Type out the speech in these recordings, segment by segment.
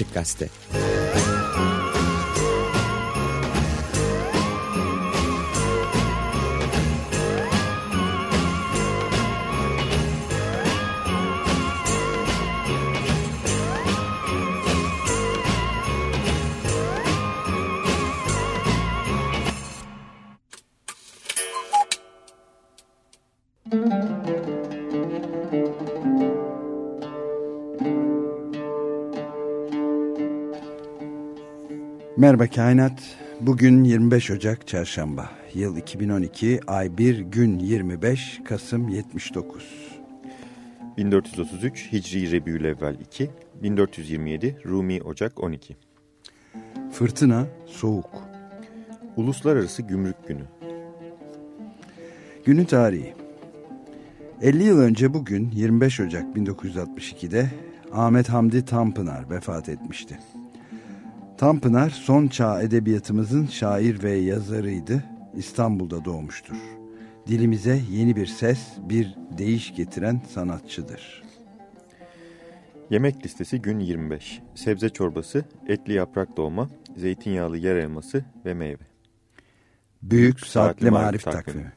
Açık Gazete. Merhaba Kainat. Bugün 25 Ocak Çarşamba. Yıl 2012, ay 1, gün 25, Kasım 79. 1433 Hicri Rebiülevvel 2, 1427 Rumi Ocak 12. Fırtına, soğuk. Uluslararası Gümrük Günü. Günün tarihi. 50 yıl önce bugün 25 Ocak 1962'de Ahmet Hamdi Tanpınar vefat etmişti. Tanpınar son çağ edebiyatımızın şair ve yazarıydı. İstanbul'da doğmuştur. Dilimize yeni bir ses, bir değiş getiren sanatçıdır. Yemek listesi gün 25. Sebze çorbası, etli yaprak dolma, zeytinyağlı yer elması ve meyve. Büyük, saatli Marif Takvimi.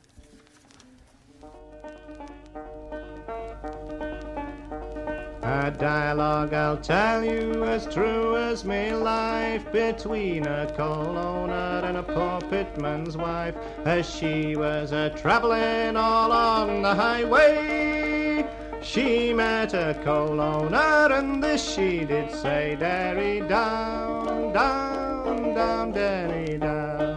A dialogue I'll tell you as true as me life between a coal owner and a poor pitman's wife as she was a travelling all on the highway. She met a coal owner and this she did say, Derry down, down, down, Derry down.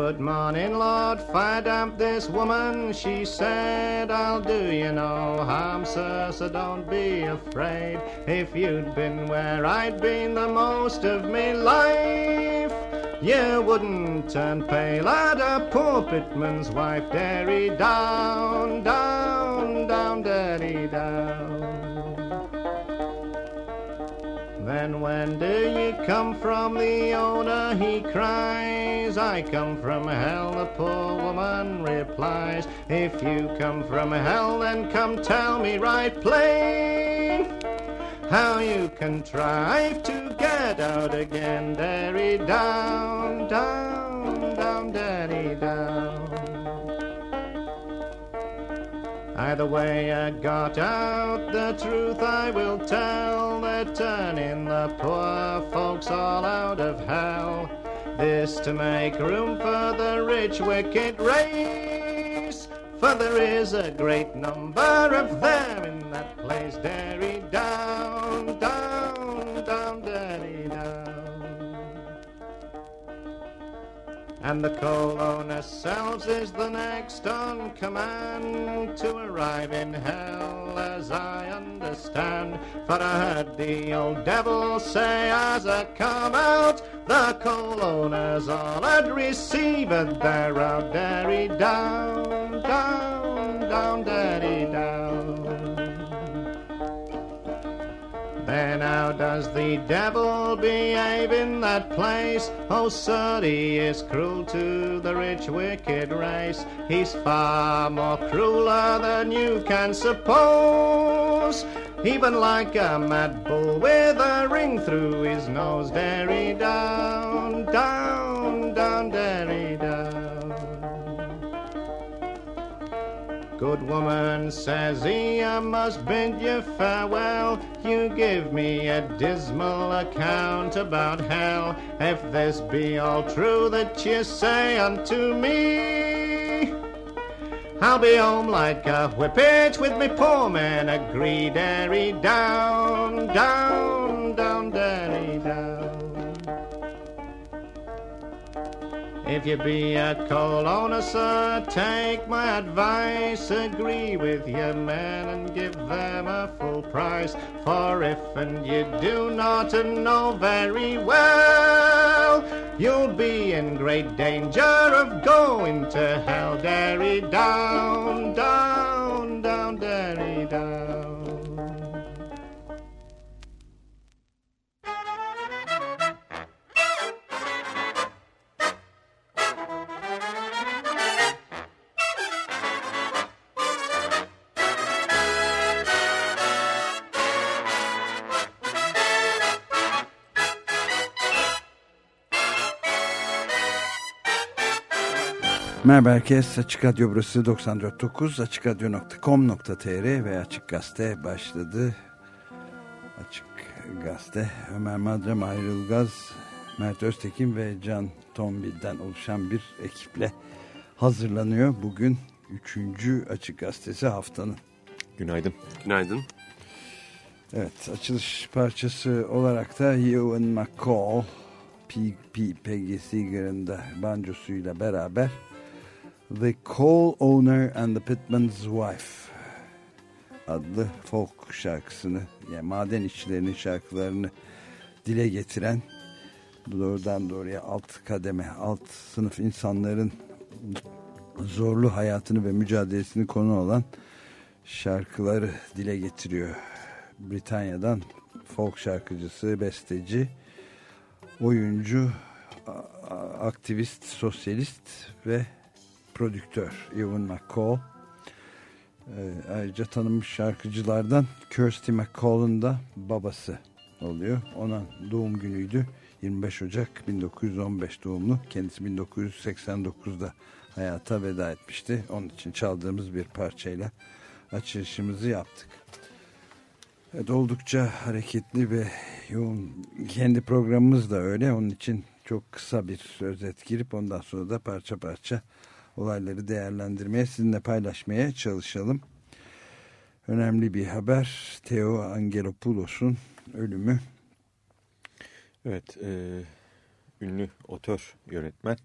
Good morning, Lord. Fire damp this woman, she said. I'll do you no harm, sir, so don't be afraid. If you'd been where I'd been the most of me life, you wouldn't turn pale at a poor pitman's wife. Derry down, down, down, derry down. Then when do you come from? The owner he cries. I come from hell, the poor woman replies. If you come from hell, then come tell me right plain how you contrive to get out again. Derry down, down, down, derry down. Either way I got out, the truth I will tell. They're turning the poor folks all out of hell. This to make room for the rich, wicked race. For there is a great number of them in that place. Derry down, down, down, derry And the coal owner selves is the next on command to arrive in hell, as I understand. For I heard the old devil say as I come out, the coal owners all had received their out, derry down, down, down, derry how does the devil behave in that place? Oh, sir, he is cruel to the rich, wicked race. He's far more crueler than you can suppose. Even like a mad bull with a ring through his nose, derry down, down, Good woman, says he, I must bid you farewell. You give me a dismal account about hell. If this be all true that you say unto me, I'll be home like a whippet with me poor man agree, derry down, down, down, If you be a coal owner, sir, take my advice. Agree with your men and give them a full price. For if and you do not and know very well, you'll be in great danger of going to hell. Derry down, down, Merhaba herkes. Açık Radyo burası 94.9 AçıkRadyo.com.tr ve Açık Gazete başladı. Açık Gazete Ömer Madre, Mahir Ilgaz, Mert Öztekin ve Can Tombil'den oluşan bir ekiple hazırlanıyor. Bugün 3. Açık Gazetesi haftanın. Günaydın. Günaydın. Evet açılış parçası olarak da Ewan McCall P, P, Peggy Seeger'ın da bancosuyla beraber The Coal Owner and the Pitman's Wife adlı folk şarkısını yani maden işçilerinin şarkılarını dile getiren doğrudan doğruya alt kademe alt sınıf insanların zorlu hayatını ve mücadelesini konu olan şarkıları dile getiriyor. Britanya'dan folk şarkıcısı, besteci, oyuncu, aktivist, sosyalist ve prodüktör Ewan McCall. Ee, ayrıca tanınmış şarkıcılardan Kirsty McCall'ın da babası oluyor. Ona doğum günüydü. 25 Ocak 1915 doğumlu. Kendisi 1989'da hayata veda etmişti. Onun için çaldığımız bir parçayla açılışımızı yaptık. Evet, oldukça hareketli ve yoğun. Kendi programımız da öyle. Onun için çok kısa bir özet girip ondan sonra da parça parça olayları değerlendirmeye, sizinle paylaşmaya çalışalım. Önemli bir haber. Theo Angelopoulos'un ölümü. Evet, e, ünlü otör yönetmen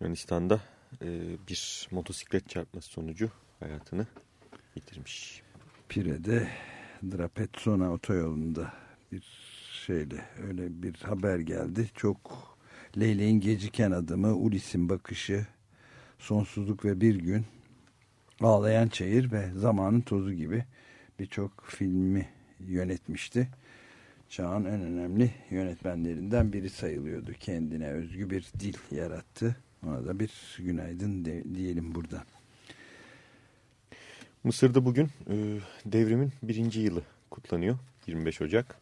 Yunanistan'da e, bir motosiklet çarpması sonucu hayatını yitirmiş. Pire'de Drapetsona otoyolunda bir şeyle öyle bir haber geldi. Çok Leyleğin geciken adımı, Ulis'in bakışı, Sonsuzluk ve Bir Gün, Ağlayan Çayır ve Zamanın Tozu gibi birçok filmi yönetmişti. Çağın en önemli yönetmenlerinden biri sayılıyordu. Kendine özgü bir dil yarattı. Ona da bir günaydın de, diyelim buradan. Mısır'da bugün e, devrimin birinci yılı kutlanıyor. 25 Ocak.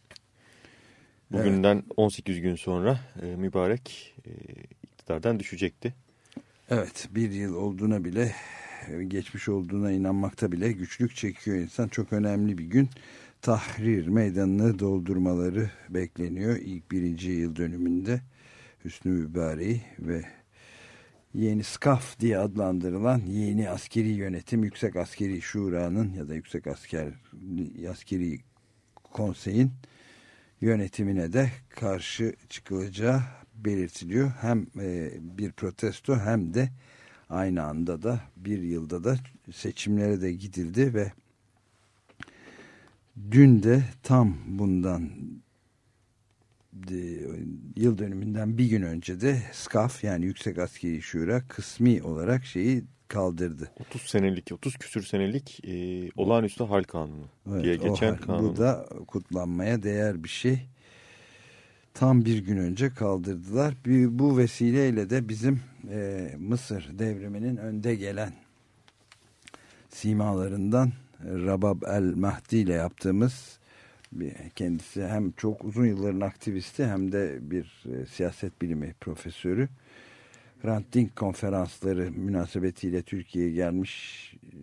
Bugünden evet. 18 gün sonra e, mübarek e, iktidardan düşecekti. Evet bir yıl olduğuna bile geçmiş olduğuna inanmakta bile güçlük çekiyor insan. Çok önemli bir gün. Tahrir meydanını doldurmaları bekleniyor. ilk birinci yıl dönümünde Hüsnü Mübareği ve yeni SKAF diye adlandırılan yeni askeri yönetim Yüksek Askeri Şura'nın ya da Yüksek Asker Askeri Konsey'in yönetimine de karşı çıkılacağı belirtiliyor. Hem e, bir protesto hem de aynı anda da bir yılda da seçimlere de gidildi ve dün de tam bundan yıl dönümünden bir gün önce de SKAF yani Yüksek Askeri Şura kısmi olarak şeyi kaldırdı. 30 senelik, 30 küsür senelik e, olağanüstü hal kanunu evet, diye geçen hal, kanun. Bu da kutlanmaya değer bir şey. Tam bir gün önce kaldırdılar. Bu vesileyle de bizim e, Mısır devriminin önde gelen simalarından Rabab el Mahdi ile yaptığımız kendisi hem çok uzun yılların aktivisti hem de bir e, siyaset bilimi profesörü. Hrant Dink konferansları münasebetiyle Türkiye'ye gelmiş e,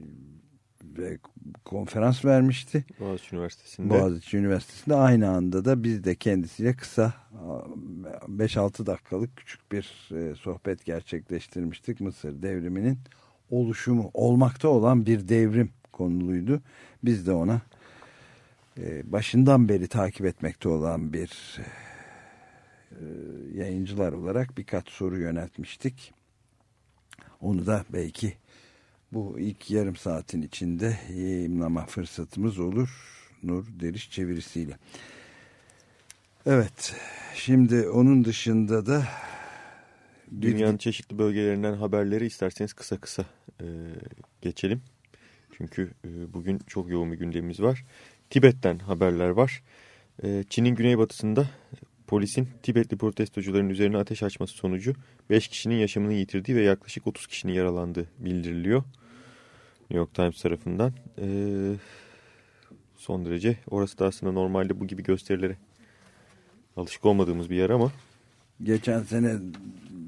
ve konferans vermişti. Boğaziçi Üniversitesi'nde. Boğaziçi Üniversitesi'nde aynı anda da biz de kendisiyle kısa 5-6 dakikalık küçük bir e, sohbet gerçekleştirmiştik. Mısır devriminin oluşumu, olmakta olan bir devrim konuluydu. Biz de ona e, başından beri takip etmekte olan bir e, yayıncılar olarak birkaç soru yöneltmiştik. Onu da belki bu ilk yarım saatin içinde yayınlama fırsatımız olur. Nur Deriş çevirisiyle. Evet, şimdi onun dışında da... Dünyanın bir... çeşitli bölgelerinden haberleri isterseniz kısa kısa e, geçelim. Çünkü e, bugün çok yoğun bir gündemimiz var. Tibet'ten haberler var. E, Çin'in güneybatısında polisin Tibetli protestocuların üzerine ateş açması sonucu 5 kişinin yaşamını yitirdiği ve yaklaşık 30 kişinin yaralandığı bildiriliyor. New York Times tarafından. E, son derece orası da aslında normalde bu gibi gösterilere alışık olmadığımız bir yer ama. Geçen sene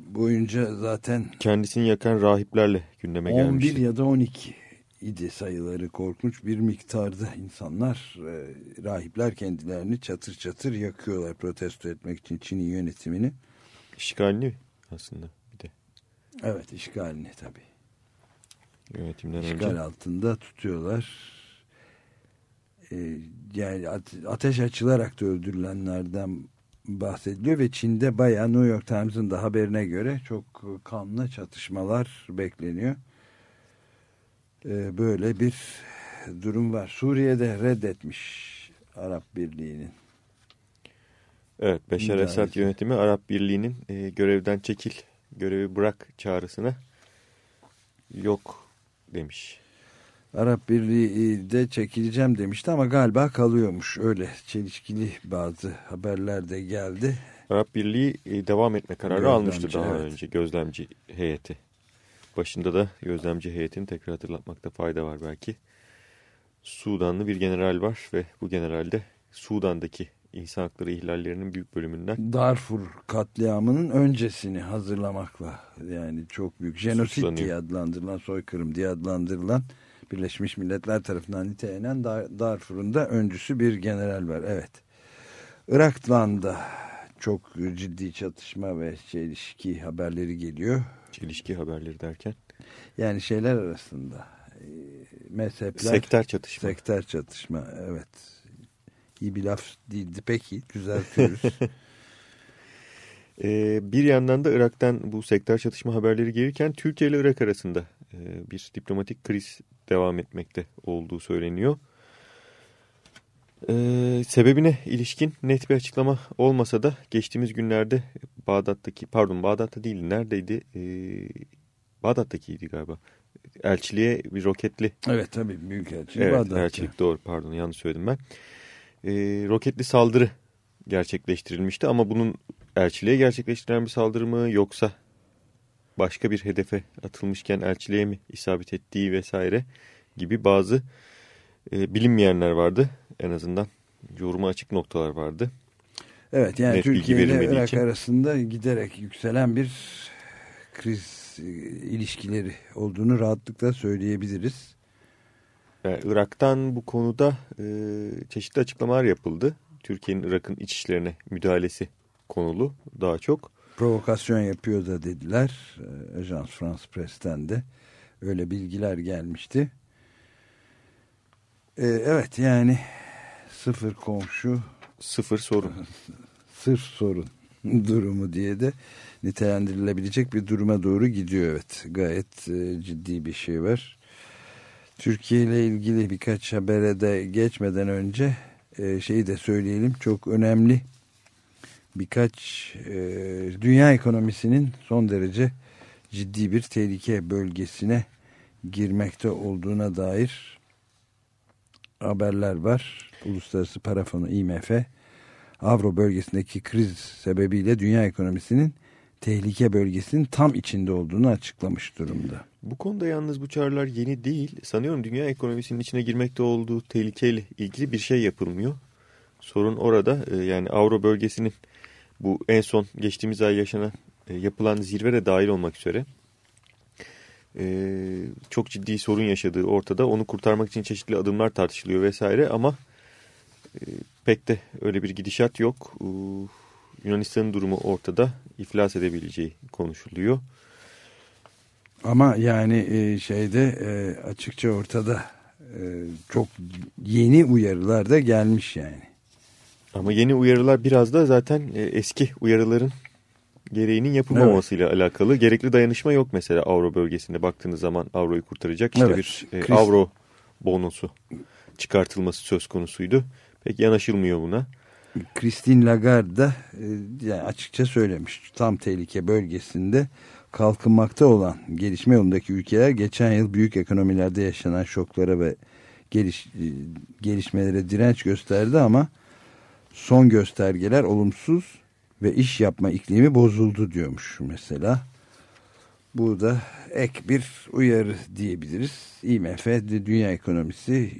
boyunca zaten kendisini yakan rahiplerle gündeme 11 gelmişti. 11 ya da 12 idi sayıları korkunç bir miktarda insanlar e, rahipler kendilerini çatır çatır yakıyorlar protesto etmek için Çin'in yönetimini. İşgalini aslında bir de. Evet işgalini tabii. Yönetimden İşgal önce. altında tutuyorlar. E, yani ateş açılarak da öldürülenlerden bahsediliyor ve Çin'de bayağı New York Times'ın da haberine göre çok kanlı çatışmalar bekleniyor. Ee, böyle bir durum var. Suriye'de reddetmiş Arap Birliği'nin. Evet Beşar Esad yönetimi Arap Birliği'nin e, görevden çekil, görevi bırak çağrısına yok demiş. Arap Birliği de çekileceğim demişti ama galiba kalıyormuş. Öyle çelişkili bazı haberler de geldi. Arap Birliği e, devam etme kararı gözlemci, almıştı daha evet. önce gözlemci heyeti. Başında da gözlemci heyetini tekrar hatırlatmakta fayda var belki. Sudanlı bir general var ve bu general de Sudan'daki insan hakları ihlallerinin büyük bölümünden Darfur katliamının öncesini hazırlamakla yani çok büyük jenosit diye adlandırılan soykırım diye adlandırılan Birleşmiş Milletler tarafından nitelenen Darfur'un da öncüsü bir general var. Evet. Irak'tan da çok ciddi çatışma ve çelişki haberleri geliyor. Çelişki haberleri derken? Yani şeyler arasında e, mezhepler. Sekter çatışma. Sekter çatışma evet. İyi bir laf değildi peki düzeltiyoruz. ee, bir yandan da Irak'tan bu sektör çatışma haberleri gelirken Türkiye ile Irak arasında e, bir diplomatik kriz devam etmekte olduğu söyleniyor. Ee, sebebine ilişkin net bir açıklama olmasa da geçtiğimiz günlerde Bağdat'taki pardon Bağdat'ta değil neredeydi? Ee, Bağdat'takiydi galiba. Elçiliğe bir roketli. Evet tabii büyük elçilik evet, Bağdat'ta. Elçilik doğru pardon yanlış söyledim ben. Ee, roketli saldırı gerçekleştirilmişti ama bunun elçiliğe gerçekleştirilen bir saldırı mı yoksa başka bir hedefe atılmışken elçiliğe mi isabet ettiği vesaire gibi bazı e, bilinmeyenler vardı. En azından yoruma açık noktalar vardı. Evet yani Net Türkiye ile Irak için. arasında giderek yükselen bir kriz ilişkileri olduğunu rahatlıkla söyleyebiliriz. Yani Irak'tan bu konuda e, çeşitli açıklamalar yapıldı. Türkiye'nin Irak'ın iç işlerine müdahalesi konulu daha çok. Provokasyon yapıyor da dediler. E, Ajans France Press'ten de öyle bilgiler gelmişti. E, evet yani sıfır komşu. Sıfır sorun. Sırf sorun durumu diye de nitelendirilebilecek bir duruma doğru gidiyor. Evet gayet e, ciddi bir şey var. Türkiye ile ilgili birkaç habere de geçmeden önce e, şeyi de söyleyelim. Çok önemli birkaç e, dünya ekonomisinin son derece ciddi bir tehlike bölgesine girmekte olduğuna dair haberler var. Uluslararası Para Fonu IMF Avro bölgesindeki kriz sebebiyle dünya ekonomisinin tehlike bölgesinin tam içinde olduğunu açıklamış durumda. Bu konuda yalnız bu çağrılar yeni değil. Sanıyorum dünya ekonomisinin içine girmekte olduğu tehlikeyle ilgili bir şey yapılmıyor. Sorun orada e, yani Avro bölgesinin bu en son geçtiğimiz ay yaşanan e, yapılan zirve de dahil olmak üzere e, çok ciddi sorun yaşadığı ortada. Onu kurtarmak için çeşitli adımlar tartışılıyor vesaire ama pek de öyle bir gidişat yok. Yunanistan'ın durumu ortada iflas edebileceği konuşuluyor. Ama yani e, şeyde e, açıkça ortada e, çok yeni uyarılar da gelmiş yani. Ama yeni uyarılar biraz da zaten eski uyarıların gereğinin yapılmamasıyla evet. alakalı. Gerekli dayanışma yok mesela Avro bölgesinde baktığınız zaman Avro'yu kurtaracak işte evet. bir e, Avro bonusu çıkartılması söz konusuydu. Pek yanaşılmıyor buna. Christine Lagarde da e, yani açıkça söylemiş. Tam tehlike bölgesinde kalkınmakta olan gelişme yolundaki ülkeler geçen yıl büyük ekonomilerde yaşanan şoklara ve geliş, e, gelişmelere direnç gösterdi ama son göstergeler olumsuz ve iş yapma iklimi bozuldu diyormuş mesela. Bu da ek bir uyarı diyebiliriz. IMF dünya ekonomisi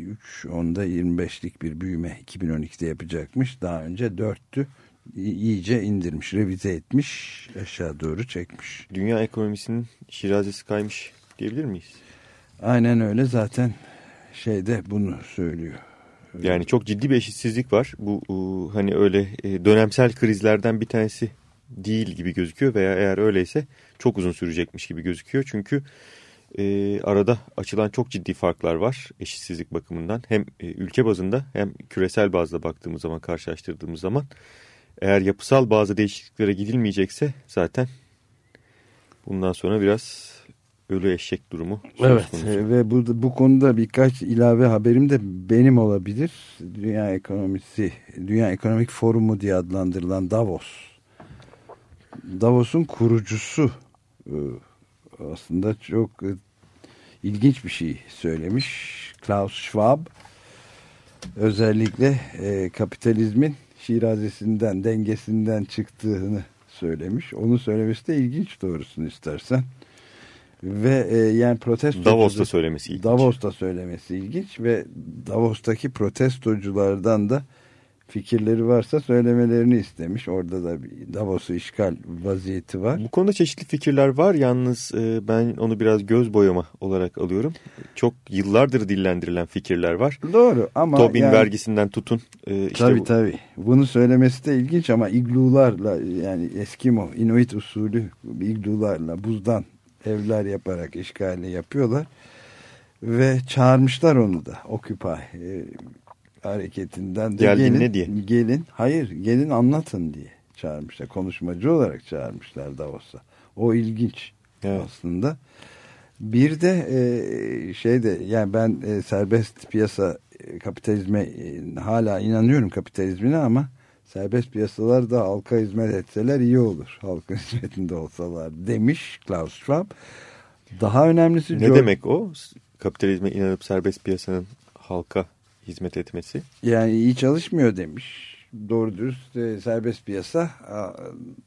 3 onda 25'lik bir büyüme 2012'de yapacakmış. Daha önce 4'tü. iyice indirmiş, revize etmiş, aşağı doğru çekmiş. Dünya ekonomisinin şirazesi kaymış diyebilir miyiz? Aynen öyle zaten şeyde bunu söylüyor. Yani çok ciddi bir eşitsizlik var. Bu hani öyle e, dönemsel krizlerden bir tanesi değil gibi gözüküyor veya eğer öyleyse çok uzun sürecekmiş gibi gözüküyor. Çünkü e, arada açılan çok ciddi farklar var eşitsizlik bakımından. Hem e, ülke bazında hem küresel bazda baktığımız zaman karşılaştırdığımız zaman eğer yapısal bazı değişikliklere gidilmeyecekse zaten bundan sonra biraz ölü eşek durumu Evet konusu. ve bu, bu konuda birkaç ilave haberim de benim olabilir. Dünya Ekonomisi, Dünya Ekonomik Forumu diye adlandırılan Davos. Davos'un kurucusu e, aslında çok e, ilginç bir şey söylemiş. Klaus Schwab özellikle e, kapitalizmin şirazesinden, dengesinden çıktığını söylemiş. Onu söylemesi de ilginç doğrusunu istersen. Ve e, yani protesto Davos'ta söylemesi ilginç. Davos'ta söylemesi ilginç ve Davos'taki protestoculardan da fikirleri varsa söylemelerini istemiş. Orada da bir Davos'u işgal vaziyeti var. Bu konuda çeşitli fikirler var. Yalnız e, ben onu biraz göz boyama olarak alıyorum. Çok yıllardır dillendirilen fikirler var. Doğru ama Tobin yani, vergisinden tutun. E, işte tabii bu... tabii. Bunu söylemesi de ilginç ama iglularla yani Eskimo, Inuit usulü iglularla buzdan evler yaparak işgali yapıyorlar. Ve çağırmışlar onu da Occupy e, hareketinden de Geldin gelin, ne diye? Gelin, hayır gelin anlatın diye çağırmışlar. Konuşmacı olarak çağırmışlar Davos'a. O ilginç evet. aslında. Bir de e, şeyde yani ben e, serbest piyasa e, kapitalizme e, hala inanıyorum kapitalizmine ama serbest piyasalar da halka hizmet etseler iyi olur. Halkın hizmetinde olsalar demiş Klaus Schwab. Daha önemlisi... Ne George... demek o? Kapitalizme inanıp serbest piyasanın halka hizmet etmesi? Yani iyi çalışmıyor demiş. Doğru dürüst e, serbest piyasa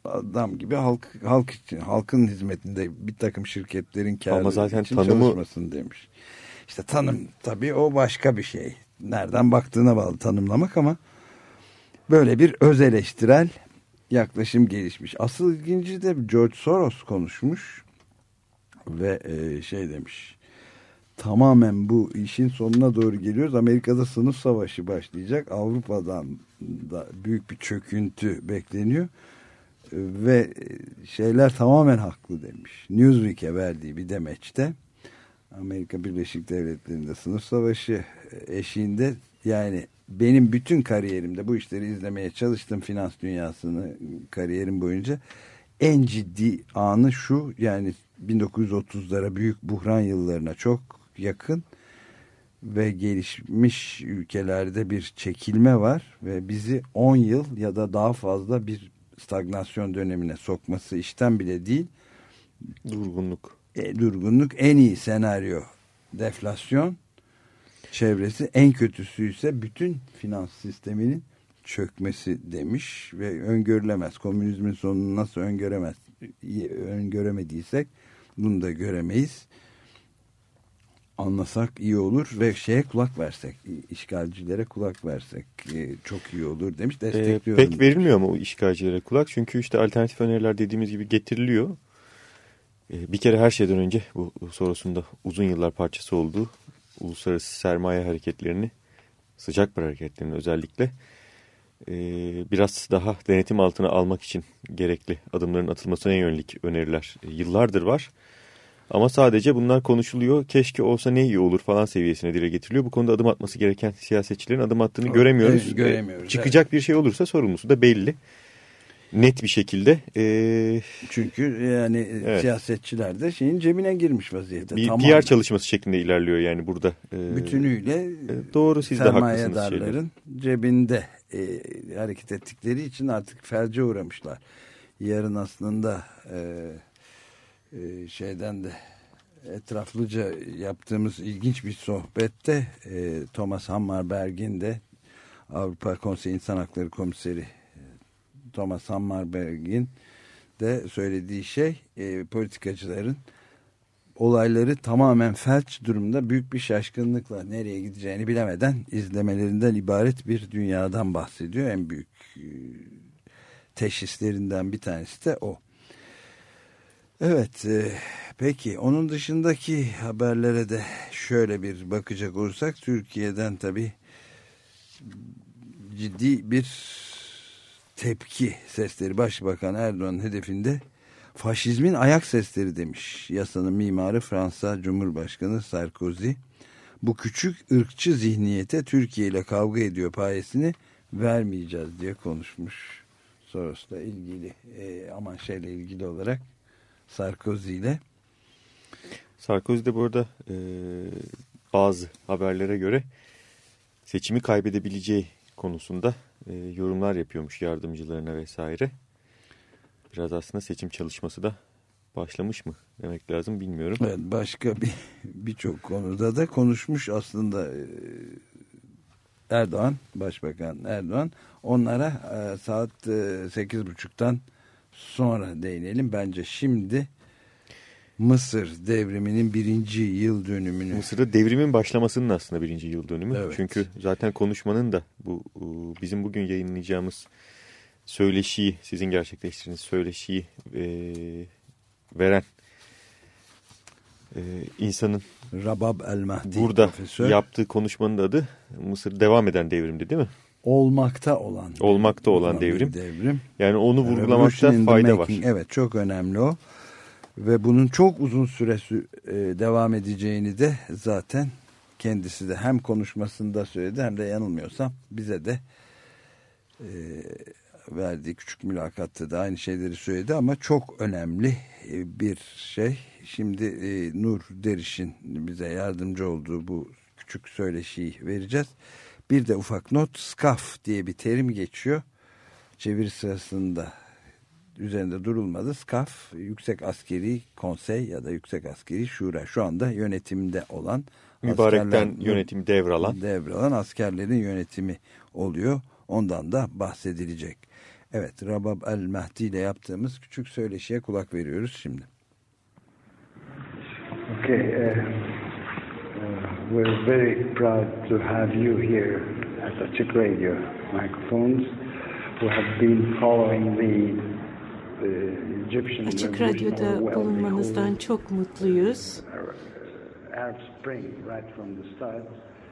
adam gibi halk halk için halkın hizmetinde bir takım şirketlerin karı zaten için tanımı... çalışmasın demiş. İşte tanım tabii o başka bir şey. Nereden baktığına bağlı tanımlamak ama böyle bir öz eleştirel yaklaşım gelişmiş. Asıl ilginci de George Soros konuşmuş ve e, şey demiş tamamen bu işin sonuna doğru geliyoruz. Amerika'da sınıf savaşı başlayacak. Avrupa'dan da büyük bir çöküntü bekleniyor. Ve şeyler tamamen haklı demiş. Newsweek'e verdiği bir demeçte Amerika Birleşik Devletleri'nde sınıf savaşı eşiğinde yani benim bütün kariyerimde bu işleri izlemeye çalıştım finans dünyasını kariyerim boyunca en ciddi anı şu yani 1930'lara büyük buhran yıllarına çok yakın ve gelişmiş ülkelerde bir çekilme var ve bizi 10 yıl ya da daha fazla bir stagnasyon dönemine sokması işten bile değil. Durgunluk. E, durgunluk en iyi senaryo deflasyon çevresi en kötüsü ise bütün finans sisteminin çökmesi demiş ve öngörülemez. Komünizmin sonunu nasıl öngöremez öngöremediysek bunu da göremeyiz anlasak iyi olur ve şeye kulak versek, işgalcilere kulak versek e, çok iyi olur demiş. Ee, destekliyorum. Ee, pek verilmiyor mu işgalcilere kulak? Çünkü işte alternatif öneriler dediğimiz gibi getiriliyor. Ee, bir kere her şeyden önce bu sorusunda uzun yıllar parçası olduğu uluslararası sermaye hareketlerini, sıcak para hareketlerini özellikle e, biraz daha denetim altına almak için gerekli adımların atılmasına yönelik öneriler yıllardır var. Ama sadece bunlar konuşuluyor. Keşke olsa ne iyi olur falan seviyesine dile getiriliyor. Bu konuda adım atması gereken siyasetçilerin adım attığını evet, göremiyoruz. Evet, göremiyoruz. Çıkacak evet. bir şey olursa sorumlusu da belli. Net bir şekilde. E, Çünkü yani evet. siyasetçiler de şeyin cebine girmiş vaziyette. Bir tamamen. PR çalışması şeklinde ilerliyor yani burada. E, Bütünüyle e, doğru siz de haklısınız. cebinde e, hareket ettikleri için artık felce uğramışlar. Yarın aslında... E, e, şeyden de etraflıca yaptığımız ilginç bir sohbette e, Thomas Hammarberg'in de Avrupa Konseyi İnsan Hakları Komiseri e, Thomas Hammarberg'in de söylediği şey e, politikacıların olayları tamamen felç durumda büyük bir şaşkınlıkla nereye gideceğini bilemeden izlemelerinden ibaret bir dünyadan bahsediyor. En büyük e, teşhislerinden bir tanesi de o. Evet, e, peki onun dışındaki haberlere de şöyle bir bakacak olursak Türkiye'den tabii ciddi bir tepki sesleri Başbakan Erdoğan hedefinde faşizmin ayak sesleri demiş yasanın mimarı Fransa Cumhurbaşkanı Sarkozy. Bu küçük ırkçı zihniyete Türkiye ile kavga ediyor payesini vermeyeceğiz diye konuşmuş. Soros'la ilgili e, aman şeyle ilgili olarak Sarkozy ile. Sarkozy de bu arada e, bazı haberlere göre seçimi kaybedebileceği konusunda e, yorumlar yapıyormuş yardımcılarına vesaire. Biraz aslında seçim çalışması da başlamış mı demek lazım bilmiyorum. Evet başka bir birçok konuda da konuşmuş aslında e, Erdoğan, Başbakan Erdoğan onlara e, saat e, sekiz buçuktan sonra değinelim. Bence şimdi Mısır devriminin birinci yıl dönümünü. Mısır'da devrimin başlamasının aslında birinci yıl dönümü. Evet. Çünkü zaten konuşmanın da bu bizim bugün yayınlayacağımız söyleşiyi, sizin gerçekleştirdiğiniz söyleşiyi e, veren e, insanın Rabab El Mahdi burada profesör. yaptığı konuşmanın adı Mısır devam eden devrimdi değil mi? Olmakta olan. Olmakta olan devrim. devrim. Yani onu vurgulamakta fayda var. Evet çok önemli o. Ve bunun çok uzun süre e, devam edeceğini de zaten kendisi de hem konuşmasında söyledi hem de yanılmıyorsam bize de e, verdiği küçük mülakatta da aynı şeyleri söyledi ama çok önemli e, bir şey. Şimdi Nur Deriş'in bize yardımcı olduğu bu küçük söyleşiyi vereceğiz. Bir de ufak not SCAF diye bir terim geçiyor. Çeviri sırasında üzerinde durulmadı. SCAF Yüksek Askeri Konsey ya da Yüksek Askeri Şura şu anda yönetimde olan Mübarekten yönetimi devralan. Devralan askerlerin yönetimi oluyor. Ondan da bahsedilecek. Evet Rabab El Mehdi ile yaptığımız küçük söyleşiye kulak veriyoruz şimdi. Okay, uh, uh, we're very proud to have you here at Açık Radio microphones who have been following the Açık Radyo'da bulunmanızdan çok mutluyuz.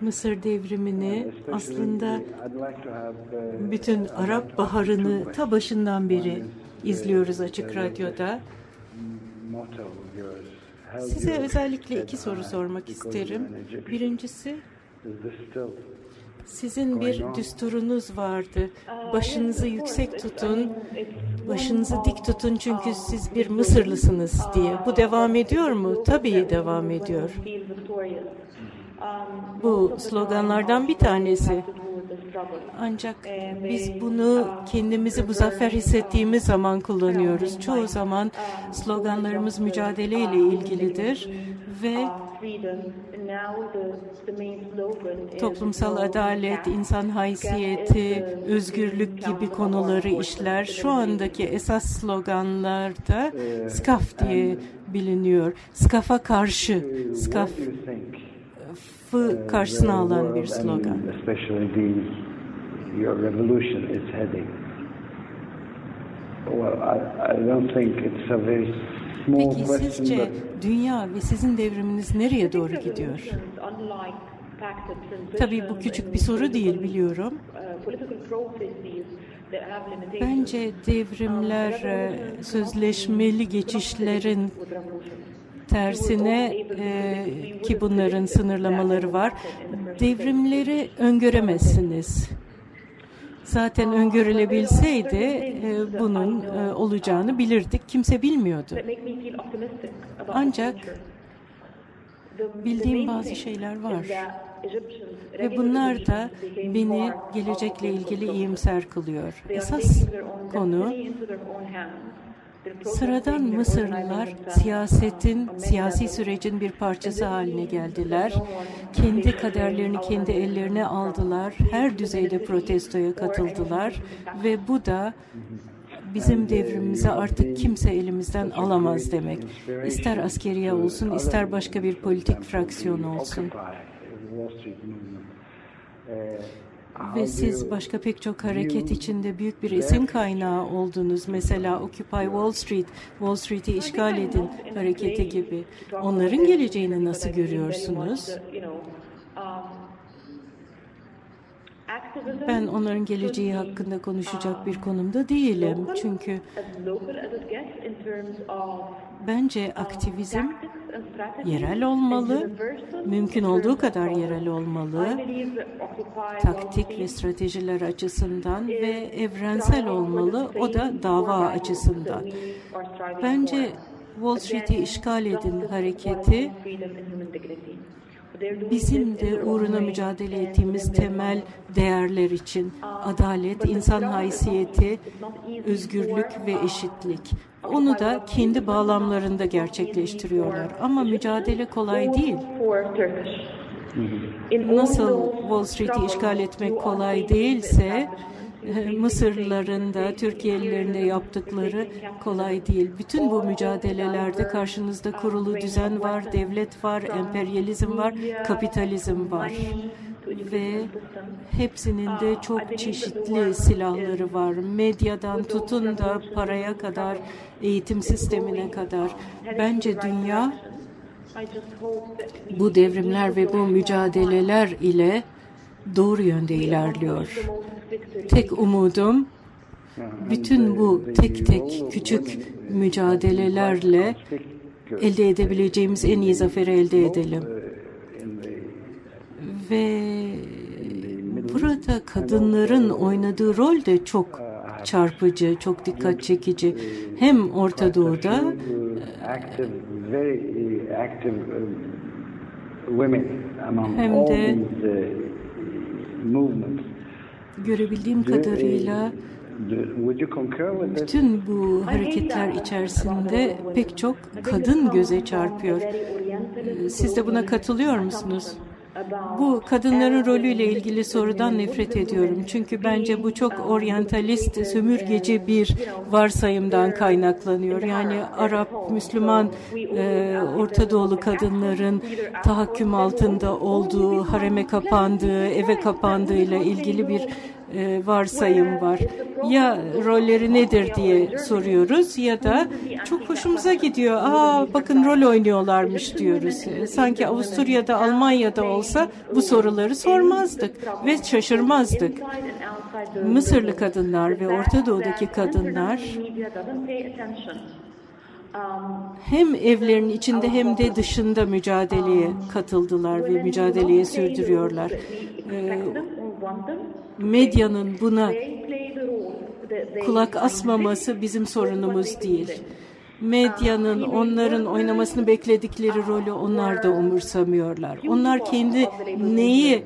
Mısır devrimini aslında bütün Arap Baharı'nı ta başından beri izliyoruz Açık Radyo'da. Size özellikle iki soru sormak isterim. Birincisi, sizin bir düsturunuz vardı. Başınızı yüksek tutun, başınızı dik tutun çünkü siz bir Mısırlısınız diye. Bu devam ediyor mu? Tabii devam ediyor. Bu sloganlardan bir tanesi. Ancak biz bunu kendimizi muzaffer hissettiğimiz zaman kullanıyoruz. Çoğu zaman sloganlarımız mücadeleyle ilgilidir ve toplumsal adalet, insan haysiyeti, özgürlük gibi konuları işler. Şu andaki esas sloganlarda SKAF diye biliniyor. SKAF'a karşı, SKAF'ı karşısına alan bir slogan. Peki sizce dünya ve sizin devriminiz nereye doğru gidiyor? Tabii bu küçük bir soru değil biliyorum. Bence devrimler sözleşmeli geçişlerin tersine e, ki bunların sınırlamaları var. Devrimleri öngöremezsiniz. Zaten öngörülebilseydi e, bunun e, olacağını bilirdik. Kimse bilmiyordu. Ancak bildiğim bazı şeyler var. Ve bunlar da beni gelecekle ilgili iyimser kılıyor. Esas konu Sıradan Mısırlılar siyasetin, siyasi sürecin bir parçası haline geldiler. Kendi kaderlerini kendi ellerine aldılar. Her düzeyde protestoya katıldılar ve bu da bizim devrimimizi artık kimse elimizden alamaz demek. İster askeriye olsun, ister başka bir politik fraksiyon olsun. Ve siz başka pek çok hareket içinde büyük bir esin kaynağı oldunuz. Mesela Occupy Wall Street, Wall Street'i işgal edin hareketi gibi. Onların geleceğini nasıl görüyorsunuz? Ben onların geleceği hakkında konuşacak bir konumda değilim. Çünkü bence aktivizm yerel olmalı, mümkün olduğu kadar yerel olmalı, taktik ve stratejiler açısından ve evrensel olmalı, o da dava açısından. Bence Wall Street'i işgal edin hareketi bizim de uğruna mücadele ettiğimiz temel değerler için adalet, insan haysiyeti, özgürlük ve eşitlik. Onu da kendi bağlamlarında gerçekleştiriyorlar. Ama mücadele kolay değil. Nasıl Wall Street'i işgal etmek kolay değilse, Mısırlıların da Türkiye'lilerin de yaptıkları kolay değil. Bütün bu mücadelelerde karşınızda kurulu düzen var, devlet var, emperyalizm var, kapitalizm var ve hepsinin de çok çeşitli silahları var. Medyadan tutun da paraya kadar, eğitim sistemine kadar. Bence dünya bu devrimler ve bu mücadeleler ile doğru yönde ilerliyor. Tek umudum bütün bu tek tek küçük mücadelelerle elde edebileceğimiz en iyi zaferi elde edelim. Ve burada kadınların oynadığı rol de çok çarpıcı, çok dikkat çekici. Hem Orta Doğu'da hem de görebildiğim kadarıyla bütün bu hareketler içerisinde pek çok kadın göze çarpıyor. Siz de buna katılıyor musunuz? Bu kadınların rolüyle ilgili sorudan nefret ediyorum. Çünkü bence bu çok oryantalist, sömürgeci bir varsayımdan kaynaklanıyor. Yani Arap, Müslüman, e, Orta Doğulu kadınların tahakküm altında olduğu, hareme kapandığı, eve kapandığıyla ilgili bir e, varsayım var. Ya rolleri nedir diye soruyoruz ya da çok hoşumuza gidiyor. Aa bakın rol oynuyorlarmış diyoruz. E, sanki Avusturya'da, Almanya'da olsa bu soruları sormazdık ve şaşırmazdık. Mısırlı kadınlar ve Orta Doğu'daki kadınlar hem evlerin içinde hem de dışında mücadeleye katıldılar ve mücadeleye sürdürüyorlar. Ee, medyanın buna kulak asmaması bizim sorunumuz değil. Medyanın onların oynamasını bekledikleri rolü onlar da umursamıyorlar. Onlar kendi neyi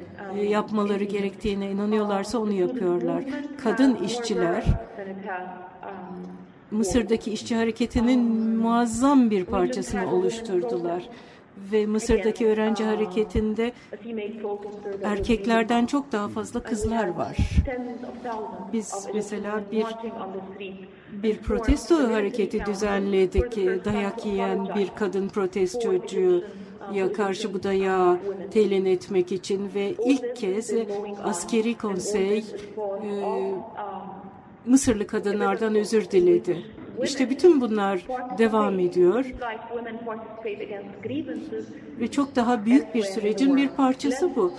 yapmaları gerektiğine inanıyorlarsa onu yapıyorlar. Kadın işçiler Mısır'daki işçi hareketinin muazzam bir parçasını oluşturdular ve Mısır'daki öğrenci hareketinde erkeklerden çok daha fazla kızlar var. Biz mesela bir bir protesto hareketi düzenledik. Dayak yiyen bir kadın protestocu ya karşı bu dayağı telin etmek için ve ilk kez askeri konsey e, Mısırlı kadınlardan özür diledi. İşte bütün bunlar devam ediyor ve çok daha büyük bir sürecin bir parçası bu.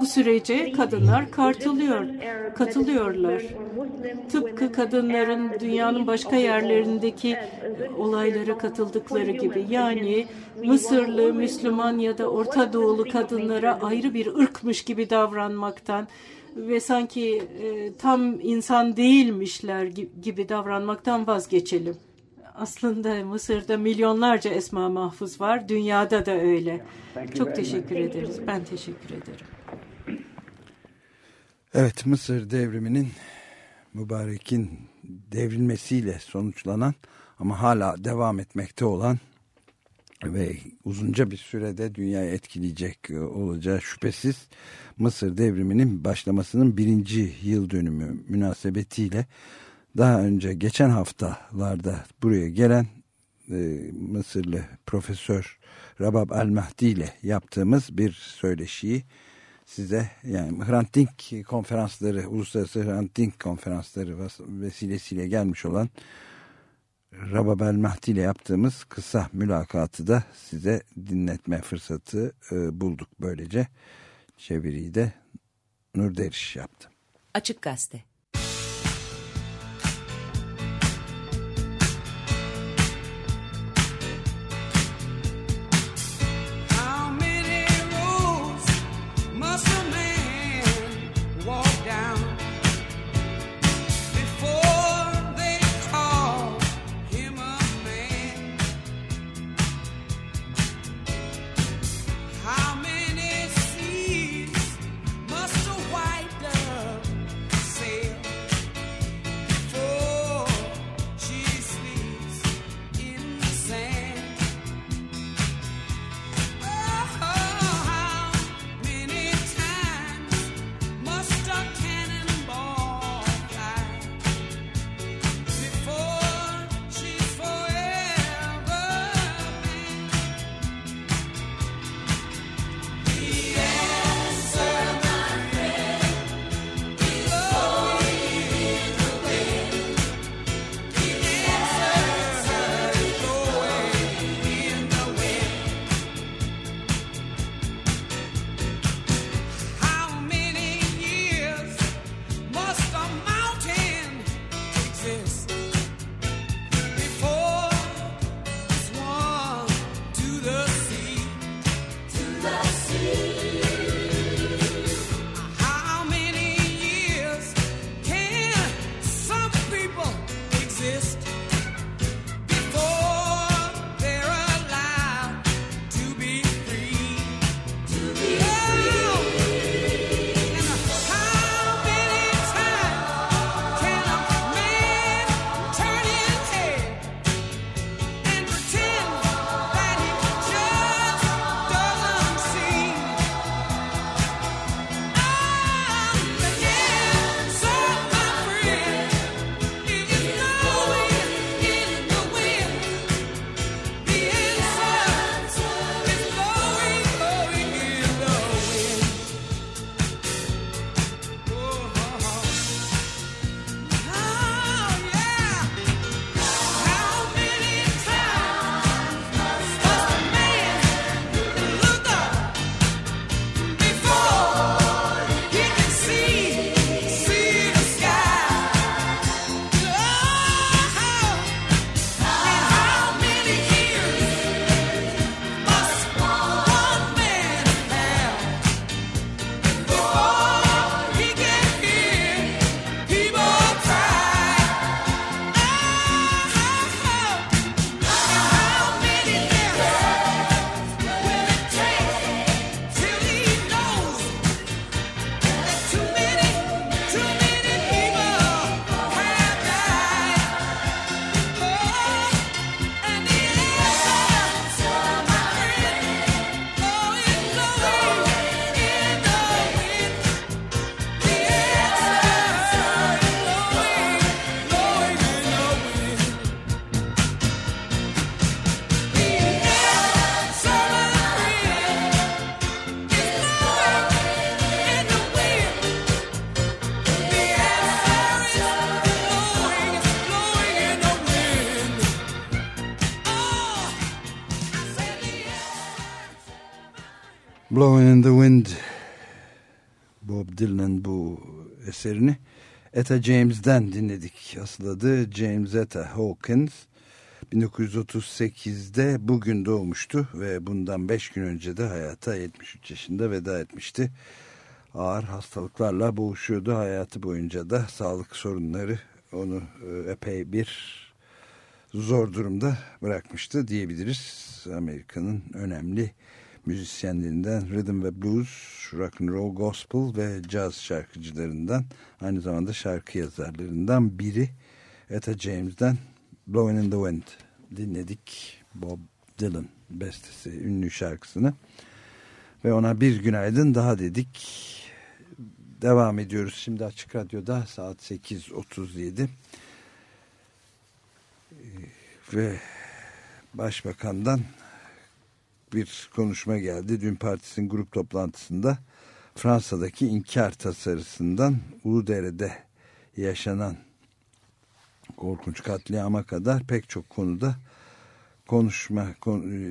Bu sürece kadınlar katılıyor, katılıyorlar. Tıpkı kadınların dünyanın başka yerlerindeki olaylara katıldıkları gibi. Yani Mısırlı, Müslüman ya da Orta Doğulu kadınlara ayrı bir ırkmış gibi davranmaktan ve sanki e, tam insan değilmişler gibi davranmaktan vazgeçelim. Aslında Mısır'da milyonlarca Esma Mahfuz var. Dünyada da öyle. Çok teşekkür ederiz. Ben teşekkür ederim. Evet Mısır devriminin mübarekin devrilmesiyle sonuçlanan ama hala devam etmekte olan ve uzunca bir sürede dünyayı etkileyecek olacağı şüphesiz Mısır devriminin başlamasının birinci yıl dönümü münasebetiyle daha önce geçen haftalarda buraya gelen e, Mısırlı Profesör Rabab El Mahdi ile yaptığımız bir söyleşiyi size yani Hrant Dink konferansları, uluslararası Hrant Dink konferansları vesilesiyle gelmiş olan Rababel Mahdi ile yaptığımız kısa mülakatı da size dinletme fırsatı e, bulduk böylece. Çeviriyi de Nur Deriş yaptı. Açık Gazete Bob Dylan'ın bu eserini Etta James'den dinledik. Asıl adı James Etta Hawkins. 1938'de bugün doğmuştu ve bundan 5 gün önce de hayata 73 yaşında veda etmişti. Ağır hastalıklarla boğuşuyordu hayatı boyunca da sağlık sorunları onu e, epey bir zor durumda bırakmıştı diyebiliriz. Amerika'nın önemli müzisyenlerinden rhythm ve blues, rock and roll, gospel ve jazz şarkıcılarından aynı zamanda şarkı yazarlarından biri Etta James'den Blowing in the Wind dinledik. Bob Dylan bestesi ünlü şarkısını. Ve ona bir günaydın daha dedik. Devam ediyoruz. Şimdi Açık Radyo'da saat 8.37 ve Başbakan'dan bir konuşma geldi. Dün partisinin grup toplantısında Fransa'daki inkar tasarısından Uludere'de yaşanan korkunç katliama kadar pek çok konuda konuşma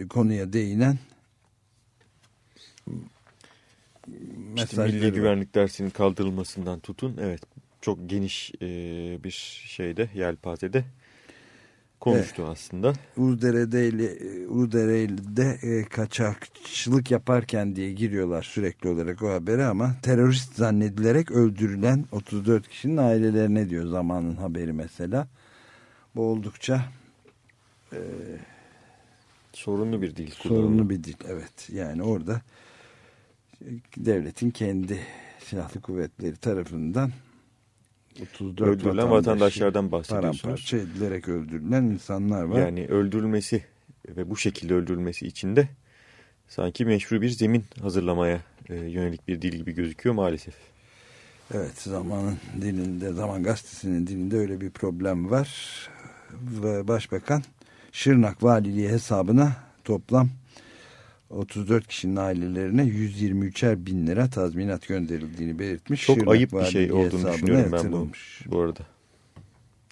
konuya değinen işte milli güvenlik dersinin kaldırılmasından tutun evet çok geniş e, bir şeyde yelpazede konuştu evet. aslında. Uludere'de Uludere'de e, kaçakçılık yaparken diye giriyorlar sürekli olarak o habere ama terörist zannedilerek öldürülen 34 kişinin ailelerine diyor zamanın haberi mesela. Bu oldukça e, sorunlu bir dil. Sorunlu bir dil evet yani orada devletin kendi silahlı kuvvetleri tarafından 34 öldürülen vatandaşlardan bahsediyorsunuz. Paramparça edilerek öldürülen insanlar var. Yani öldürülmesi ve bu şekilde öldürülmesi için de sanki meşru bir zemin hazırlamaya e, yönelik bir dil gibi gözüküyor maalesef. Evet zamanın dilinde, Zaman Gazetesi'nin dilinde öyle bir problem var. Ve Başbakan Şırnak Valiliği hesabına toplam 34 kişinin ailelerine 123'er bin lira tazminat gönderildiğini belirtmiş. Çok Şırnak ayıp bir şey olduğunu düşünüyorum ben bu, bu arada.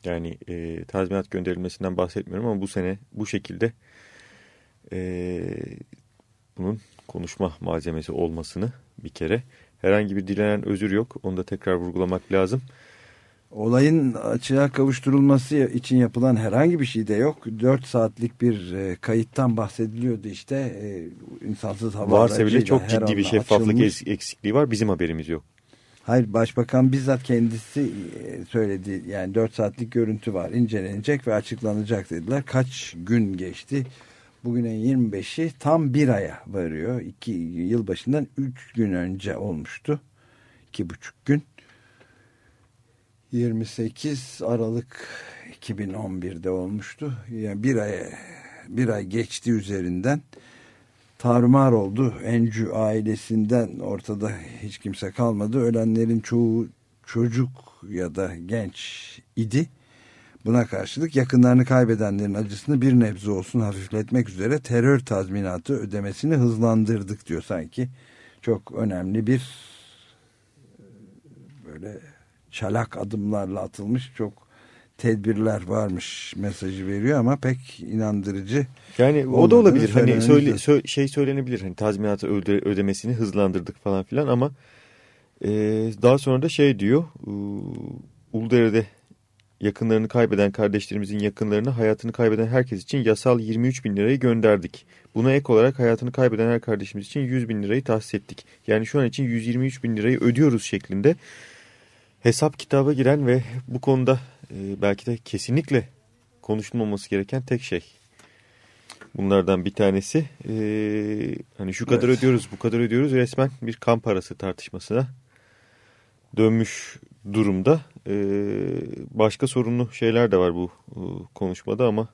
Yani e, tazminat gönderilmesinden bahsetmiyorum ama bu sene bu şekilde e, bunun konuşma malzemesi olmasını bir kere herhangi bir dilenen özür yok. Onu da tekrar vurgulamak lazım. Olayın açığa kavuşturulması için yapılan herhangi bir şey de yok. 4 saatlik bir e, kayıttan bahsediliyordu işte. E, insansız hava Varsa bile çok ciddi bir şeffaflık açılmış. eksikliği var. Bizim haberimiz yok. Hayır başbakan bizzat kendisi e, söyledi. Yani 4 saatlik görüntü var. incelenecek ve açıklanacak dediler. Kaç gün geçti? Bugün 25'i tam bir aya varıyor. İki, yıl başından 3 gün önce olmuştu. 2,5 gün. 28 Aralık 2011'de olmuştu. Yani bir ay bir ay geçti üzerinden. Tarumar oldu. Encü ailesinden ortada hiç kimse kalmadı. Ölenlerin çoğu çocuk ya da genç idi. Buna karşılık yakınlarını kaybedenlerin acısını bir nebze olsun hafifletmek üzere terör tazminatı ödemesini hızlandırdık diyor sanki. Çok önemli bir böyle çalak adımlarla atılmış çok tedbirler varmış mesajı veriyor ama pek inandırıcı. Yani o da olabilir. Hani söyle, sö şey söylenebilir. Hani tazminatı öde ödemesini hızlandırdık falan filan ama e, daha sonra da şey diyor. E, Uludere'de yakınlarını kaybeden kardeşlerimizin yakınlarını hayatını kaybeden herkes için yasal 23 bin lirayı gönderdik. Buna ek olarak hayatını kaybeden her kardeşimiz için 100 bin lirayı tahsis ettik. Yani şu an için 123 bin lirayı ödüyoruz şeklinde hesap kitaba giren ve bu konuda e, belki de kesinlikle konuşulmaması gereken tek şey. Bunlardan bir tanesi e, hani şu kadar evet. ödüyoruz bu kadar ödüyoruz resmen bir kan parası tartışmasına dönmüş durumda. E, başka sorunlu şeyler de var bu e, konuşmada ama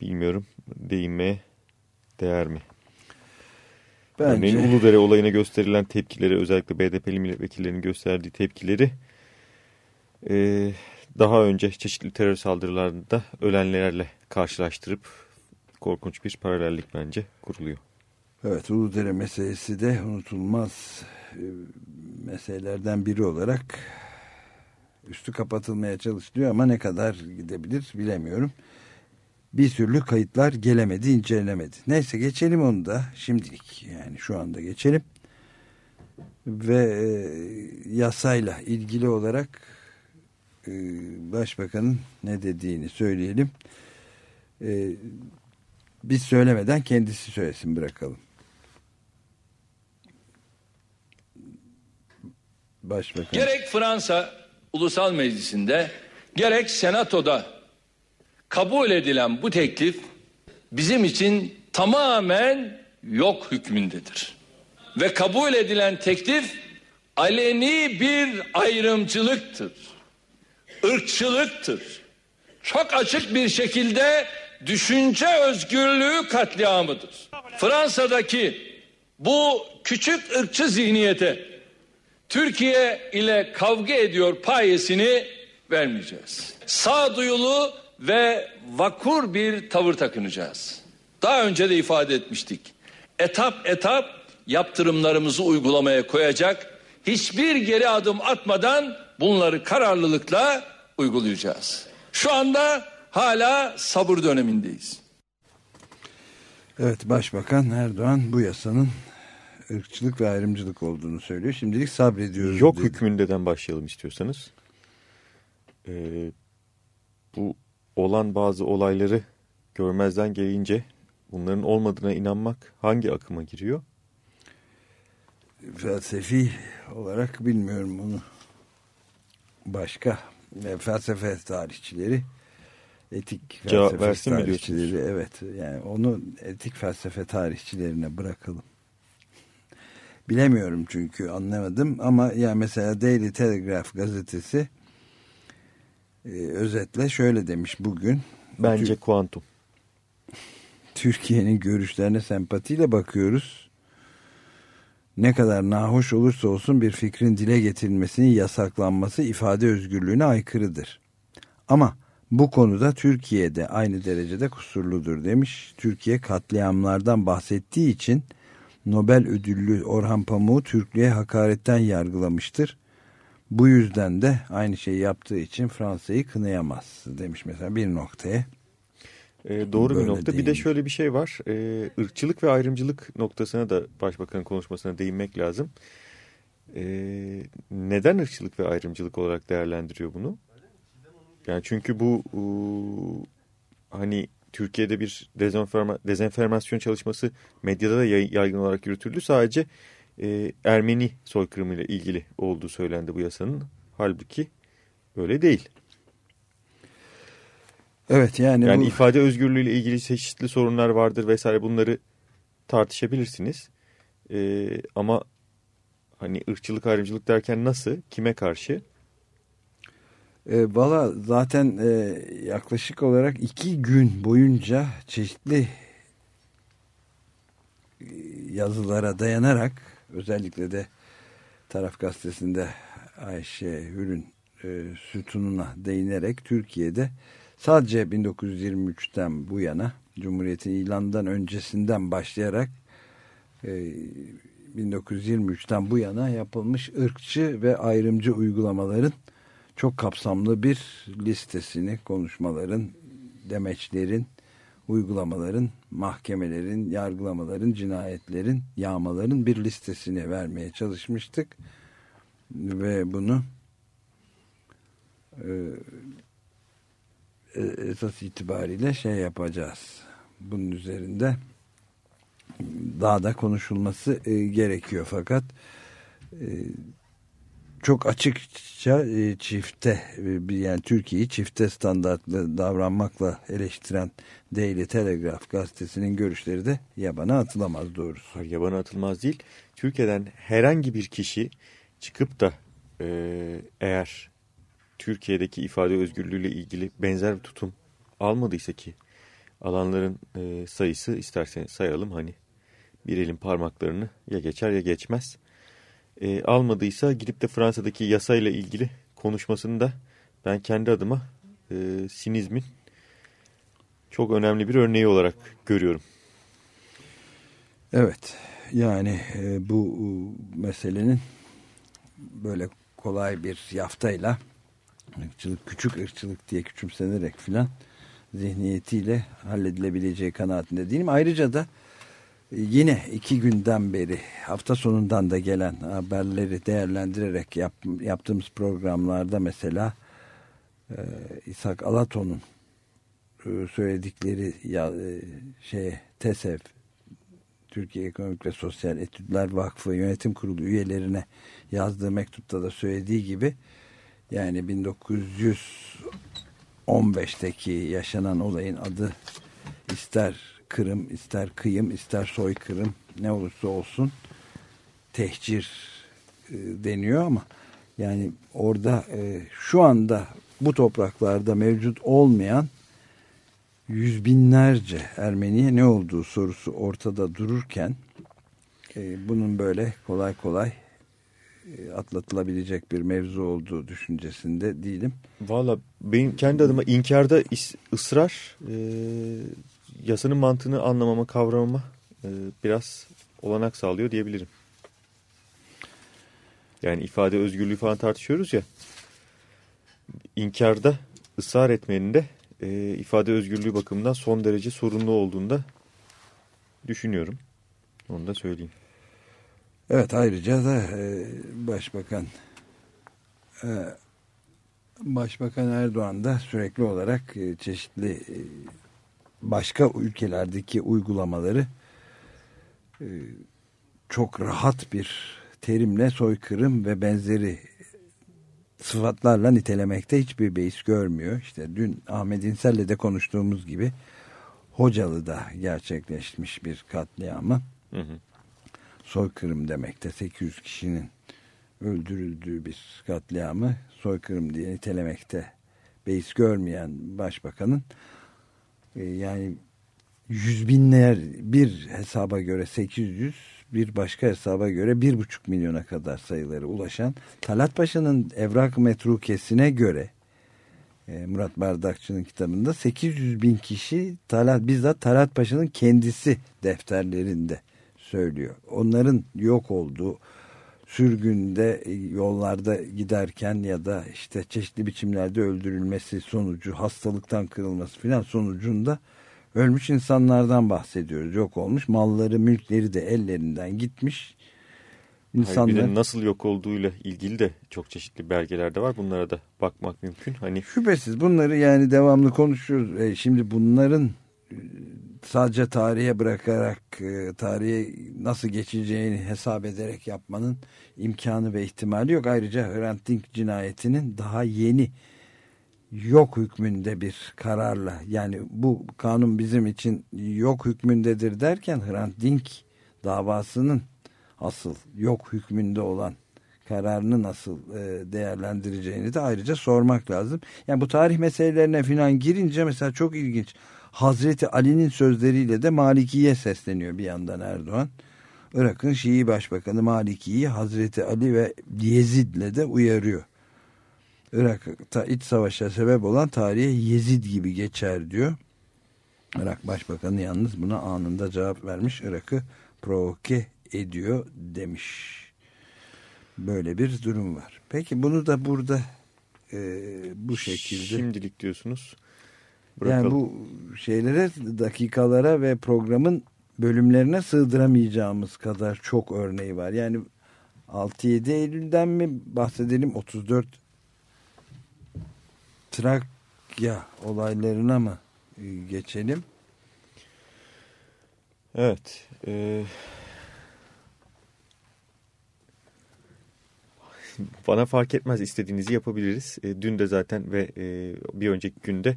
bilmiyorum değinmeye değer mi? Bence... Örneğin Uludere olayına gösterilen tepkileri özellikle BDP'li milletvekillerinin gösterdiği tepkileri e, daha önce çeşitli terör saldırılarında ölenlerle karşılaştırıp korkunç bir paralellik bence kuruluyor. Evet Uludere meselesi de unutulmaz e, meselelerden biri olarak üstü kapatılmaya çalışılıyor ama ne kadar gidebilir bilemiyorum. Bir türlü kayıtlar gelemedi, incelemedi. Neyse geçelim onu da şimdilik yani şu anda geçelim. Ve e, yasayla ilgili olarak başbakanın ne dediğini söyleyelim. E, biz söylemeden kendisi söylesin bırakalım. Başbakan. Gerek Fransa Ulusal Meclisi'nde gerek Senato'da kabul edilen bu teklif bizim için tamamen yok hükmündedir. Ve kabul edilen teklif aleni bir ayrımcılıktır ırkçılıktır. Çok açık bir şekilde düşünce özgürlüğü katliamıdır. Fransa'daki bu küçük ırkçı zihniyete Türkiye ile kavga ediyor payesini vermeyeceğiz. Sağduyulu ve vakur bir tavır takınacağız. Daha önce de ifade etmiştik. Etap etap yaptırımlarımızı uygulamaya koyacak. Hiçbir geri adım atmadan bunları kararlılıkla uygulayacağız. Şu anda hala sabır dönemindeyiz. Evet Başbakan Erdoğan bu yasanın ırkçılık ve ayrımcılık olduğunu söylüyor. Şimdilik sabrediyoruz. Yok dedi. hükmündeden başlayalım istiyorsanız. Ee, bu olan bazı olayları görmezden gelince bunların olmadığına inanmak hangi akıma giriyor? Felsefi olarak bilmiyorum bunu. Başka e, felsefe tarihçileri etik Cevap felsefe tarihçileri evet yani onu etik felsefe tarihçilerine bırakalım. Bilemiyorum çünkü anlamadım ama ya mesela Daily Telegraph gazetesi e, özetle şöyle demiş bugün. Bence Tür- kuantum. Türkiye'nin görüşlerine sempatiyle bakıyoruz. Ne kadar nahoş olursa olsun bir fikrin dile getirilmesinin yasaklanması ifade özgürlüğüne aykırıdır. Ama bu konuda Türkiye'de aynı derecede kusurludur demiş. Türkiye katliamlardan bahsettiği için Nobel ödüllü Orhan Pamuk'u Türklüğe hakaretten yargılamıştır. Bu yüzden de aynı şeyi yaptığı için Fransa'yı kınayamaz demiş mesela bir noktaya. Ee, doğru Böyle bir nokta. Bir de şöyle bir şey var. Ee, ırkçılık ve ayrımcılık noktasına da başbakanın konuşmasına değinmek lazım. Ee, neden ırkçılık ve ayrımcılık olarak değerlendiriyor bunu? Yani çünkü bu uu, hani Türkiye'de bir dezenforma, dezenformasyon çalışması medyada da yay- yaygın olarak yürütüldü. Sadece e, Ermeni soykırımıyla ilgili olduğu söylendi bu yasanın. Halbuki öyle değil. Evet yani, Yani bu... ifade özgürlüğüyle ilgili çeşitli sorunlar vardır vesaire bunları tartışabilirsiniz. Ee, ama hani ırkçılık ayrımcılık derken nasıl, kime karşı? E, Valla zaten e, yaklaşık olarak iki gün boyunca çeşitli e, yazılara dayanarak özellikle de Taraf Gazetesi'nde Ayşe Hür'ün e, sütununa değinerek Türkiye'de sadece 1923'ten bu yana Cumhuriyet'in ilanından öncesinden başlayarak e, 1923'ten bu yana yapılmış ırkçı ve ayrımcı uygulamaların çok kapsamlı bir listesini konuşmaların, demeçlerin, uygulamaların, mahkemelerin, yargılamaların, cinayetlerin, yağmaların bir listesini vermeye çalışmıştık. Ve bunu e, esas itibariyle şey yapacağız. Bunun üzerinde daha da konuşulması e, gerekiyor fakat e, çok açıkça e, çifte e, yani Türkiye'yi çifte standartlı davranmakla eleştiren Daily Telegraph gazetesinin görüşleri de yabana atılamaz doğrusu. Hayır, yabana atılmaz değil. Türkiye'den herhangi bir kişi çıkıp da e, eğer Türkiye'deki ifade özgürlüğüyle ilgili benzer bir tutum almadıysa ki alanların e, sayısı isterseniz sayalım hani bir elin parmaklarını ya geçer ya geçmez. E, almadıysa gidip de Fransa'daki yasayla ilgili konuşmasını da ben kendi adıma e, sinizmin çok önemli bir örneği olarak görüyorum. Evet yani e, bu meselenin böyle kolay bir yaftayla ırkçılık, küçük ırkçılık diye küçümsenerek filan zihniyetiyle halledilebileceği kanaatinde değilim. Ayrıca da yine iki günden beri hafta sonundan da gelen haberleri değerlendirerek yap, yaptığımız programlarda mesela e, İshak Alaton'un e, söyledikleri ya, e, şeye TESEV Türkiye Ekonomik ve Sosyal Etütler Vakfı Yönetim Kurulu üyelerine yazdığı mektupta da söylediği gibi yani 1915'teki yaşanan olayın adı ister Kırım, ister kıyım, ister soykırım ne olursa olsun tehcir e, deniyor ama yani orada e, şu anda bu topraklarda mevcut olmayan yüz binlerce Ermeniye ne olduğu sorusu ortada dururken e, bunun böyle kolay kolay atlatılabilecek bir mevzu olduğu düşüncesinde değilim. Valla benim kendi adıma inkarda ısrar e, yasanın mantığını anlamama, kavramama e, biraz olanak sağlıyor diyebilirim. Yani ifade özgürlüğü falan tartışıyoruz ya. İnkarda ısrar etmenin de e, ifade özgürlüğü bakımından son derece sorunlu olduğunda düşünüyorum. Onu da söyleyeyim. Evet ayrıca da e, Başbakan e, Başbakan Erdoğan da sürekli olarak e, çeşitli e, başka ülkelerdeki uygulamaları e, çok rahat bir terimle soykırım ve benzeri sıfatlarla nitelemekte hiçbir beis görmüyor. İşte dün Ahmet İnsel'le de konuştuğumuz gibi Hocalı'da gerçekleşmiş bir katliamı hı hı. Soykırım demekte. 800 kişinin öldürüldüğü bir katliamı soykırım diye nitelemekte. Beis görmeyen başbakanın e, yani yüz binler bir hesaba göre 800 bir başka hesaba göre bir buçuk milyona kadar sayıları ulaşan Talat Paşa'nın evrak metrukesine göre e, Murat Bardakçı'nın kitabında 800 bin kişi Talat, bizzat Talat Paşa'nın kendisi defterlerinde söylüyor. Onların yok olduğu sürgünde yollarda giderken ya da işte çeşitli biçimlerde öldürülmesi sonucu hastalıktan kırılması filan sonucunda ölmüş insanlardan bahsediyoruz. Yok olmuş malları mülkleri de ellerinden gitmiş. İnsanlar... Hayır, bir de nasıl yok olduğuyla ilgili de çok çeşitli belgeler de var. Bunlara da bakmak mümkün. Hani Şüphesiz bunları yani devamlı konuşuyoruz. E, şimdi bunların e, sadece tarihe bırakarak e, tarihe nasıl geçeceğini hesap ederek yapmanın imkanı ve ihtimali yok. Ayrıca Hrant Dink cinayetinin daha yeni yok hükmünde bir kararla yani bu kanun bizim için yok hükmündedir derken Hrant Dink davasının asıl yok hükmünde olan kararını nasıl e, değerlendireceğini de ayrıca sormak lazım. Yani bu tarih meselelerine falan girince mesela çok ilginç. Hazreti Ali'nin sözleriyle de Maliki'ye sesleniyor bir yandan Erdoğan. Irak'ın Şii Başbakanı Maliki'yi Hazreti Ali ve Yezid'le de uyarıyor. Irak'ta iç savaşa sebep olan tarihe Yezid gibi geçer diyor. Irak Başbakanı yalnız buna anında cevap vermiş. Irak'ı provoke ediyor demiş. Böyle bir durum var. Peki bunu da burada e, bu şekilde. Şimdilik diyorsunuz. Bırakalım. Yani bu şeylere dakikalara ve programın bölümlerine sığdıramayacağımız kadar çok örneği var. Yani 6-7 Eylül'den mi bahsedelim 34 Trakya olaylarına mı e, geçelim? Evet. E, bana fark etmez istediğinizi yapabiliriz. E, dün de zaten ve e, bir önceki günde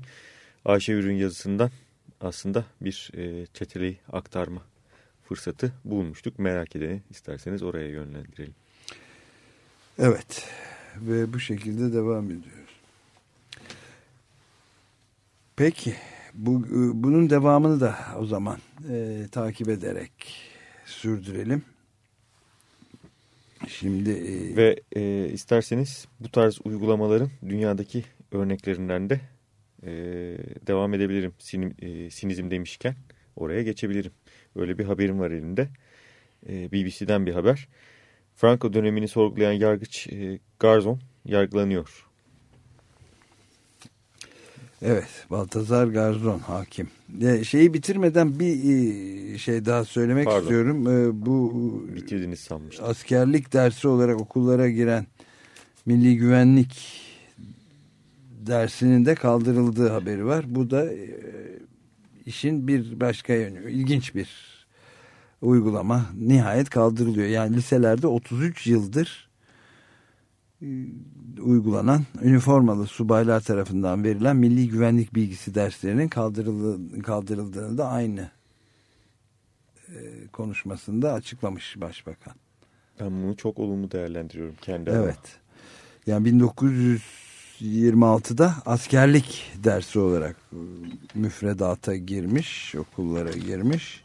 Ayşe Ürün yazısından aslında bir e, çeteleyi aktarma fırsatı bulmuştuk. Merak edeni isterseniz oraya yönlendirelim. Evet ve bu şekilde devam ediyoruz. Peki bu, bunun devamını da o zaman e, takip ederek sürdürelim. Şimdi e, ve e, isterseniz bu tarz uygulamaların dünyadaki örneklerinden de e, devam edebilirim. Sinim, e, sinizm demişken oraya geçebilirim. Öyle bir haberim var elimde. E, BBC'den bir haber. Franco dönemini sorgulayan yargıç e, Garzon yargılanıyor. Evet, Baltazar Garzon hakim. E, şeyi bitirmeden bir e, şey daha söylemek Pardon. istiyorum. E, bu bitirdiniz sanmıştım. Askerlik dersi olarak okullara giren milli güvenlik dersinin de kaldırıldığı haberi var. Bu da e, işin bir başka yönü. İlginç bir uygulama. Nihayet kaldırılıyor. Yani liselerde 33 yıldır e, uygulanan üniformalı subaylar tarafından verilen milli güvenlik bilgisi derslerinin kaldırıldığı, kaldırıldığını da aynı e, konuşmasında açıklamış başbakan. Ben bunu çok olumlu değerlendiriyorum kendi Evet. Adıma. Yani 1900 26'da askerlik dersi olarak e, müfredata girmiş, okullara girmiş.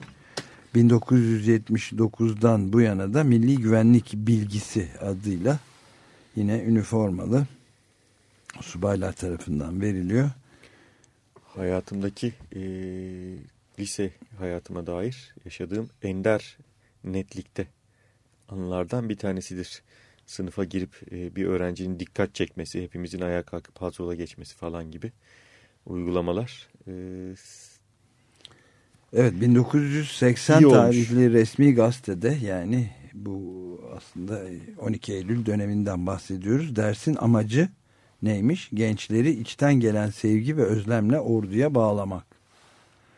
1979'dan bu yana da Milli Güvenlik Bilgisi adıyla yine üniformalı subaylar tarafından veriliyor. Hayatımdaki e, lise hayatıma dair yaşadığım ender netlikte anılardan bir tanesidir. Sınıfa girip e, bir öğrencinin dikkat çekmesi, hepimizin ayağa kalkıp patrola geçmesi falan gibi uygulamalar. E, evet 1980 tarihli resmi gazetede yani bu aslında 12 Eylül döneminden bahsediyoruz. Dersin amacı neymiş? Gençleri içten gelen sevgi ve özlemle orduya bağlamak.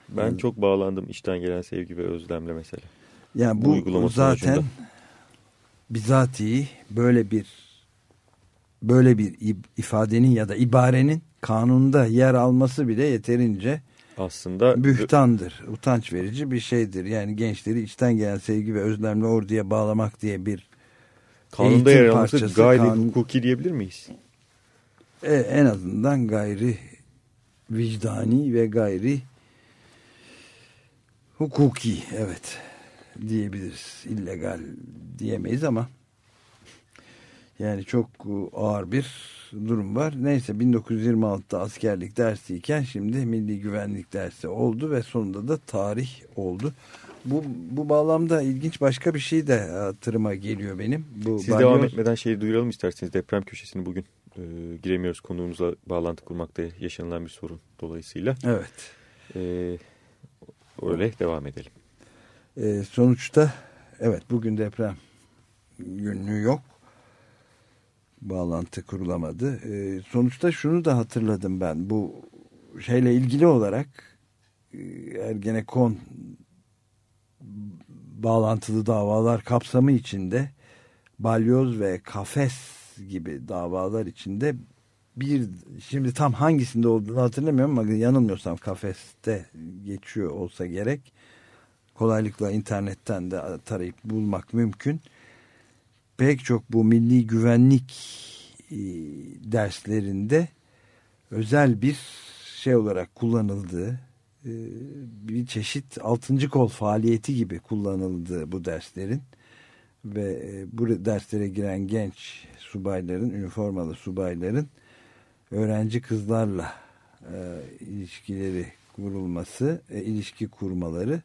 Ben yani, çok bağlandım içten gelen sevgi ve özlemle mesela. Yani bu, bu zaten sonucunda. Bizatihi böyle bir böyle bir ifadenin ya da ibarenin kanunda yer alması bile yeterince aslında bühtandır, utanç verici bir şeydir. Yani gençleri içten gelen sevgi ve özlemle orduya bağlamak diye bir kanunda yer alması gayri kanun... hukuki diyebilir miyiz? E, en azından gayri vicdani ve gayri hukuki evet diyebiliriz. illegal diyemeyiz ama yani çok ağır bir durum var. Neyse 1926'da askerlik dersiyken şimdi milli güvenlik dersi oldu ve sonunda da tarih oldu. Bu, bu bağlamda ilginç başka bir şey de hatırıma geliyor benim. Bu Siz balyoz... devam etmeden şeyi duyuralım isterseniz deprem köşesini bugün e, giremiyoruz konuğumuzla bağlantı kurmakta yaşanılan bir sorun dolayısıyla. Evet. E, öyle devam edelim. E, sonuçta evet bugün deprem günlüğü yok bağlantı kurulamadı. E, sonuçta şunu da hatırladım ben. Bu şeyle ilgili olarak e, Ergenekon bağlantılı davalar kapsamı içinde balyoz ve kafes gibi davalar içinde bir şimdi tam hangisinde olduğunu hatırlamıyorum ama yanılmıyorsam kafeste geçiyor olsa gerek kolaylıkla internetten de tarayıp bulmak mümkün. Pek çok bu milli güvenlik e, derslerinde özel bir şey olarak kullanıldığı e, bir çeşit altıncı kol faaliyeti gibi kullanıldığı bu derslerin ve e, bu derslere giren genç subayların, üniformalı subayların öğrenci kızlarla e, ilişkileri kurulması, e, ilişki kurmaları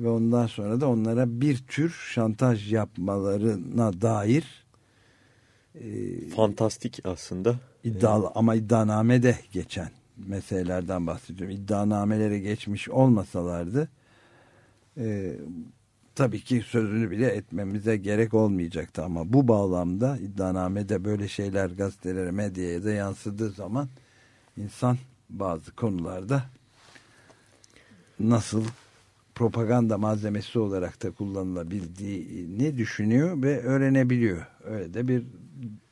ve ondan sonra da onlara bir tür şantaj yapmalarına dair e, fantastik aslında iddialı ee, ama iddianamede geçen meselelerden bahsediyorum. İddianamelere geçmiş olmasalardı e, tabii ki sözünü bile etmemize gerek olmayacaktı ama bu bağlamda iddianamede böyle şeyler gazetelere medyaya da yansıdığı zaman insan bazı konularda nasıl propaganda malzemesi olarak da kullanılabildiğini düşünüyor ve öğrenebiliyor. Öyle de bir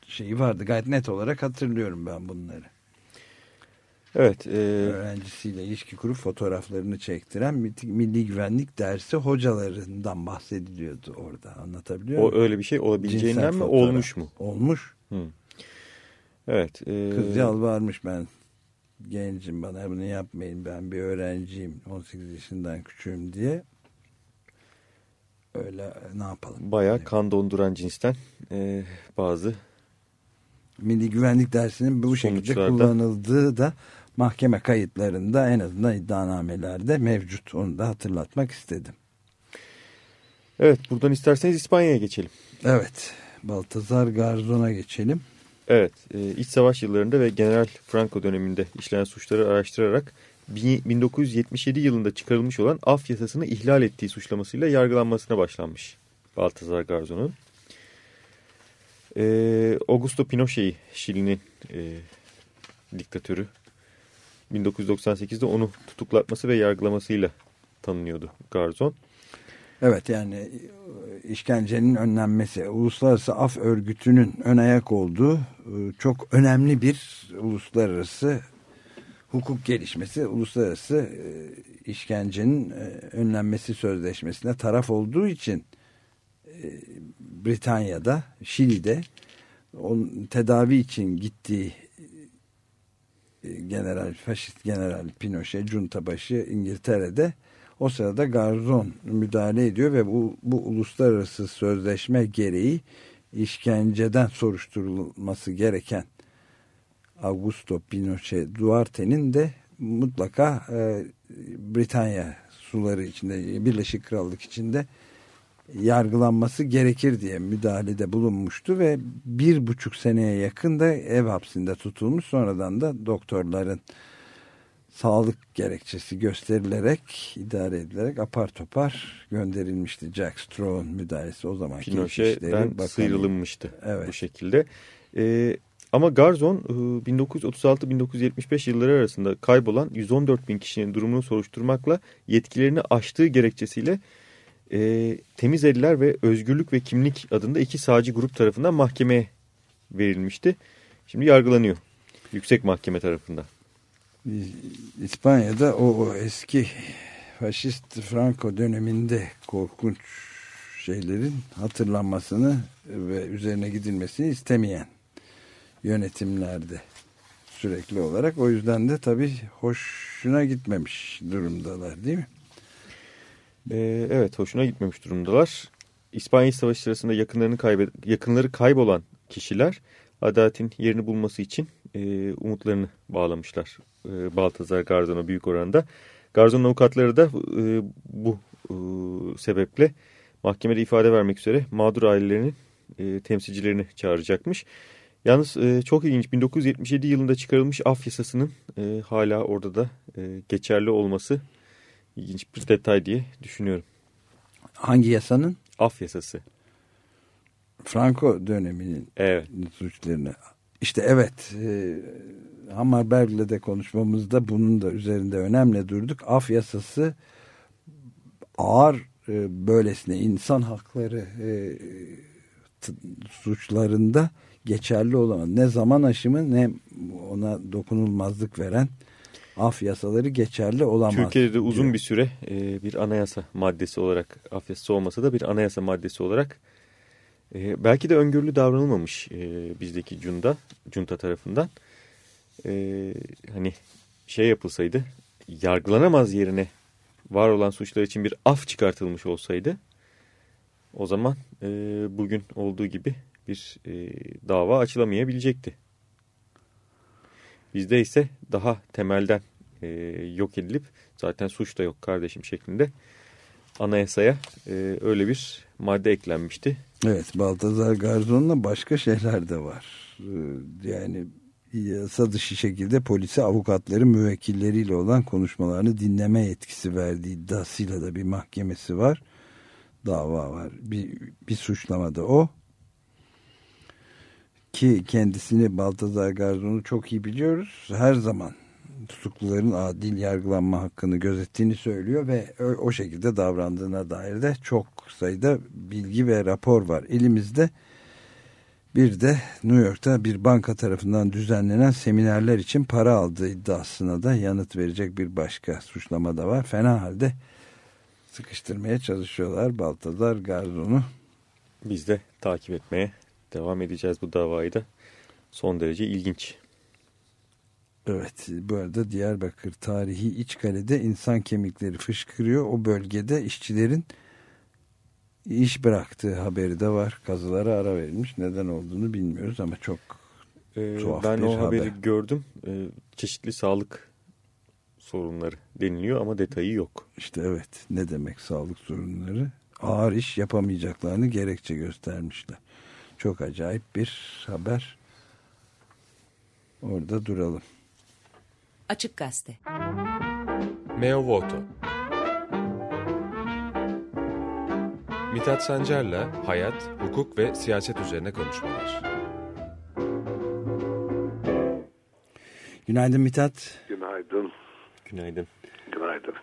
şeyi vardı. Gayet net olarak hatırlıyorum ben bunları. Evet. E... Öğrencisiyle ilişki kurup fotoğraflarını çektiren milli güvenlik dersi hocalarından bahsediliyordu orada. Anlatabiliyor muyum? O öyle bir şey olabileceğinden mi olmuş mu? Olmuş. Hı. Evet. E... Kız yalvarmış ben gencim bana bunu yapmayın ben bir öğrenciyim 18 yaşından küçüğüm diye öyle ne yapalım. Baya yani. kan donduran cinsten e, bazı Milli Güvenlik dersinin bu şekilde kullanıldığı da mahkeme kayıtlarında en azından iddianamelerde mevcut. Onu da hatırlatmak istedim. Evet buradan isterseniz İspanya'ya geçelim. Evet Baltazar Garzon'a geçelim. Evet, e, iç savaş yıllarında ve General Franco döneminde işlenen suçları araştırarak 1977 yılında çıkarılmış olan af yasasını ihlal ettiği suçlamasıyla yargılanmasına başlanmış Baltazar Garzon'un. E, Augusto Pinochet'i Şili'nin e, diktatörü 1998'de onu tutuklatması ve yargılamasıyla tanınıyordu Garzon. Evet yani e, işkencenin önlenmesi, Uluslararası Af Örgütü'nün ön ayak olduğu e, çok önemli bir uluslararası hukuk gelişmesi, uluslararası e, işkencenin önlenmesi sözleşmesine taraf olduğu için Britanya'da, Şili'de onun tedavi için gittiği general, faşist general Pinochet, junta başı İngiltere'de o sırada garzon müdahale ediyor ve bu, bu uluslararası sözleşme gereği işkenceden soruşturulması gereken Augusto Pinochet Duarte'nin de mutlaka e, Britanya suları içinde Birleşik Krallık içinde yargılanması gerekir diye müdahalede bulunmuştu ve bir buçuk seneye yakın da ev hapsinde tutulmuş. Sonradan da doktorların sağlık gerekçesi gösterilerek, idare edilerek apar topar gönderilmişti. Jack Straw'un müdahalesi o zaman. Pinochet'den sıyrılınmıştı evet. bu şekilde. Ee, ama Garzon 1936-1975 yılları arasında kaybolan 114 bin kişinin durumunu soruşturmakla yetkilerini aştığı gerekçesiyle e, Temiz Eller ve Özgürlük ve Kimlik adında iki sağcı grup tarafından mahkemeye verilmişti. Şimdi yargılanıyor yüksek mahkeme tarafından. İspanya'da o, o eski faşist Franco döneminde korkunç şeylerin hatırlanmasını ve üzerine gidilmesini istemeyen yönetimlerde sürekli olarak. O yüzden de tabii hoşuna gitmemiş durumdalar değil mi? Ee, evet hoşuna gitmemiş durumdalar. İspanya Savaşı sırasında yakınlarını kaybed yakınları kaybolan kişiler adaletin yerini bulması için e, umutlarını bağlamışlar. E, Baltazar Garzon'a büyük oranda. Garzon'un avukatları da e, bu e, sebeple mahkemede ifade vermek üzere mağdur ailelerinin e, temsilcilerini çağıracakmış. Yalnız e, çok ilginç 1977 yılında çıkarılmış af yasasının e, hala orada da e, geçerli olması ilginç bir detay diye düşünüyorum. Hangi yasanın? Af yasası. Franco döneminin evet. suçlarını. İşte evet e, Hammarberg'le de konuşmamızda bunun da üzerinde önemli durduk. Af yasası ağır e, böylesine insan hakları e, suçlarında geçerli olamaz. Ne zaman aşımı ne ona dokunulmazlık veren af yasaları geçerli olamaz. Türkiye'de de uzun diyor. bir süre e, bir anayasa maddesi olarak af yasası olmasa da bir anayasa maddesi olarak e, belki de öngörülü davranılmamış e, bizdeki cunda, junta tarafından. E, hani şey yapılsaydı yargılanamaz yerine var olan suçlar için bir af çıkartılmış olsaydı o zaman e, bugün olduğu gibi bir e, dava açılamayabilecekti. Bizde ise daha temelden e, yok edilip zaten suç da yok kardeşim şeklinde anayasaya e, öyle bir madde eklenmişti. Evet Baltazar Garzon'la başka şeyler de var. E, yani yasa dışı şekilde polise avukatları müvekkilleriyle olan konuşmalarını dinleme yetkisi verdiği iddiasıyla da bir mahkemesi var. Dava var. Bir, bir suçlama da o ki kendisini Baltazar Garzon'u çok iyi biliyoruz. Her zaman tutukluların adil yargılanma hakkını gözettiğini söylüyor ve o şekilde davrandığına dair de çok sayıda bilgi ve rapor var. Elimizde bir de New York'ta bir banka tarafından düzenlenen seminerler için para aldığı iddiasına da yanıt verecek bir başka suçlama da var. Fena halde sıkıştırmaya çalışıyorlar Baltazar Garzon'u. Biz de takip etmeye devam edeceğiz bu davayı da. Son derece ilginç. Evet bu arada Diyarbakır tarihi İçkale'de insan kemikleri fışkırıyor. O bölgede işçilerin iş bıraktığı haberi de var. Kazılara ara verilmiş. Neden olduğunu bilmiyoruz ama çok ee, tuhaf ben bir o haberi haber. gördüm. Ee, çeşitli sağlık sorunları deniliyor ama detayı yok. İşte evet ne demek sağlık sorunları? Ağır iş yapamayacaklarını gerekçe göstermişler. Çok acayip bir haber. Orada duralım. Açık Gazete Meo Voto Mithat Sancar'la hayat, hukuk ve siyaset üzerine konuşmalar. Günaydın Mithat. Günaydın. Günaydın. Günaydın.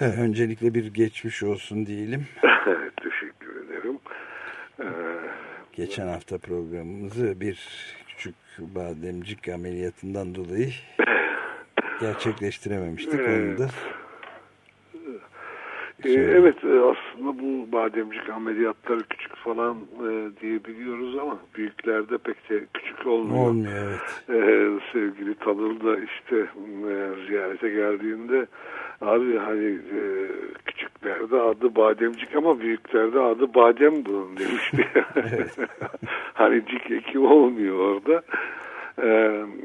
öncelikle bir geçmiş olsun diyelim. Teşekkür ederim. Ee, Geçen hafta programımızı bir küçük bademcik ameliyatından dolayı gerçekleştirememiştik. Evet. Onu da ee, evet e, aslında bu bademcik ameliyatları küçük falan e, diyebiliyoruz ama büyüklerde pek de küçük olmuyor. Olmuyor evet. Ee, sevgili Tanıl da işte e, ziyarete geldiğinde abi hani e, küçüklerde adı bademcik ama büyüklerde adı badem bunun demişti. hani cik eki olmuyor orada. Ee,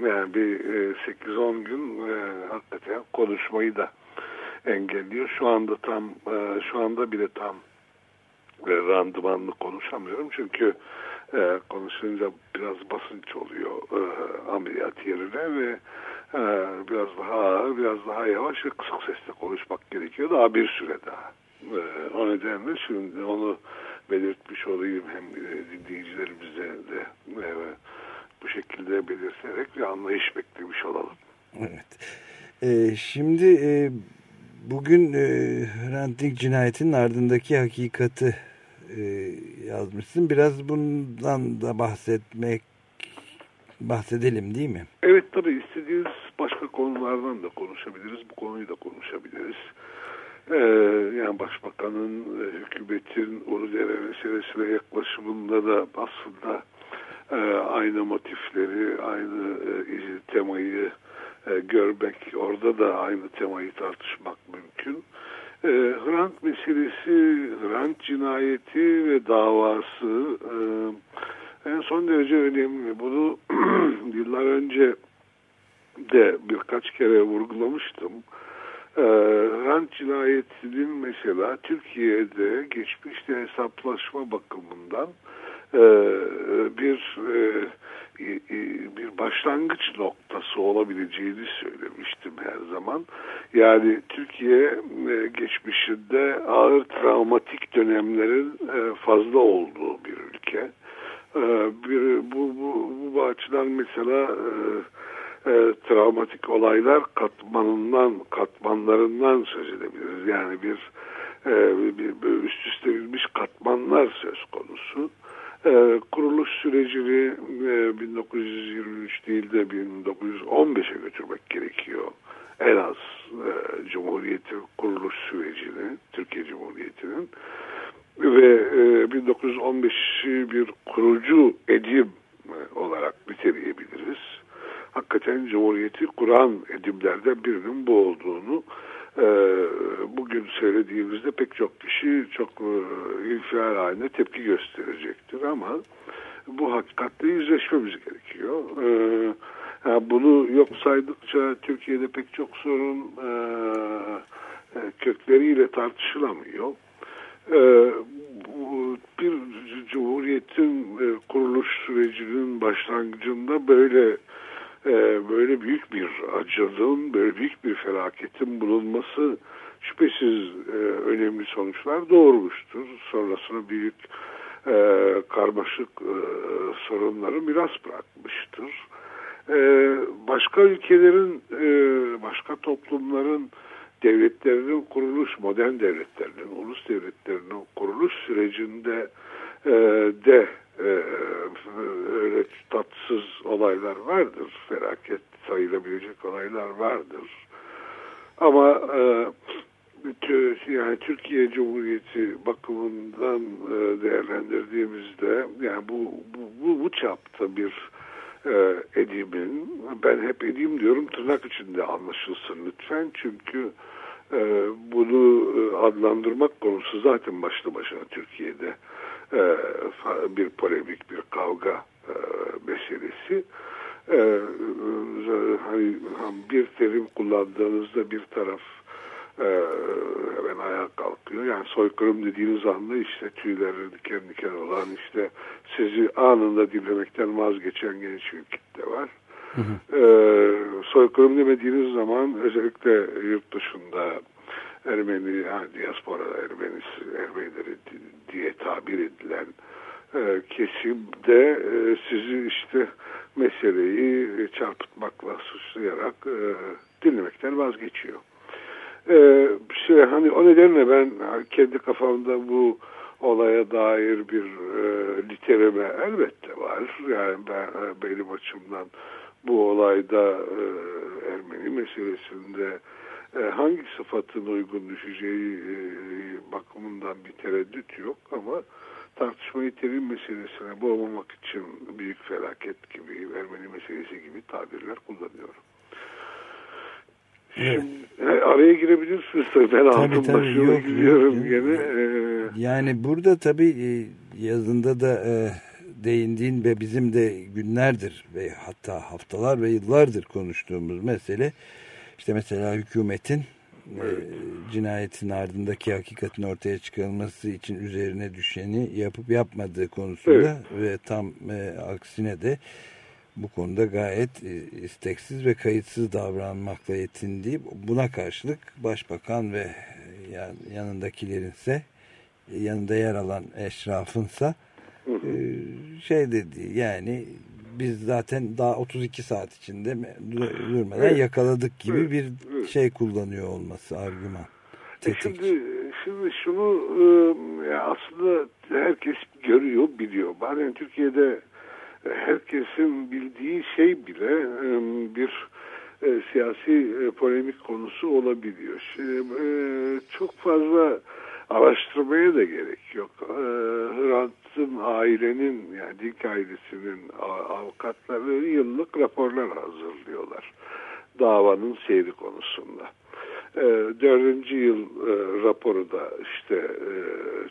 yani bir e, 8-10 gün e, hakikaten konuşmayı da engelliyor. Şu anda tam e, şu anda bile tam randımanlı konuşamıyorum çünkü e, konuşunca biraz basınç oluyor e, ameliyat yerine ve e, biraz daha ağır, biraz daha yavaş ve kısık sesle konuşmak gerekiyor daha bir süre daha. E, o nedenle şimdi onu belirtmiş olayım hem e, dinleyicilerimize de e, bu şekilde belirterek bir anlayış beklemiş olalım. Evet. E, şimdi e, bugün e, Hrant Dink cinayetinin ardındaki hakikati e, yazmışsın. Biraz bundan da bahsetmek bahsedelim değil mi? Evet tabii istediğiniz başka konulardan da konuşabiliriz. Bu konuyu da konuşabiliriz. Ee, yani başbakanın, e, hükümetin Uludere meselesine yaklaşımında da aslında e, aynı motifleri, aynı e, temayı e, görmek, orada da aynı temayı tartışmak mümkün. E, Hrant meselesi, Hrant cinayeti ve davası e, en son derece önemli. Bunu yıllar önce de birkaç kere vurgulamıştım. E, Hrant cinayetinin mesela Türkiye'de geçmişte hesaplaşma bakımından e, bir e, bir başlangıç noktası olabileceğini söylemiştim her zaman. Yani Türkiye e, geçmişinde ağır travmatik dönemlerin e, fazla olduğu bir ülke. E, bir, bu, bu, bu açıdan mesela e, travmatik olaylar katmanından, katmanlarından söz edebiliriz. Yani bir, e, bir, bir üst üste binmiş katmanlar söz konusu. Ee, kuruluş sürecini e, 1923 değil de 1915'e götürmek gerekiyor. En az e, Cumhuriyet'in kuruluş sürecini, Türkiye Cumhuriyeti'nin ve e, 1915'i bir kurucu edim e, olarak niteleyebiliriz. Hakikaten Cumhuriyeti kuran edimlerden birinin bu olduğunu e, bugün söylediğimizde pek çok kişi çok e, infial haline tepki gösterecektir ama bu hakikatle yüzleşmemiz gerekiyor. E, yani bunu yok saydıkça Türkiye'de pek çok sorun e, e kökleriyle tartışılamıyor. E, bir cumhuriyetin kuruluş sürecinin başlangıcında böyle böyle büyük bir acının, böyle büyük bir felaketin bulunması şüphesiz e, önemli sonuçlar doğurmuştur. Sonrasında büyük e, karmaşık e, sorunları miras bırakmıştır. Başka ülkelerin, başka toplumların devletlerinin kuruluş, modern devletlerinin, ulus devletlerinin kuruluş sürecinde e, de e, öyle tatsız olaylar vardır. Felaket sayılabilecek olaylar vardır. Ama e, yani Türkiye Cumhuriyeti bakımından e, değerlendirdiğimizde yani bu bu, bu, bu çapta bir e, edimin ben hep edim diyorum tırnak içinde anlaşılsın lütfen çünkü bunu adlandırmak konusu zaten başlı başına Türkiye'de e, bir polemik, bir kavga e, meselesi. E, hani bir terim kullandığınızda bir taraf hemen ayağa kalkıyor. Yani soykırım dediğiniz anda işte tüyleri diken diken olan işte sizi anında dinlemekten vazgeçen genç bir kitle var. Hı hı. soykırım demediğiniz zaman özellikle yurt dışında Ermeni, yani diaspora Ermenisi, Ermenileri diye tabir edilen e, kesimde e, sizi işte meseleyi çarpıtmakla suçlayarak e, dinlemekten vazgeçiyor. E, şey, hani o nedenle ben kendi kafamda bu olaya dair bir e, elbette var. Yani ben, benim açımdan bu olayda Ermeni meselesinde hangi sıfatın uygun düşeceği e, bakımından bir tereddüt yok ama tartışmayı terim meselesine boğmamak için büyük felaket gibi, Ermeni meselesi gibi tabirler kullanıyorum. Evet. Şimdi, araya girebilirsiniz tabii. Ben tabii, tabii, yok, gidiyorum yok, gene. Ee... Yani burada tabii e, yazında da e, değindiğin ve bizim de günlerdir ve hatta haftalar ve yıllardır konuştuğumuz mesele işte mesela hükümetin evet. e, cinayetin ardındaki hakikatin ortaya çıkarılması için üzerine düşeni yapıp yapmadığı konusunda evet. ve tam e, aksine de bu konuda gayet e, isteksiz ve kayıtsız davranmakla yetindiği buna karşılık başbakan ve yani yanındakilerinse yanında yer alan eşrafınsa. E, şey dedi yani biz zaten daha 32 saat içinde durmadan evet. yakaladık gibi evet. bir evet. şey kullanıyor olması argüman. E şimdi, şimdi şunu e, aslında herkes görüyor, biliyor. Bazen Türkiye'de herkesin bildiği şey bile e, bir e, siyasi polemik konusu olabiliyor. Şimdi, çok fazla araştırmaya da gerek yok. Hrant'ın ailenin yani Dink ailesinin avukatları yıllık raporlar hazırlıyorlar davanın seyri konusunda. E, dördüncü yıl e, raporu da işte e,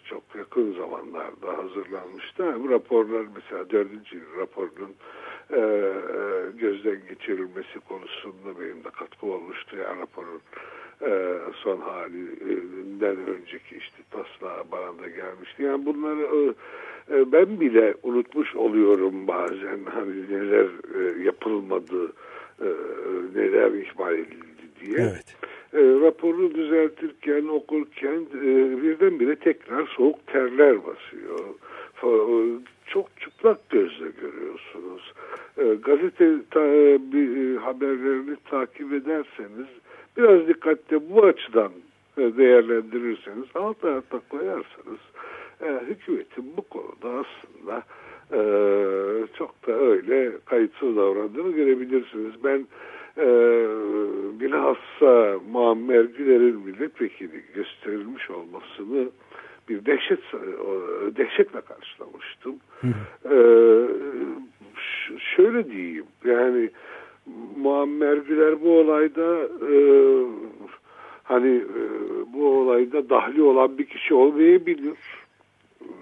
çok yakın zamanlarda hazırlanmıştı. Bu raporlar mesela dördüncü yıl raporunun e, e, gözden geçirilmesi konusunda benim de katkı olmuştu. Yani raporun son halinden önceki işte taslağı bana da gelmişti. Yani bunları e, e, ben bile unutmuş oluyorum bazen hani neler e, yapılmadı, e, neler ihmal edildi diye. Evet e, raporu düzeltirken, okurken e, birdenbire tekrar soğuk terler basıyor. E, çok çıplak gözle görüyorsunuz. E, gazete e, haberlerini takip ederseniz biraz dikkatle bu açıdan e, değerlendirirseniz alt alta koyarsanız e, hükümetin bu konuda aslında e, çok da öyle kayıtsız davrandığını görebilirsiniz. Ben e, bilhassa Muammer Güler'in milletvekili gösterilmiş olmasını bir dehşet dehşetle karşılamıştım. ee, şöyle diyeyim yani Muammer Güler bu olayda e, hani e, bu olayda dahli olan bir kişi olmayabilir.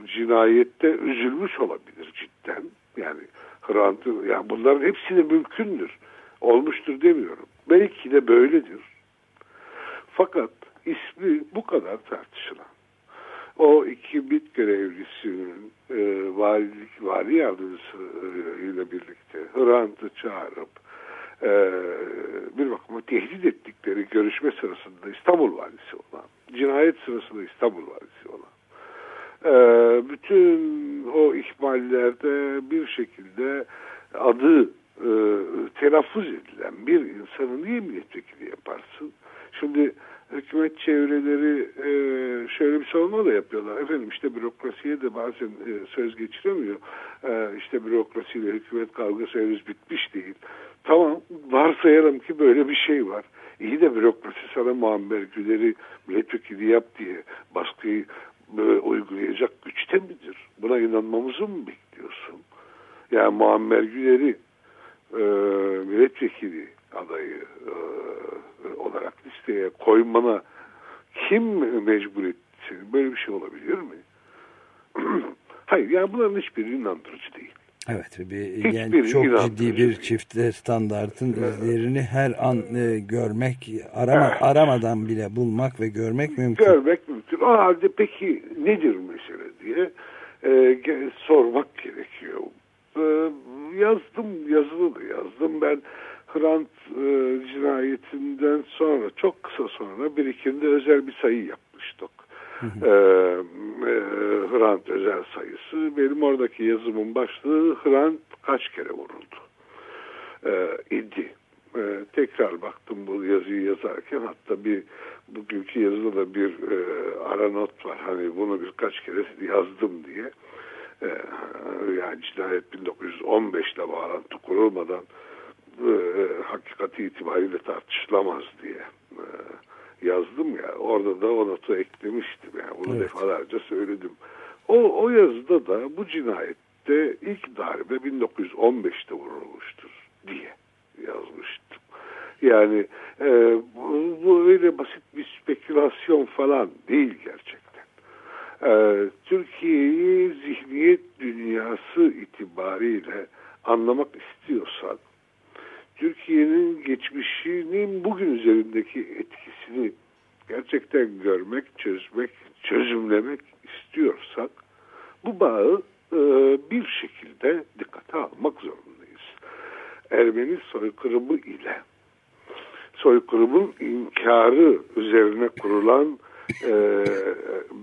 Cinayette üzülmüş olabilir cidden. Yani Hrant'ın yani bunların hepsi de mümkündür olmuştur demiyorum. Belki de böyledir. Fakat ismi bu kadar tartışılan. O iki bit görevlisinin e, valilik, vali yardımcısı ile birlikte Hrant'ı çağırıp e, bir bakıma tehdit ettikleri görüşme sırasında İstanbul valisi olan, cinayet sırasında İstanbul valisi olan, e, bütün o ihmallerde bir şekilde adı e, telaffuz edilen bir insanı niye milletvekili yaparsın? Şimdi hükümet çevreleri e, şöyle bir savunma da yapıyorlar. Efendim işte bürokrasiye de bazen e, söz geçiremiyor. E, işte bürokrasiyle hükümet kavgası henüz bitmiş değil. Tamam varsayalım ki böyle bir şey var. İyi de bürokrasi sana Muammer Güler'i milletvekili yap diye baskıyı e, uygulayacak güçte midir? Buna inanmamızı mı bekliyorsun? Yani Muammer Güler'i e, milletvekili adayı e, olarak listeye koymana kim mecbur etti Böyle bir şey olabilir mi? Hayır yani bunların hiçbiri inandırıcı değil. Evet bir yani çok ciddi bir çifte standartın evet. izlerini her an e, görmek arama, evet. aramadan bile bulmak ve görmek mümkün. Görmek mümkün. O halde peki nedir mesele diye e, sormak gerekiyor e, yazdım, yazılı da yazdım. Ben Hrant e, cinayetinden sonra, çok kısa sonra birikimde özel bir sayı yapmıştık. Hı e, e, Hrant özel sayısı. Benim oradaki yazımın başlığı Hrant kaç kere vuruldu e, idi. E, tekrar baktım bu yazıyı yazarken hatta bir bugünkü yazıda da bir e, ara not var. Hani bunu birkaç kere yazdım diye e, yani cinayet 1915 ile bağlantı kurulmadan e, hakikati itibariyle tartışılamaz diye e, yazdım ya orada da o notu eklemiştim yani bunu evet. defalarca söyledim. O, o yazıda da bu cinayette ilk darbe 1915'te vurulmuştur diye yazmıştım. Yani e, bu, bu öyle basit bir spekülasyon falan değil gerçekten e, Türkiye'yi zihniyet dünyası itibariyle anlamak istiyorsak, Türkiye'nin geçmişinin bugün üzerindeki etkisini gerçekten görmek, çözmek, çözümlemek istiyorsak bu bağı e, bir şekilde dikkate almak zorundayız. Ermeni soykırımı ile soykırımın inkarı üzerine kurulan e,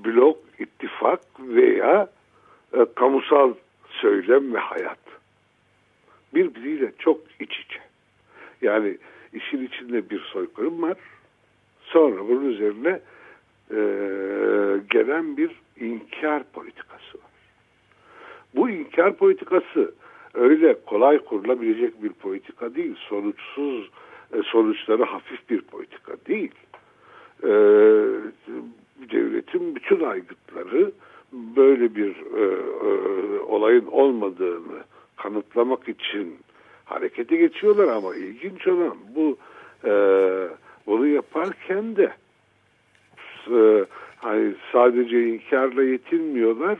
blok, ittifak veya e, kamusal söylem ve hayat. Birbiriyle çok iç içe. Yani işin içinde bir soykırım var. Sonra bunun üzerine e, gelen bir inkar politikası var. Bu inkar politikası öyle kolay kurulabilecek bir politika değil. Sonuçsuz, e, sonuçları hafif bir politika değil. E, devletin bütün aygıtları böyle bir e, e, olayın olmadığını kanıtlamak için harekete geçiyorlar ama ilginç olan bu e, bunu yaparken de e, hani sadece inkarla yetinmiyorlar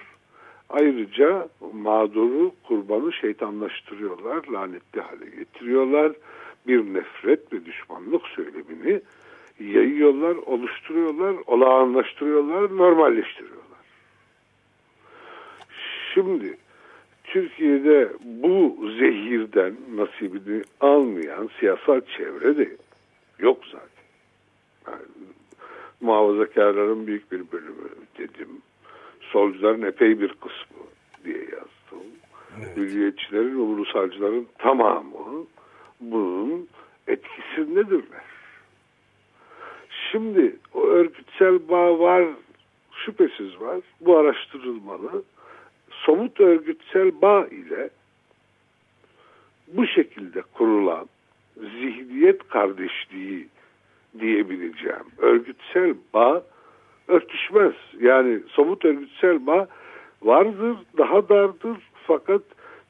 ayrıca mağduru kurbanı şeytanlaştırıyorlar lanetli hale getiriyorlar bir nefret ve düşmanlık söylemini yayıyorlar, oluşturuyorlar, olağanlaştırıyorlar, normalleştiriyorlar. Şimdi Türkiye'de bu zehirden nasibini almayan siyasal çevre de yok zaten. Yani, muhafazakarların büyük bir bölümü dedim. Solcuların epey bir kısmı diye yazdım. Evet. Milliyetçilerin ve ulusalcıların tamamı bunun etkisindedirler. Şimdi o örgütsel bağ var, şüphesiz var. Bu araştırılmalı. Somut örgütsel bağ ile bu şekilde kurulan zihniyet kardeşliği diyebileceğim örgütsel bağ örtüşmez. Yani somut örgütsel bağ vardır, daha dardır fakat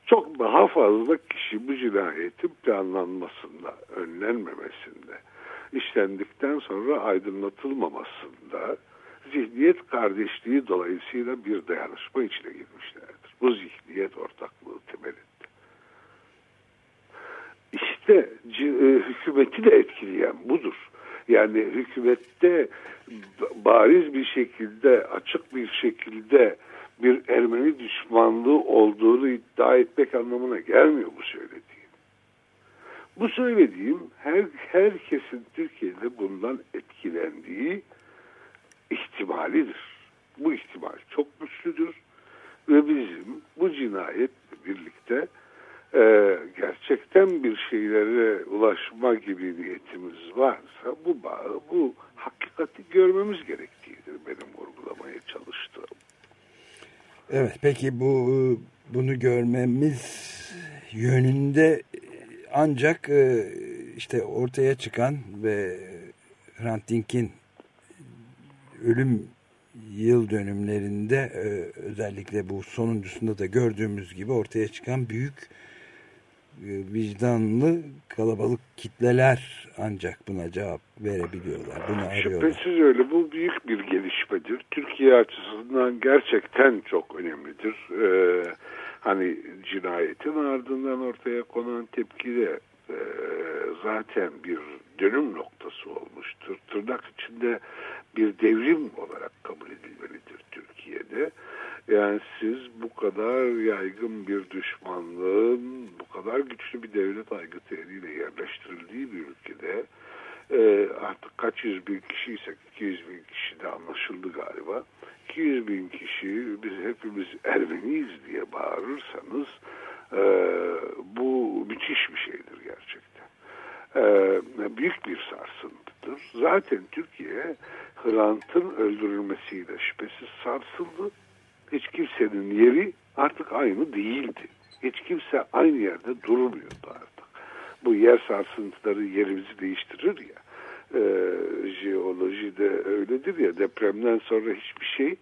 çok daha fazla kişi bu cinayetin planlanmasında, önlenmemesinde, işlendikten sonra aydınlatılmamasında zihniyet kardeşliği dolayısıyla bir dayanışma içine girmişlerdir. Bu zihniyet ortaklığı temelinde. İşte e, hükümeti de etkileyen budur. Yani hükümette bariz bir şekilde, açık bir şekilde bir Ermeni düşmanlığı olduğunu iddia etmek anlamına gelmiyor bu söylediğim. Bu söylediğim her herkesin Türkiye'de bundan etkilendiği ihtimalidir. Bu ihtimal çok güçlüdür ve bizim bu cinayetle birlikte e, gerçekten bir şeylere ulaşma gibi niyetimiz varsa bu bağı, bu hakikati görmemiz gerektiğidir benim vurgulamaya çalıştığım. Evet peki bu bunu görmemiz yönünde ancak e, işte ortaya çıkan ve Hrant Dink'in ölüm yıl dönümlerinde e, özellikle bu sonuncusunda da gördüğümüz gibi ortaya çıkan büyük e, vicdanlı kalabalık kitleler ancak buna cevap verebiliyorlar. Bunu arıyorlar. Şüphesiz öyle. Bu büyük bir gelişmedir. Türkiye açısından gerçekten çok önemlidir. Ee, hani cinayetin ardından ortaya konan tepki de e, zaten bir dönüm noktası olmuştur. Tırnak içinde bir devrim olarak kabul edilmelidir Türkiye'de. Yani siz bu kadar yaygın bir düşmanlığın bu kadar güçlü bir devlet aygıtı eliyle yerleştirildiği bir ülkede e, artık kaç yüz bin kişiysek 200 bin kişi de anlaşıldı galiba. 200 bin kişi biz hepimiz Ermeniyiz diye bağırırsanız e, bu müthiş bir şeydir gerçekten. E, büyük bir sarsıntıdır. Zaten Türkiye Hrant'ın öldürülmesiyle şüphesiz sarsıldı. Hiç kimsenin yeri artık aynı değildi. Hiç kimse aynı yerde durmuyordu artık. Bu yer sarsıntıları yerimizi değiştirir ya. E, jeoloji de öyledir ya depremden sonra hiçbir şey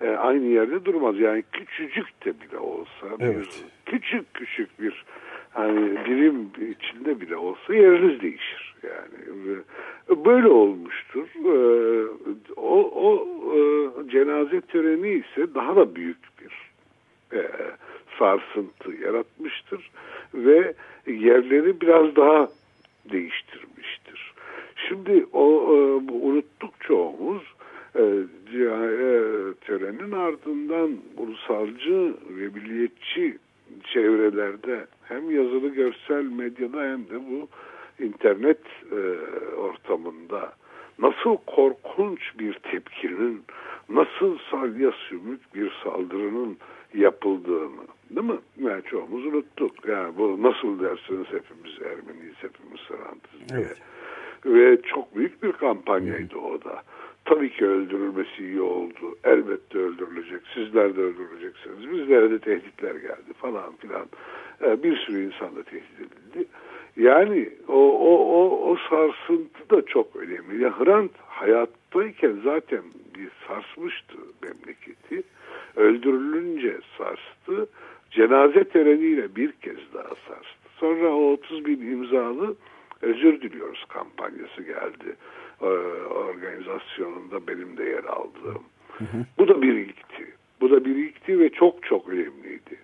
e, aynı yerde durmaz. Yani küçücük de bile olsa evet. bir küçük küçük bir hani birim içinde bile olsa yeriniz değişir. Yani böyle olmuştur. Ee, o, o e, cenaze töreni ise daha da büyük bir e, sarsıntı yaratmıştır ve yerleri biraz daha değiştirmiştir. Şimdi o e, unuttuk çoğumuz e, e, törenin ardından ulusalcı ve milliyetçi çevrelerde hem yazılı görsel medyada hem de bu internet e, ortamında nasıl korkunç bir tepkinin, nasıl salya sümük bir saldırının yapıldığını değil mi? Yani çoğumuz unuttuk. Yani bu nasıl dersiniz hepimiz Ermeniyiz, hepimiz Hrantız diye. Evet. Ve çok büyük bir kampanyaydı o da. Tabii ki öldürülmesi iyi oldu. Elbette öldürülecek. Sizler de öldürüleceksiniz. Bizlere de tehditler geldi falan filan. Ee, bir sürü insan da tehdit edildi. Yani o, o, o, o sarsıntı da çok önemli. Ya Hrant hayattayken zaten bir sarsmıştı memleketi. Öldürülünce sarstı. Cenaze töreniyle bir kez daha sarstı. Sonra o 30 bin imzalı özür diliyoruz kampanyası geldi. Ee, organizasyonunda benim de yer aldığım. Hı hı. Bu da bir ilkti. Bu da bir ilkti ve çok çok önemliydi.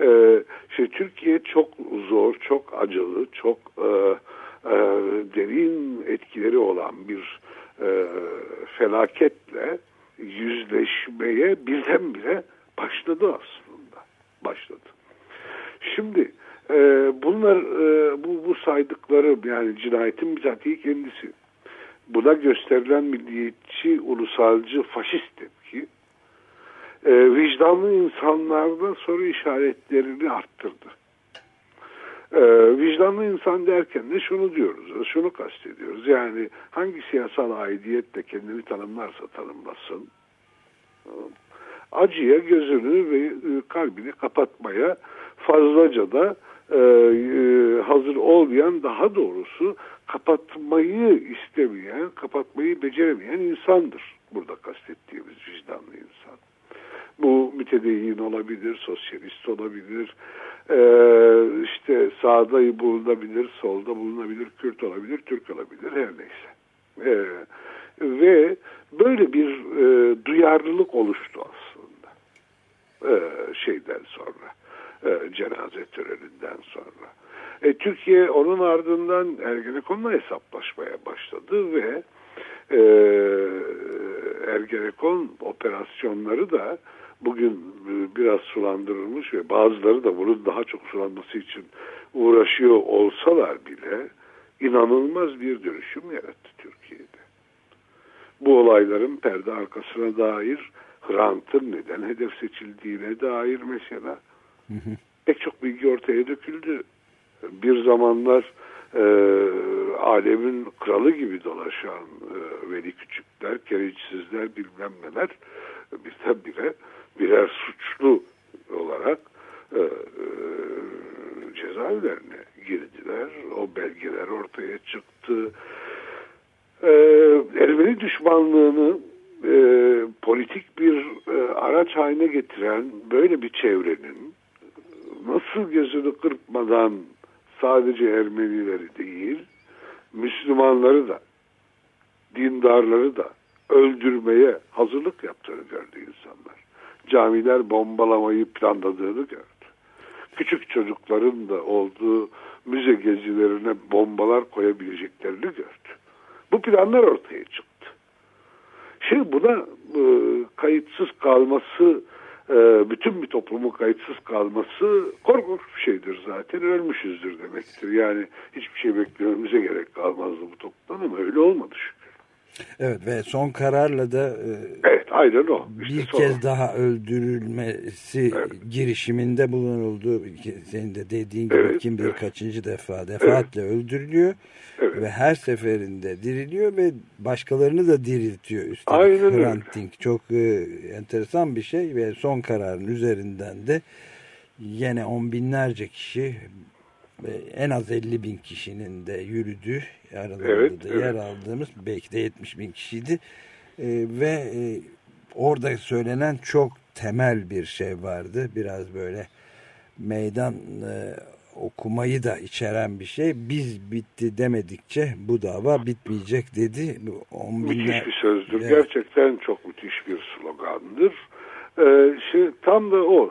Ee, işte Türkiye çok zor, çok acılı, çok e, e, derin etkileri olan bir e, felaketle yüzleşmeye birdenbire başladı aslında. Başladı. Şimdi e, bunlar e, bu, bu saydıkları yani cinayetin bizatihi kendisi buna gösterilen milliyetçi, ulusalcı, faşist tepki e, vicdanlı insanlarda soru işaretlerini arttırdı. E, vicdanlı insan derken de şunu diyoruz, şunu kastediyoruz. Yani hangi siyasal aidiyetle kendini tanımlarsa tanımlasın, acıya gözünü ve e, kalbini kapatmaya fazlaca da e, e, hazır olmayan daha doğrusu kapatmayı istemeyen, kapatmayı beceremeyen insandır. Burada kastettiğimiz vicdanlı insan. Bu mütedeyyin olabilir, sosyalist olabilir, ee, işte sağda bulunabilir, solda bulunabilir, Kürt olabilir, Türk olabilir, her neyse. Ee, ve böyle bir e, duyarlılık oluştu aslında ee, şeyden sonra, e, cenaze töreninden sonra. E, Türkiye onun ardından Ergenekon'la hesaplaşmaya başladı ve e, Ergenekon operasyonları da bugün e, biraz sulandırılmış ve bazıları da bunun daha çok sulanması için uğraşıyor olsalar bile inanılmaz bir dönüşüm yarattı Türkiye'de. Bu olayların perde arkasına dair Hrant'ın neden hedef seçildiğine dair mesela pek çok bilgi ortaya döküldü. Bir zamanlar e, alemin kralı gibi dolaşan e, Veli Küçükler, Keriçsizler bilmem neler birdenbire birer suçlu olarak e, e, cezaevlerine girdiler. O belgeler ortaya çıktı. E, Ermeni düşmanlığını e, politik bir e, araç haline getiren böyle bir çevrenin nasıl gözünü kırpmadan sadece Ermenileri değil, Müslümanları da, dindarları da öldürmeye hazırlık yaptığını gördü insanlar. Camiler bombalamayı planladığını gördü. Küçük çocukların da olduğu müze gezilerine bombalar koyabileceklerini gördü. Bu planlar ortaya çıktı. Şimdi buna e, kayıtsız kalması bütün bir toplumun kayıtsız kalması korkunç bir şeydir zaten. Ölmüşüzdür demektir. Yani hiçbir şey beklememize gerek kalmazdı bu toplumdan ama öyle olmadı şükür. Evet ve son kararla da e, evet, aynen o. İşte bir sonra. kez daha öldürülmesi evet. girişiminde bulunuldu. Senin de dediğin gibi evet, kim bilir evet. kaçıncı defa defaatle evet. öldürülüyor. Evet. Ve her seferinde diriliyor ve başkalarını da diriltiyor. Üstelik Aynen Hrant çok e, enteresan bir şey ve son kararın üzerinden de yine on binlerce kişi en az 50 bin kişinin de yürüdüğü aralarında evet, da evet. yer aldığımız belki de 70 bin kişiydi e, ve e, orada söylenen çok temel bir şey vardı biraz böyle meydan e, okumayı da içeren bir şey biz bitti demedikçe bu dava bitmeyecek dedi. On Müthiş bir sözdür evet. gerçekten çok müthiş bir slogandır ee, şimdi tam da o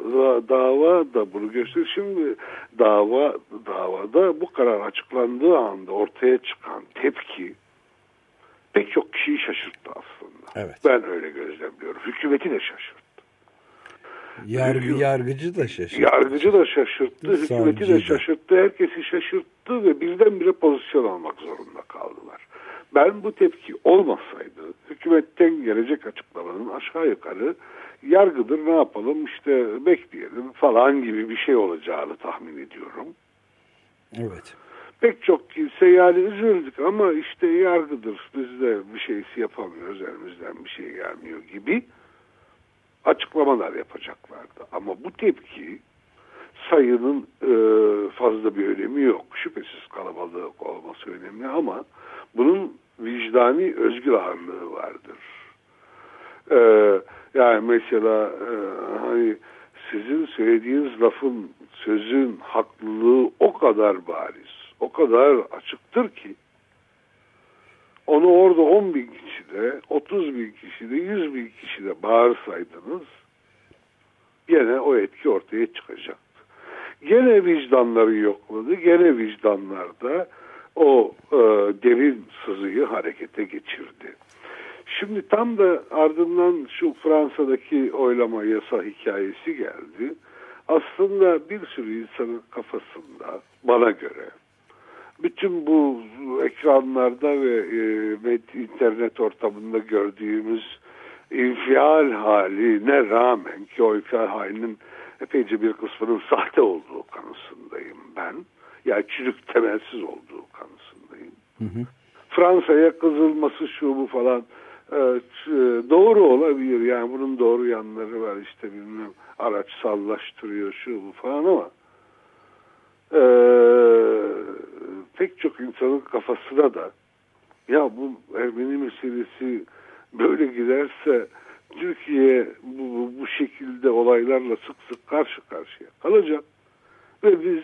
dava da bunu gösteriyor. Şimdi dava davada bu karar açıklandığı anda ortaya çıkan tepki pek çok kişiyi şaşırttı aslında. Evet. Ben öyle gözlemliyorum. Hükümeti de şaşırttı. Yargı, yargıcı da şaşırttı. Yargıcı da şaşırttı, Savcıyı hükümeti de şaşırttı, herkesi şaşırttı ve birdenbire pozisyon almak zorunda kaldılar. Ben bu tepki olmasaydı hükümetten gelecek açıklamanın aşağı yukarı yargıdır ne yapalım işte bekleyelim falan gibi bir şey olacağını tahmin ediyorum. Evet. Pek çok kimse yani üzüldük ama işte yargıdır biz de bir şeysi yapamıyoruz elimizden bir şey gelmiyor gibi açıklamalar yapacaklardı. Ama bu tepki sayının e, fazla bir önemi yok. Şüphesiz kalabalık olması önemli ama bunun vicdani özgür ağırlığı vardır. E, yani mesela e, hani sizin söylediğiniz lafın, sözün haklılığı o kadar bariz, o kadar açıktır ki onu orada 10 bin kişide, 30 bin kişide, 100 bin kişide bağırsaydınız gene o etki ortaya çıkacaktı. Gene vicdanları yokladı, gene vicdanlarda o e, derin sızıyı harekete geçirdi. Şimdi tam da ardından şu Fransa'daki oylama yasa hikayesi geldi. Aslında bir sürü insanın kafasında bana göre bütün bu ekranlarda ve e, internet ortamında gördüğümüz infial haline rağmen ki o infial halinin epeyce bir kısmının sahte olduğu kanısındayım ben. Yani çürük temelsiz olduğu kanısındayım. Hı hı. Fransa'ya kızılması şu bu falan e, doğru olabilir. Yani bunun doğru yanları var işte bilmem araç sallaştırıyor şu bu falan ama e, pek çok insanın kafasına da ya bu Ermeni meselesi böyle giderse Türkiye bu, bu, bu şekilde olaylarla sık sık karşı karşıya kalacak ve biz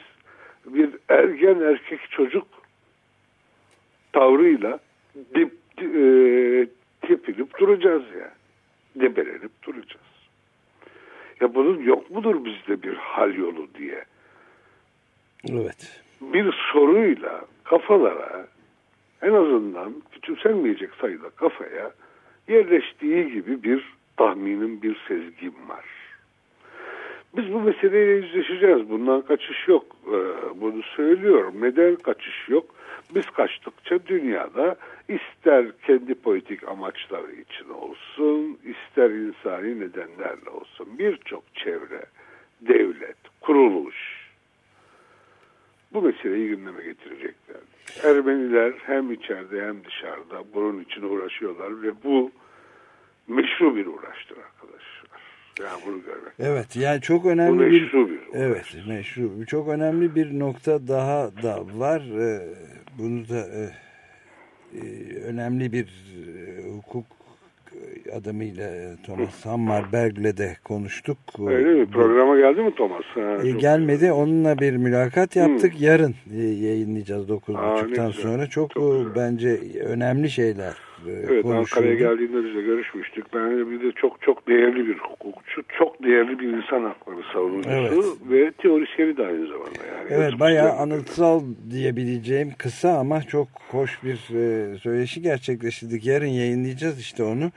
bir ergen erkek çocuk tavrıyla dip, e, tepinip duracağız ya. Debelenip duracağız. Ya bunun yok mudur bizde bir hal yolu diye. Evet. Bir soruyla kafalara en azından küçümsenmeyecek sayıda kafaya yerleştiği gibi bir tahminim, bir sezgim var. Biz bu meseleyle yüzleşeceğiz. Bundan kaçış yok. Ee, bunu söylüyorum. Neden kaçış yok? Biz kaçtıkça dünyada ister kendi politik amaçları için olsun, ister insani nedenlerle olsun birçok çevre, devlet, kuruluş bu meseleyi gündeme getirecekler. Ermeniler hem içeride hem dışarıda bunun için uğraşıyorlar ve bu meşru bir uğraştır arkadaşlar. Yani bunu görmek. Evet yani çok önemli Bu meşru bir, bir evet meşru çok önemli bir nokta daha da var. Ee, bunu da e, e, önemli bir e, hukuk adamıyla Thomas Hammarberg'le de konuştuk. Öyle mi? Programa geldi mi Thomas? Ha, e, gelmedi. Onunla bir mülakat yaptık. Hmm. Yarın yayınlayacağız 9.30'dan sonra. Çok, çok bence önemli şeyler Evet Ankara'ya geldiğinde biz de görüşmüştük. Ben bir de çok çok değerli bir hukukçu, çok değerli bir insan hakları savunucusu evet. ve teorisyeni de aynı zamanda. Yani. Evet bayağı anıtsal diyebileceğim kısa ama çok hoş bir e, söyleşi gerçekleştirdik. Yarın yayınlayacağız işte onu.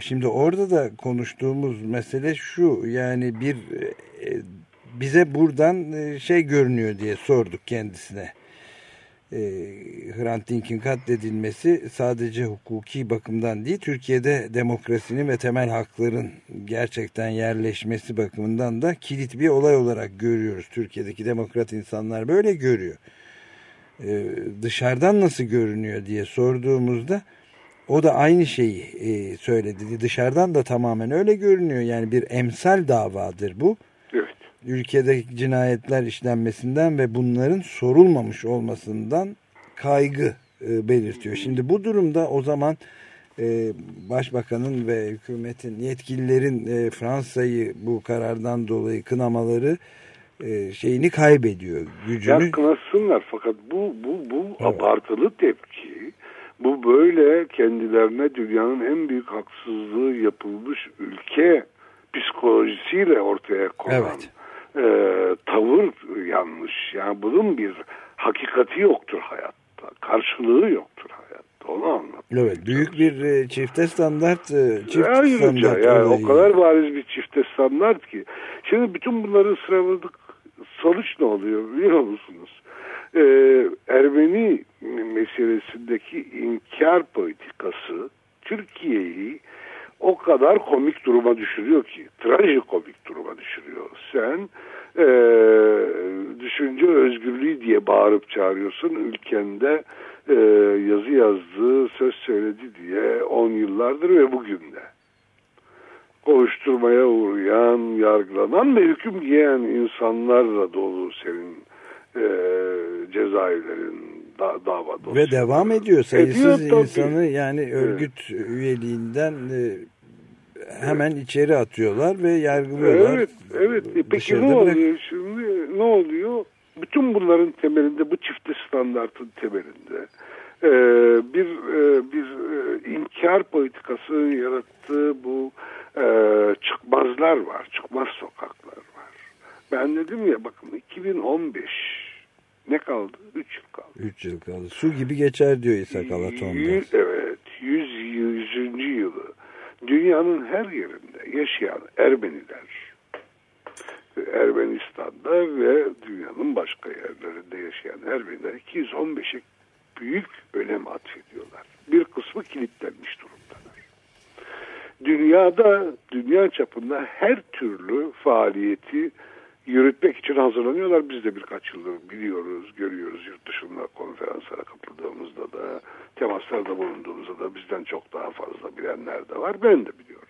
Şimdi orada da konuştuğumuz mesele şu yani bir e, bize buradan e, şey görünüyor diye sorduk kendisine. E, Hrant Dink'in katledilmesi sadece hukuki bakımdan değil Türkiye'de demokrasinin ve temel hakların gerçekten yerleşmesi bakımından da kilit bir olay olarak görüyoruz. Türkiye'deki demokrat insanlar böyle görüyor. Dışarıdan nasıl görünüyor diye sorduğumuzda o da aynı şeyi e, söyledi. Dışarıdan da tamamen öyle görünüyor. Yani bir emsal davadır bu. Evet. Ülkede cinayetler işlenmesinden ve bunların sorulmamış olmasından kaygı e, belirtiyor. Şimdi bu durumda o zaman e, başbakanın ve hükümetin yetkililerin e, Fransa'yı bu karardan dolayı kınamaları e, şeyini kaybediyor. Gücünü. Ya kınasınlar fakat bu bu bu evet. abartılı tepki bu böyle kendilerine dünyanın en büyük haksızlığı yapılmış ülke psikolojisiyle ortaya konan evet. E, tavır yanlış. Yani bunun bir hakikati yoktur hayatta. Karşılığı yoktur hayatta. Onu anlatmaya Evet, büyük bir e, çifte standart, e, çift Ayrıca standart yani o kadar bariz bir çifte standart ki. Şimdi bütün bunları sıraladık. Sonuç ne oluyor biliyor musunuz? Ee, Ermeni meselesindeki inkar politikası Türkiye'yi o kadar komik duruma düşürüyor ki, trajikomik duruma düşürüyor. Sen e, düşünce özgürlüğü diye bağırıp çağırıyorsun ülkende e, yazı yazdı, söz söyledi diye 10 yıllardır ve bugün de. Kovuşturmaya uğrayan, yargılanan ve hüküm giyen insanlarla dolu senin e, cezaevlerin da, dava dosyaları. Ve devam ediyor sayısız Ediyor tabii. insanı yani örgüt üyeliğinden e, hemen içeri atıyorlar ve yargılıyorlar. Evet, evet. E peki ne bırak- oluyor şimdi? Ne oluyor? Bütün bunların temelinde, bu çifte standartın temelinde e, bir e, bir e, inkar politikasının yarattığı bu e, çıkmazlar var, çıkmaz sokaklar var. Ben dedim ya bakın 2015 ne kaldı? 3 yıl kaldı. Üç yıl kaldı. Su gibi geçer diyor İshak Alaton'da. Yüz, evet, yüz, yüzüncü yılı dünyanın her yerinde yaşayan Ermeniler, Ermenistan'da ve dünyanın başka yerlerinde yaşayan Ermeniler 215'e büyük önem atfediyorlar. Bir kısmı kilitlenmiş durumdalar. Dünyada, dünya çapında her türlü faaliyeti yürütmek için hazırlanıyorlar. Biz de birkaç yıldır biliyoruz, görüyoruz yurt dışında konferanslara katıldığımızda da, temaslarda bulunduğumuzda da bizden çok daha fazla bilenler de var. Ben de biliyorum.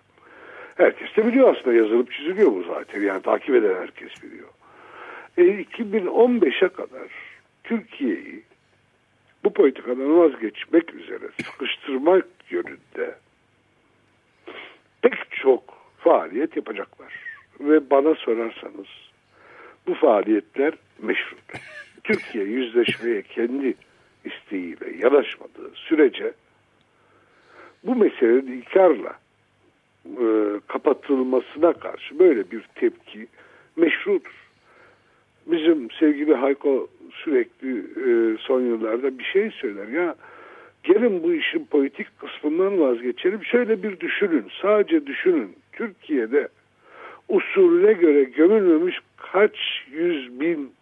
Herkes de biliyor aslında yazılıp çiziliyor bu zaten. Yani takip eden herkes biliyor. E, 2015'e kadar Türkiye'yi bu politikadan vazgeçmek üzere sıkıştırmak yönünde pek çok faaliyet yapacaklar. Ve bana sorarsanız bu faaliyetler meşrudur. Türkiye yüzleşmeye kendi isteğiyle yanaşmadığı sürece bu meselenin inkarla e, kapatılmasına karşı böyle bir tepki meşrudur. Bizim sevgili Hayko sürekli e, son yıllarda bir şey söyler ya gelin bu işin politik kısmından vazgeçelim şöyle bir düşünün sadece düşünün Türkiye'de usulüne göre gömülmemiş kaç yüz bin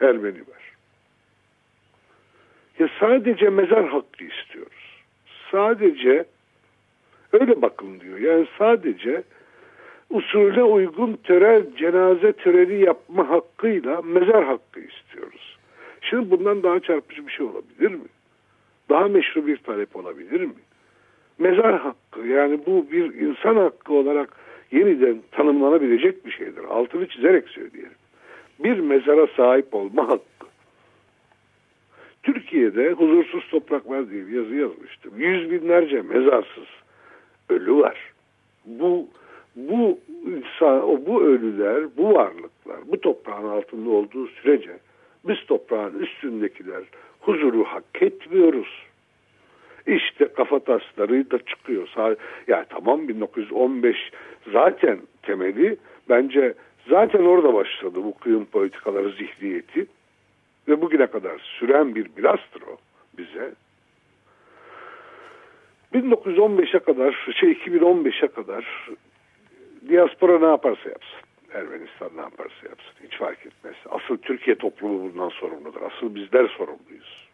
Ermeni var. Ya sadece mezar hakkı istiyoruz. Sadece öyle bakın diyor. Yani sadece usulüne uygun tören, cenaze töreni yapma hakkıyla mezar hakkı istiyoruz. Şimdi bundan daha çarpıcı bir şey olabilir mi? Daha meşru bir talep olabilir mi? Mezar hakkı yani bu bir insan hakkı olarak yeniden tanımlanabilecek bir şeydir. Altını çizerek söyleyelim. Bir mezara sahip olma hakkı. Türkiye'de huzursuz topraklar diye bir yazı yazmıştım. Yüz binlerce mezarsız ölü var. Bu bu insan, bu ölüler, bu varlıklar, bu toprağın altında olduğu sürece biz toprağın üstündekiler huzuru hak etmiyoruz. İşte kafa tasları da çıkıyor. Ya tamam 1915 zaten temeli bence zaten orada başladı bu kıyım politikaları zihniyeti ve bugüne kadar süren bir mirastır o bize. 1915'e kadar, şey 2015'e kadar diaspora ne yaparsa yapsın. Ermenistan ne yaparsa yapsın. Hiç fark etmez. Asıl Türkiye toplumu bundan sorumludur. Asıl bizler sorumluyuz.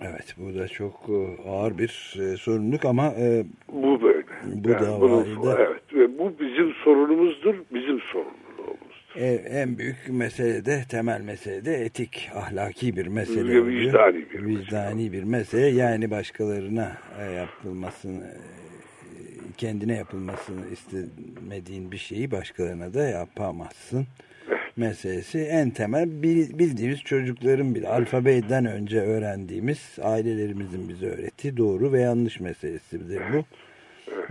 Evet bu da çok e, ağır bir e, sorumluluk ama e, Bu böyle. Bu Yani davayı bunun- da- Evet. Ve bu bizim sorunumuzdur. Bizim sorumluluğumuzdur. e, en büyük mesele de temel mesele de etik ahlaki bir mesele Ve oluyor. vicdani bir Vicdani bir mesele yani başkalarına yapılmasını kendine yapılmasını istemediğin bir şeyi başkalarına da yapamazsın meselesi en temel bil- bildiğimiz çocukların bile alfabeden önce öğrendiğimiz ailelerimizin bize öğrettiği doğru ve yanlış meselesidir bu.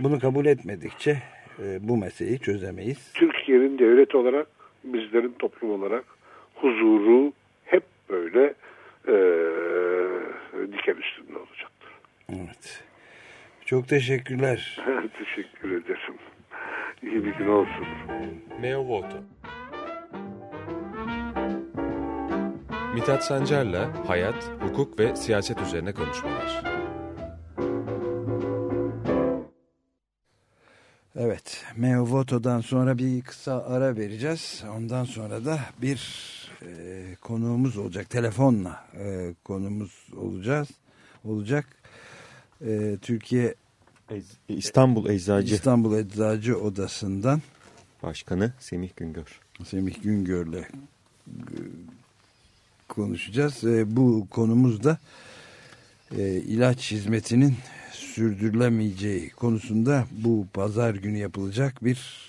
Bunu kabul etmedikçe e, bu meseleyi çözemeyiz. Türkiye'nin devlet olarak, bizlerin toplum olarak huzuru hep böyle e, diken üstünde olacaktır. Evet. Çok teşekkürler. Teşekkür ederim. İyi bir gün olsun. Meo Voto Mithat Sancar'la hayat, hukuk ve siyaset üzerine konuşmalar. Evet, Meo Voto'dan sonra bir kısa ara vereceğiz. Ondan sonra da bir e, konuğumuz olacak. Telefonla e, konumuz olacağız. Olacak. E, Türkiye İstanbul Eczacı İstanbul Eczacı Odası'ndan Başkanı Semih Güngör. Semih Güngör'le konuşacağız. E, bu konumuz da e, ilaç hizmetinin sürdürülemeyeceği konusunda bu pazar günü yapılacak bir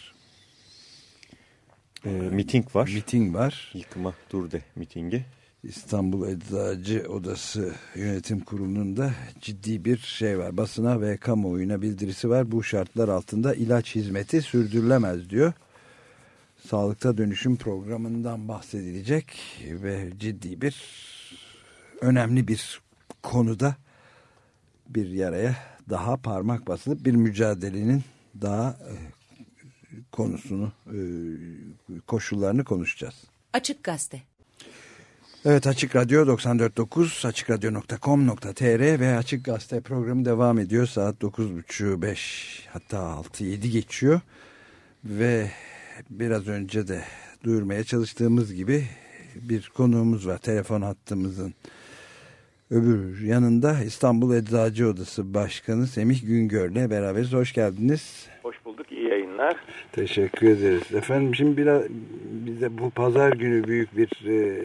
e, miting var. Miting var. Yıkıma dur de mitingi. İstanbul Eczacı Odası Yönetim Kurulu'nun da ciddi bir şey var. Basına ve kamuoyuna bildirisi var. Bu şartlar altında ilaç hizmeti sürdürülemez diyor. Sağlıkta dönüşüm programından bahsedilecek ve ciddi bir önemli bir konuda bir yaraya daha parmak basılıp bir mücadelenin daha e, konusunu e, koşullarını konuşacağız. Açık Gazete Evet Açık Radyo 94.9 açıkradyo.com.tr ve Açık Gazete programı devam ediyor. Saat 9.30 5 hatta 6-7 geçiyor. Ve biraz önce de duyurmaya çalıştığımız gibi bir konuğumuz var. Telefon hattımızın öbür yanında İstanbul Eczacı Odası Başkanı Semih Güngör'le beraberiz. Hoş geldiniz. Hoş bulduk. İyi yayınlar. Teşekkür ederiz. Efendim şimdi biraz bize bu pazar günü büyük bir e,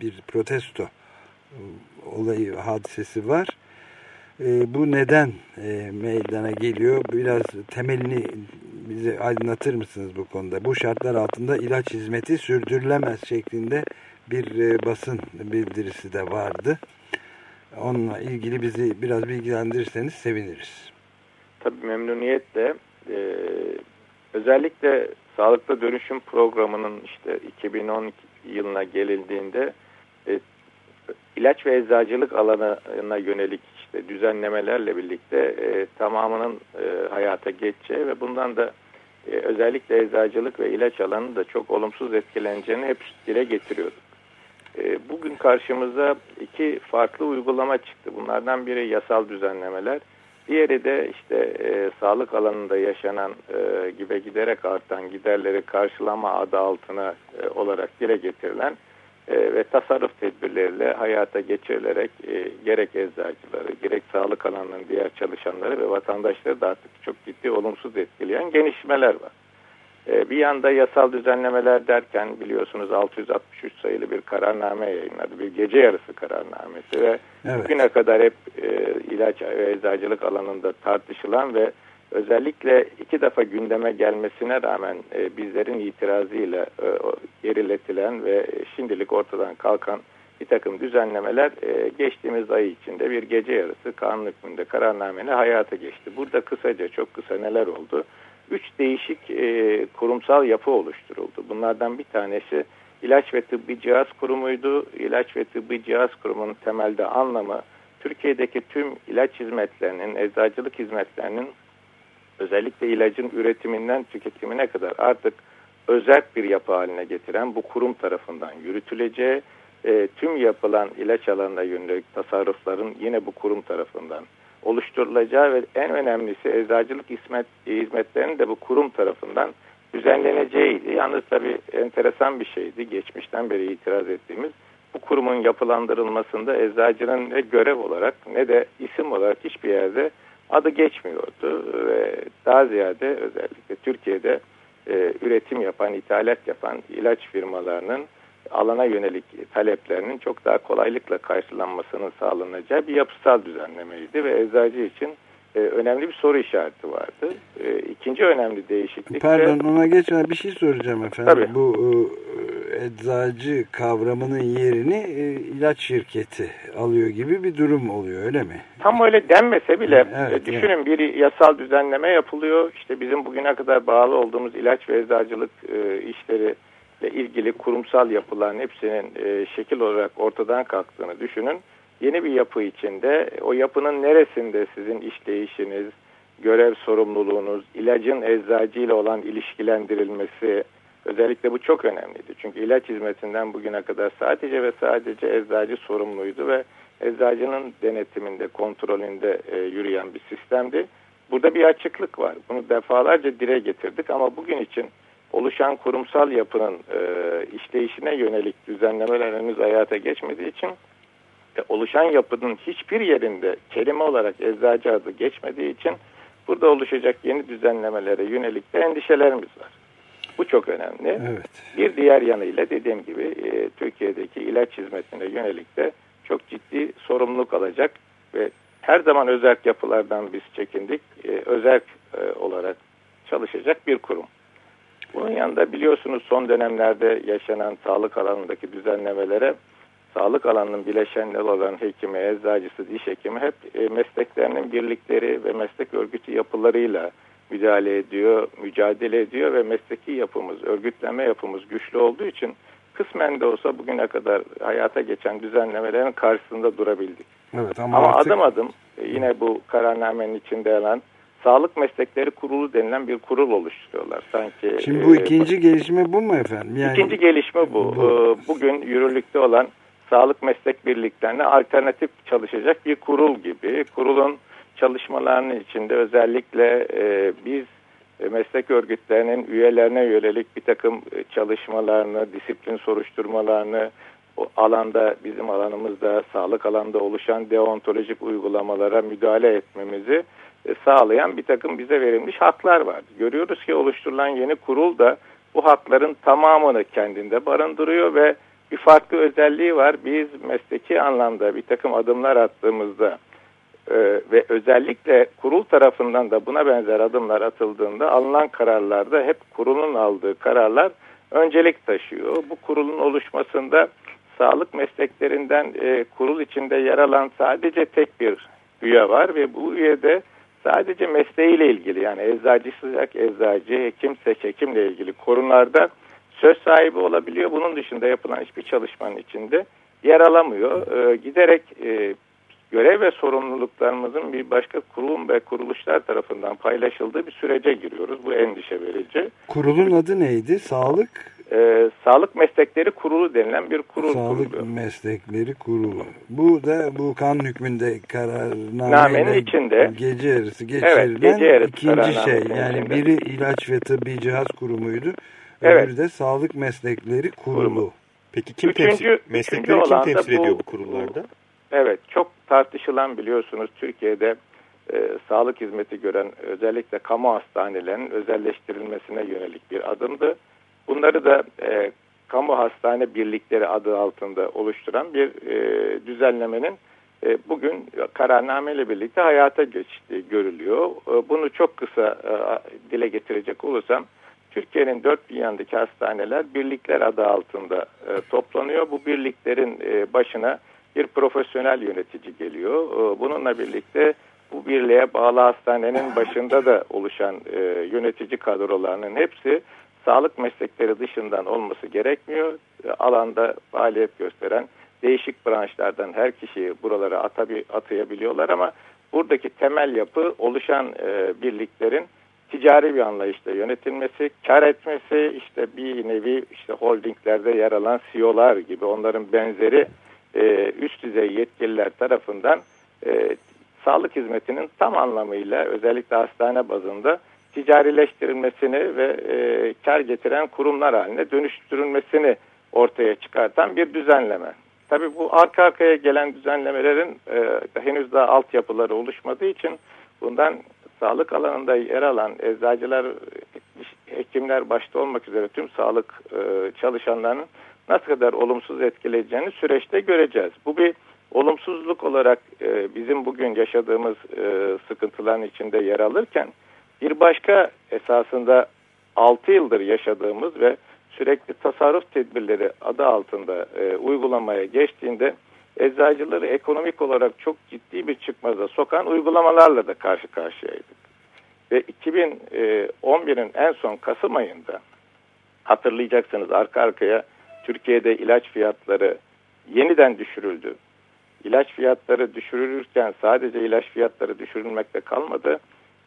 bir protesto olayı hadisesi var. E, bu neden e, meydana geliyor? Biraz temelini bize aydınlatır mısınız bu konuda? Bu şartlar altında ilaç hizmeti sürdürülemez şeklinde bir e, basın bildirisi de vardı. Onunla ilgili bizi biraz bilgilendirirseniz seviniriz. Tabii memnuniyetle. Ee, özellikle Sağlıklı Dönüşüm Programı'nın işte 2010 yılına gelindiğinde e, ilaç ve eczacılık alanına yönelik işte düzenlemelerle birlikte e, tamamının e, hayata geçeceği ve bundan da e, özellikle eczacılık ve ilaç alanı da çok olumsuz etkileneceğini hep dile getiriyorduk. E, bugün karşımıza iki farklı uygulama çıktı. Bunlardan biri yasal düzenlemeler. Diğeri de işte e, sağlık alanında yaşanan e, gibi giderek artan giderleri karşılama adı altına e, olarak dile getirilen e, ve tasarruf tedbirleriyle hayata geçirilerek e, gerek eczacıları, gerek sağlık alanının diğer çalışanları ve vatandaşları da artık çok ciddi olumsuz etkileyen gelişmeler var. E, bir yanda yasal düzenlemeler derken biliyorsunuz 663 sayılı bir kararname yayınladı. Bir gece yarısı kararnamesi ve evet. bugüne kadar hep e, ilaç ve eczacılık alanında tartışılan ve özellikle iki defa gündeme gelmesine rağmen e, bizlerin itirazıyla e, geriletilen ve şimdilik ortadan kalkan bir takım düzenlemeler e, geçtiğimiz ay içinde bir gece yarısı kanun hükmünde kararnameyle hayata geçti. Burada kısaca çok kısa neler oldu? Üç değişik e, kurumsal yapı oluşturuldu. Bunlardan bir tanesi İlaç ve Tıbbi Cihaz Kurumu'ydu. İlaç ve Tıbbi Cihaz Kurumu'nun temelde anlamı Türkiye'deki tüm ilaç hizmetlerinin, eczacılık hizmetlerinin özellikle ilacın üretiminden tüketimine kadar artık özel bir yapı haline getiren bu kurum tarafından yürütüleceği, e, tüm yapılan ilaç alanına yönelik tasarrufların yine bu kurum tarafından oluşturulacağı ve en önemlisi eczacılık hizmet, hizmetlerinin de bu kurum tarafından düzenleneceğiydi. Yalnız tabii enteresan bir şeydi. Geçmişten beri itiraz ettiğimiz bu kurumun yapılandırılmasında eczacının ne görev olarak ne de isim olarak hiçbir yerde adı geçmiyordu ve daha ziyade özellikle Türkiye'de e, üretim yapan, ithalat yapan ilaç firmalarının alana yönelik taleplerinin çok daha kolaylıkla karşılanmasının sağlanacağı bir yapısal düzenlemeydi ve eczacı için e, önemli bir soru işareti vardı. E, ikinci önemli değişiklik Pardon de, ona geçmeden bir şey soracağım efendim. Tabii. Bu e, eczacı kavramının yerini e, ilaç şirketi alıyor gibi bir durum oluyor öyle mi? Tam öyle denmese bile evet, düşünün yani. bir yasal düzenleme yapılıyor. İşte bizim bugüne kadar bağlı olduğumuz ilaç ve eczacılık e, işleri ile ilgili kurumsal yapıların hepsinin e, şekil olarak ortadan kalktığını düşünün. Yeni bir yapı içinde o yapının neresinde sizin işleyişiniz, görev sorumluluğunuz, ilacın eczacı ile olan ilişkilendirilmesi özellikle bu çok önemliydi. Çünkü ilaç hizmetinden bugüne kadar sadece ve sadece eczacı sorumluydu ve eczacının denetiminde, kontrolünde e, yürüyen bir sistemdi. Burada bir açıklık var. Bunu defalarca dile getirdik ama bugün için oluşan kurumsal yapının e, işleyişine yönelik düzenlemeler henüz hayata geçmediği için oluşan yapının hiçbir yerinde kelime olarak eczacı adı geçmediği için burada oluşacak yeni düzenlemelere yönelik de endişelerimiz var. Bu çok önemli. Evet. Bir diğer yanıyla dediğim gibi e, Türkiye'deki ilaç hizmetine yönelik de çok ciddi sorumluluk alacak ve her zaman özerk yapılardan biz çekindik. E, özerk e, olarak çalışacak bir kurum. Bunun yanında biliyorsunuz son dönemlerde yaşanan sağlık alanındaki düzenlemelere sağlık alanının bileşenleri olan hekimi, eczacısı, diş hekimi hep e, mesleklerinin birlikleri ve meslek örgütü yapılarıyla müdahale ediyor, mücadele ediyor ve mesleki yapımız, örgütleme yapımız güçlü olduğu için kısmen de olsa bugüne kadar hayata geçen düzenlemelerin karşısında durabildik. Evet, ama, ama artık... adım adım e, yine bu kararnamenin içinde alan Sağlık Meslekleri Kurulu denilen bir kurul oluşturuyorlar. Sanki Şimdi bu e, ikinci gelişme bu mu efendim? Yani, ikinci gelişme bu. bu. E, bugün yürürlükte olan sağlık meslek birliklerine alternatif çalışacak bir kurul gibi. Kurulun çalışmalarının içinde özellikle e, biz meslek örgütlerinin üyelerine yönelik bir takım e, çalışmalarını, disiplin soruşturmalarını, o alanda bizim alanımızda sağlık alanda oluşan deontolojik uygulamalara müdahale etmemizi e, sağlayan bir takım bize verilmiş haklar var. Görüyoruz ki oluşturulan yeni kurul da bu hakların tamamını kendinde barındırıyor ve bir farklı özelliği var. Biz mesleki anlamda bir takım adımlar attığımızda e, ve özellikle kurul tarafından da buna benzer adımlar atıldığında alınan kararlarda hep kurulun aldığı kararlar öncelik taşıyor. Bu kurulun oluşmasında sağlık mesleklerinden e, kurul içinde yer alan sadece tek bir üye var ve bu üyede sadece mesleğiyle ilgili yani eczacısızak eczacı, hekimse hekimle ilgili konularda söz sahibi olabiliyor. Bunun dışında yapılan hiçbir çalışmanın içinde yer alamıyor. E, giderek e, görev ve sorumluluklarımızın bir başka kurum ve kuruluşlar tarafından paylaşıldığı bir sürece giriyoruz. Bu endişe verici. Kurulun adı neydi? Sağlık? Ee, Sağlık Meslekleri Kurulu denilen bir kurul Sağlık kuruluyor. Meslekleri Kurulu. Bu da bu kanun hükmünde kararnamenin Namenin içinde. Gece yarısı geçirilen evet, gece yarısı ikinci şey. Yani içinde. biri ilaç ve tıbbi cihaz kurumuydu. Evet. Öbürü de Sağlık Meslekleri Kurulu. Peki kim Üçüncü- temsil, meslekleri kim temsil bu- ediyor bu kurullarda? Evet, çok tartışılan biliyorsunuz Türkiye'de e, sağlık hizmeti gören özellikle kamu hastanelerinin özelleştirilmesine yönelik bir adımdı. Bunları da e, kamu hastane birlikleri adı altında oluşturan bir e, düzenlemenin e, bugün kararnameyle birlikte hayata geçtiği görülüyor. E, bunu çok kısa e, dile getirecek olursam Türkiye'nin dört bir yanındaki hastaneler birlikler adı altında e, toplanıyor. Bu birliklerin e, başına bir profesyonel yönetici geliyor. E, bununla birlikte bu birliğe bağlı hastanenin başında da oluşan e, yönetici kadrolarının hepsi sağlık meslekleri dışından olması gerekmiyor. E, alanda faaliyet gösteren değişik branşlardan her kişiyi buralara atabi, atayabiliyorlar ama buradaki temel yapı oluşan e, birliklerin ticari bir anlayışla yönetilmesi, kar etmesi, işte bir nevi işte holdinglerde yer alan CEO'lar gibi onların benzeri e, üst düzey yetkililer tarafından e, sağlık hizmetinin tam anlamıyla özellikle hastane bazında ticarileştirilmesini ve e, kar getiren kurumlar haline dönüştürülmesini ortaya çıkartan bir düzenleme. Tabii bu arka arkaya gelen düzenlemelerin e, henüz daha altyapıları oluşmadığı için bundan sağlık alanında yer alan eczacılar, hekimler başta olmak üzere tüm sağlık e, çalışanlarının nasıl kadar olumsuz etkileyeceğini süreçte göreceğiz. Bu bir olumsuzluk olarak e, bizim bugün yaşadığımız e, sıkıntıların içinde yer alırken bir başka esasında 6 yıldır yaşadığımız ve sürekli tasarruf tedbirleri adı altında e, uygulamaya geçtiğinde eczacıları ekonomik olarak çok ciddi bir çıkmaza sokan uygulamalarla da karşı karşıyaydık. Ve 2011'in en son Kasım ayında hatırlayacaksınız arka arkaya Türkiye'de ilaç fiyatları yeniden düşürüldü. İlaç fiyatları düşürülürken sadece ilaç fiyatları düşürülmekte kalmadı.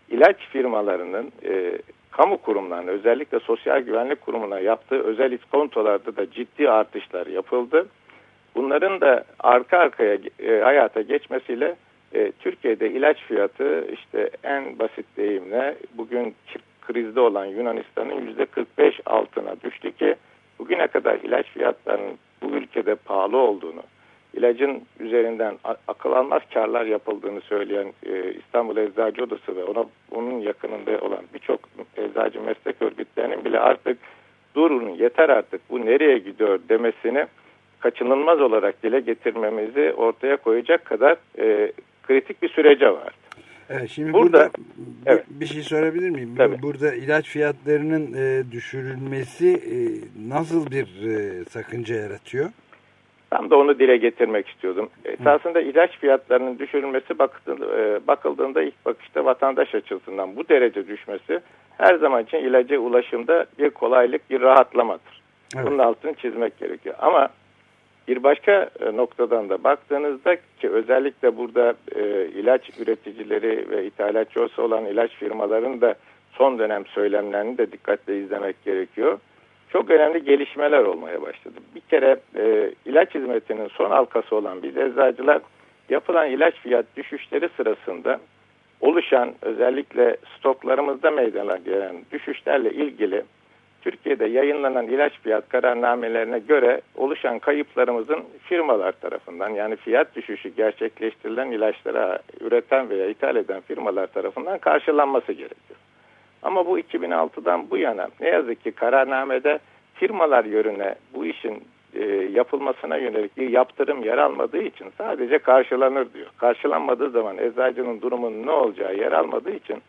İlaç firmalarının e, kamu kurumlarına özellikle sosyal güvenlik kurumuna yaptığı özel iskontolarda da ciddi artışlar yapıldı. Bunların da arka arkaya e, hayata geçmesiyle e, Türkiye'de ilaç fiyatı işte en basit deyimle bugün krizde olan Yunanistan'ın yüzde 45 altına düştü ki bugüne kadar ilaç fiyatlarının bu ülkede pahalı olduğunu, ilacın üzerinden akıl almaz karlar yapıldığını söyleyen e, İstanbul Eczacı Odası ve ona onun yakınında olan birçok eczacı meslek örgütlerinin bile artık durun yeter artık bu nereye gidiyor? demesini kaçınılmaz olarak dile getirmemizi ortaya koyacak kadar e, kritik bir sürece vardı. Evet, şimdi burada, burada evet. bir, şey sorabilir miyim? Tabii. Burada ilaç fiyatlarının e, düşürülmesi e, nasıl bir e, sakınca yaratıyor? Tam da onu dile getirmek istiyordum. Esasında ilaç fiyatlarının düşürülmesi bakıldığında, e, bakıldığında ilk bakışta vatandaş açısından bu derece düşmesi her zaman için ilaca ulaşımda bir kolaylık, bir rahatlamadır. Evet. Bunun altını çizmek gerekiyor. Ama bir başka e, noktadan da baktığınızda ki özellikle burada e, ilaç üreticileri ve ithalatçısı olan ilaç firmaların da son dönem söylemlerini de dikkatle izlemek gerekiyor. Çok önemli gelişmeler olmaya başladı. Bir kere e, ilaç hizmetinin son halkası olan biz eczacılar yapılan ilaç fiyat düşüşleri sırasında oluşan özellikle stoklarımızda meydana gelen düşüşlerle ilgili Türkiye'de yayınlanan ilaç fiyat kararnamelerine göre oluşan kayıplarımızın firmalar tarafından yani fiyat düşüşü gerçekleştirilen ilaçlara üreten veya ithal eden firmalar tarafından karşılanması gerekiyor. Ama bu 2006'dan bu yana ne yazık ki kararnamede firmalar yönüne bu işin e, yapılmasına yönelik bir yaptırım yer almadığı için sadece karşılanır diyor. Karşılanmadığı zaman eczacının durumunun ne olacağı yer almadığı için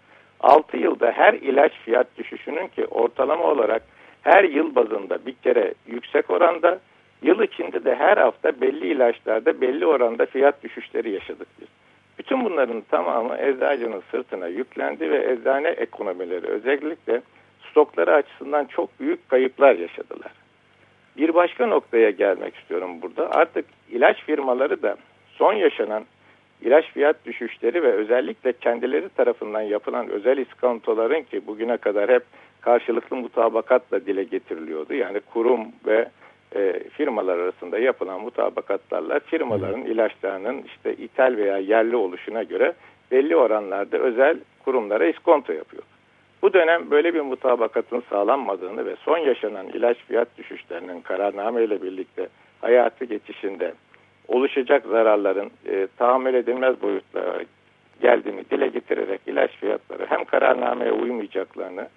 6 yılda her ilaç fiyat düşüşünün ki ortalama olarak her yıl bazında bir kere yüksek oranda yıl içinde de her hafta belli ilaçlarda belli oranda fiyat düşüşleri yaşadık biz. Bütün bunların tamamı eczacının sırtına yüklendi ve eczane ekonomileri özellikle stokları açısından çok büyük kayıplar yaşadılar. Bir başka noktaya gelmek istiyorum burada. Artık ilaç firmaları da son yaşanan ilaç fiyat düşüşleri ve özellikle kendileri tarafından yapılan özel iskantoların ki bugüne kadar hep karşılıklı mutabakatla dile getiriliyordu. Yani kurum ve e, firmalar arasında yapılan mutabakatlarla firmaların ilaçlarının işte ithal veya yerli oluşuna göre belli oranlarda özel kurumlara iskonto yapıyor. Bu dönem böyle bir mutabakatın sağlanmadığını ve son yaşanan ilaç fiyat düşüşlerinin kararname ile birlikte hayatı geçişinde oluşacak zararların e, tahammül edilmez boyutlara geldiğini dile getirerek ilaç fiyatları hem kararnameye uymayacaklarını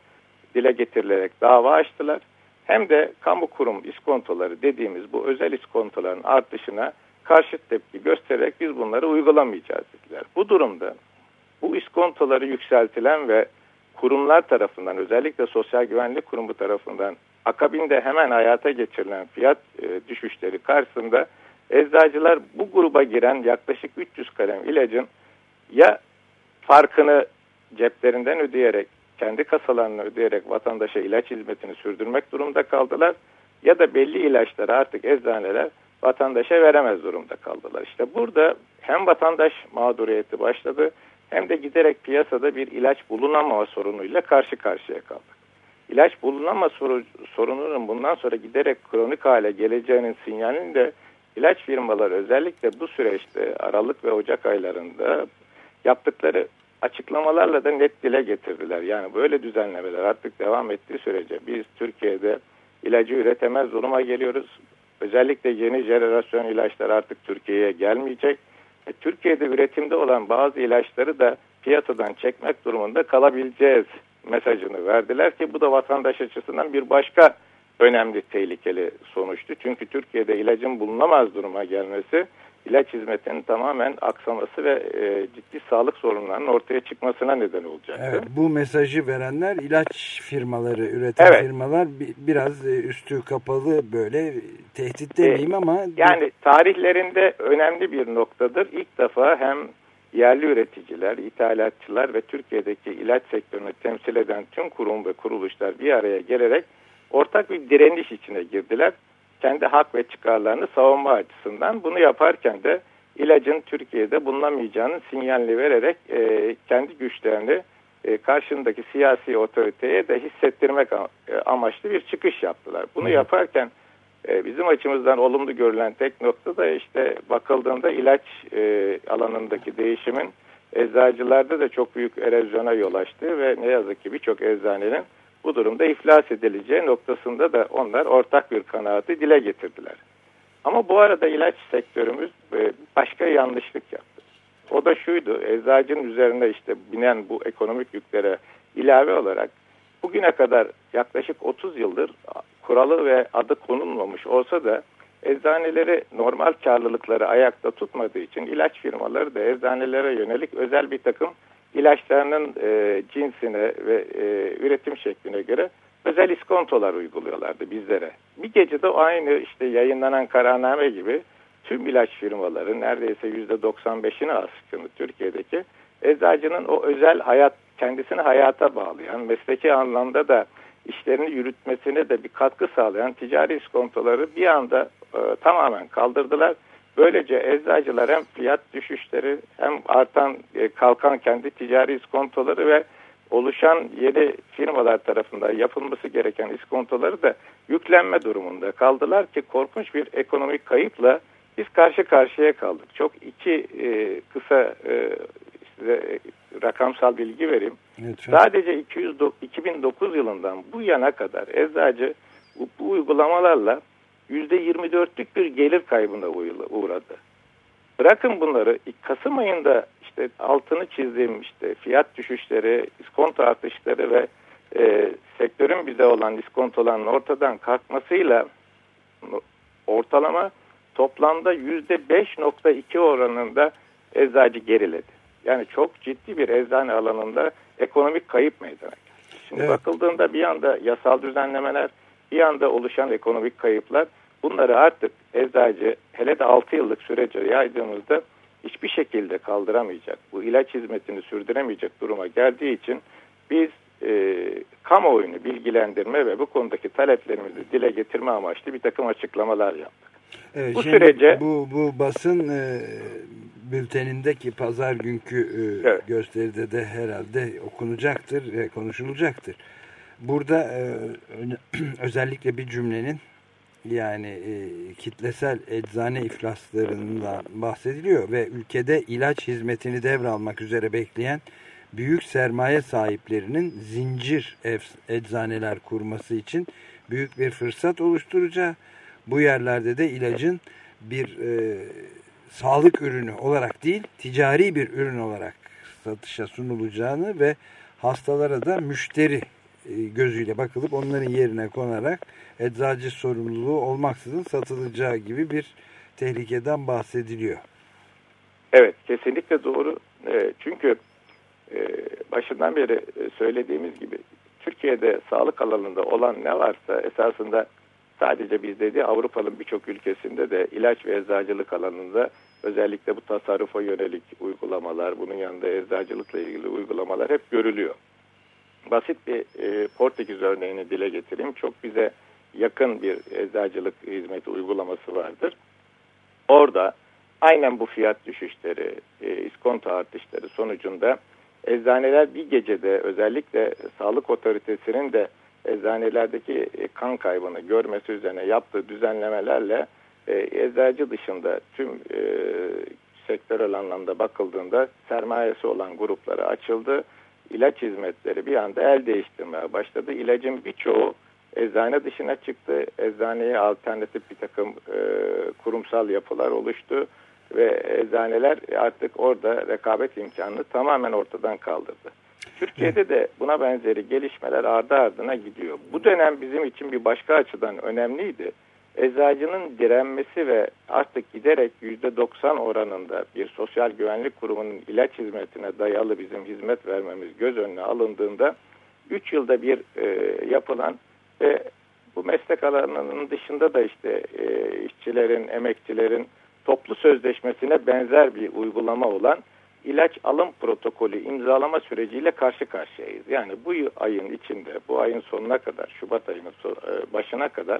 dile getirilerek dava açtılar hem de kamu kurum iskontoları dediğimiz bu özel iskontoların artışına karşı tepki göstererek biz bunları uygulamayacağız dediler. Bu durumda bu iskontoları yükseltilen ve kurumlar tarafından özellikle Sosyal Güvenlik Kurumu tarafından akabinde hemen hayata geçirilen fiyat e, düşüşleri karşısında eczacılar bu gruba giren yaklaşık 300 kalem ilacın ya farkını ceplerinden ödeyerek kendi kasalarını ödeyerek vatandaşa ilaç hizmetini sürdürmek durumda kaldılar ya da belli ilaçları artık eczaneler vatandaşa veremez durumda kaldılar. İşte burada hem vatandaş mağduriyeti başladı hem de giderek piyasada bir ilaç bulunamama sorunuyla karşı karşıya kaldık. İlaç bulunama sorununun bundan sonra giderek kronik hale geleceğinin sinyalini de ilaç firmaları özellikle bu süreçte Aralık ve Ocak aylarında yaptıkları açıklamalarla da net dile getirdiler. Yani böyle düzenlemeler artık devam ettiği sürece biz Türkiye'de ilacı üretemez duruma geliyoruz. Özellikle yeni jenerasyon ilaçlar artık Türkiye'ye gelmeyecek. E, Türkiye'de üretimde olan bazı ilaçları da piyasadan çekmek durumunda kalabileceğiz mesajını verdiler ki bu da vatandaş açısından bir başka önemli tehlikeli sonuçtu. Çünkü Türkiye'de ilacın bulunamaz duruma gelmesi ilaç hizmetinin tamamen aksaması ve e, ciddi sağlık sorunlarının ortaya çıkmasına neden olacaktı. Evet, bu mesajı verenler ilaç firmaları, üreten evet. firmalar biraz e, üstü kapalı böyle tehdit demeyeyim e, ama... Yani tarihlerinde önemli bir noktadır. İlk defa hem yerli üreticiler, ithalatçılar ve Türkiye'deki ilaç sektörünü temsil eden tüm kurum ve kuruluşlar bir araya gelerek ortak bir direniş içine girdiler. Kendi hak ve çıkarlarını savunma açısından bunu yaparken de ilacın Türkiye'de bulunamayacağının sinyalini vererek e, kendi güçlerini e, karşındaki siyasi otoriteye de hissettirmek e, amaçlı bir çıkış yaptılar. Bunu yaparken E, bizim açımızdan olumlu görülen tek nokta da işte bakıldığında ilaç e, alanındaki değişimin eczacılarda da çok büyük erozyona yol açtığı ve ne yazık ki birçok eczanenin bu durumda iflas edileceği noktasında da onlar ortak bir kanaati dile getirdiler. Ama bu arada ilaç sektörümüz e, başka yanlışlık yaptı. O da şuydu, eczacının üzerine işte binen bu ekonomik yüklere ilave olarak bugüne kadar yaklaşık 30 yıldır kuralı ve adı konulmamış olsa da eczaneleri normal karlılıkları ayakta tutmadığı için ilaç firmaları da eczanelere yönelik özel bir takım ilaçlarının e, cinsine ve e, üretim şekline göre özel iskontolar uyguluyorlardı bizlere. Bir gecede aynı işte yayınlanan kararname gibi tüm ilaç firmaları neredeyse yüzde 95'ini aşkını Türkiye'deki eczacının o özel hayat kendisini hayata bağlayan mesleki anlamda da işlerini yürütmesine de bir katkı sağlayan ticari iskontoları bir anda e, tamamen kaldırdılar. Böylece eczacılar hem fiyat düşüşleri hem artan e, kalkan kendi ticari iskontoları ve oluşan yeni firmalar tarafından yapılması gereken iskontoları da yüklenme durumunda kaldılar ki korkunç bir ekonomik kayıpla biz karşı karşıya kaldık. Çok iki e, kısa e, size rakamsal bilgi vereyim. Lütfen. Sadece 200, 2009 yılından bu yana kadar eczacı bu, bu uygulamalarla %24'lük bir gelir kaybına uğradı. Bırakın bunları Kasım ayında işte altını çizdiğim işte fiyat düşüşleri, iskonto artışları ve e, sektörün bize olan iskontoların ortadan kalkmasıyla ortalama toplamda %5.2 oranında eczacı geriledi. Yani çok ciddi bir eczane alanında ekonomik kayıp meydana geldi. Şimdi evet. bakıldığında bir anda yasal düzenlemeler, bir anda oluşan ekonomik kayıplar bunları artık eczacı hele de 6 yıllık sürece yaydığımızda hiçbir şekilde kaldıramayacak, bu ilaç hizmetini sürdüremeyecek duruma geldiği için biz e, kamuoyunu bilgilendirme ve bu konudaki taleplerimizi dile getirme amaçlı bir takım açıklamalar yaptık. Evet, bu sürece bu, bu basın e, bültenindeki pazar günkü e, evet. gösteride de herhalde okunacaktır ve konuşulacaktır. Burada e, özellikle bir cümlenin yani e, kitlesel eczane iflaslarından bahsediliyor ve ülkede ilaç hizmetini devralmak üzere bekleyen büyük sermaye sahiplerinin zincir eczaneler kurması için büyük bir fırsat oluşturacağı, bu yerlerde de ilacın bir e, sağlık ürünü olarak değil, ticari bir ürün olarak satışa sunulacağını ve hastalara da müşteri gözüyle bakılıp onların yerine konarak eczacı sorumluluğu olmaksızın satılacağı gibi bir tehlikeden bahsediliyor. Evet, kesinlikle doğru. E, çünkü e, başından beri söylediğimiz gibi Türkiye'de sağlık alanında olan ne varsa esasında sadece bizde değil Avrupa'nın birçok ülkesinde de ilaç ve eczacılık alanında özellikle bu tasarrufa yönelik uygulamalar, bunun yanında eczacılıkla ilgili uygulamalar hep görülüyor. Basit bir e, Portekiz örneğini dile getireyim. Çok bize yakın bir eczacılık hizmeti uygulaması vardır. Orada aynen bu fiyat düşüşleri, e, iskonto artışları sonucunda eczaneler bir gecede özellikle sağlık otoritesinin de eczanelerdeki e, kan kaybını görmesi üzerine yaptığı düzenlemelerle e, eczacı dışında tüm e, sektörel anlamda bakıldığında sermayesi olan gruplara açıldı. İlaç hizmetleri bir anda el değiştirmeye başladı. İlacın birçoğu eczane dışına çıktı. Eczaneye alternatif bir takım e, kurumsal yapılar oluştu ve eczaneler artık orada rekabet imkanını tamamen ortadan kaldırdı. Türkiye'de de buna benzeri gelişmeler ardı ardına gidiyor. Bu dönem bizim için bir başka açıdan önemliydi. Eczacının direnmesi ve artık giderek %90 oranında bir sosyal güvenlik kurumunun ilaç hizmetine dayalı bizim hizmet vermemiz göz önüne alındığında 3 yılda bir e, yapılan ve bu meslek alanının dışında da işte e, işçilerin, emekçilerin toplu sözleşmesine benzer bir uygulama olan ilaç alım protokolü imzalama süreciyle karşı karşıyayız. Yani bu ayın içinde, bu ayın sonuna kadar, Şubat ayının e, başına kadar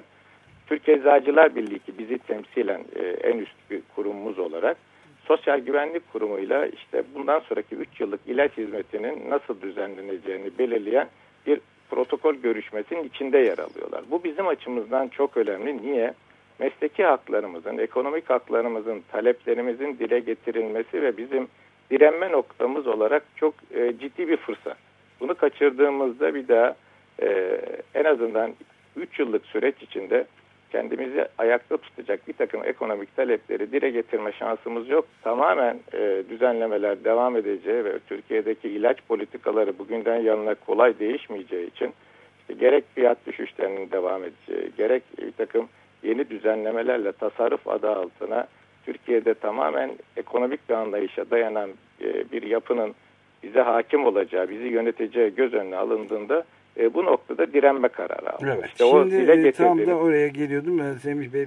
Türkiye Eczacılar Birliği ki bizi temsilen e, en üst bir kurumumuz olarak Sosyal Güvenlik Kurumu'yla işte bundan sonraki 3 yıllık ilaç hizmetinin nasıl düzenleneceğini belirleyen bir protokol görüşmesinin içinde yer alıyorlar. Bu bizim açımızdan çok önemli. Niye? mesleki haklarımızın, ekonomik haklarımızın, taleplerimizin dile getirilmesi ve bizim direnme noktamız olarak çok e, ciddi bir fırsat. Bunu kaçırdığımızda bir daha e, en azından 3 yıllık süreç içinde kendimizi ayakta tutacak bir takım ekonomik talepleri dile getirme şansımız yok. Tamamen e, düzenlemeler devam edeceği ve Türkiye'deki ilaç politikaları bugünden yarına kolay değişmeyeceği için işte gerek fiyat düşüşlerinin devam edeceği, gerek bir takım yeni düzenlemelerle tasarruf adı altına Türkiye'de tamamen ekonomik bir anlayışa dayanan e, bir yapının bize hakim olacağı, bizi yöneteceği göz önüne alındığında e, bu noktada direnme kararı aldı. Evet. İşte Şimdi o e, tam da oraya geliyordum. Ben Semih Bey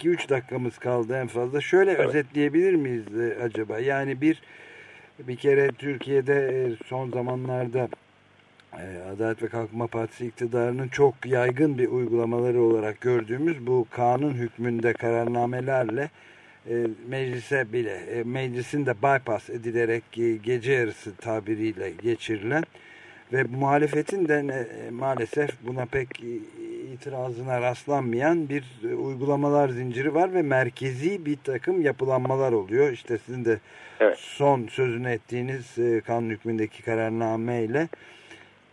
2-3 dakikamız kaldı en fazla. Şöyle evet. özetleyebilir miyiz e, acaba? Yani bir bir kere Türkiye'de e, son zamanlarda Adalet ve Kalkınma Partisi iktidarının çok yaygın bir uygulamaları olarak gördüğümüz bu kanun hükmünde kararnamelerle meclise bile meclisin de bypass edilerek gece yarısı tabiriyle geçirilen ve muhalefetin de e, maalesef buna pek itirazına rastlanmayan bir e, uygulamalar zinciri var ve merkezi bir takım yapılanmalar oluyor. İşte sizin de evet. son sözünü ettiğiniz e, kanun hükmündeki kararnameyle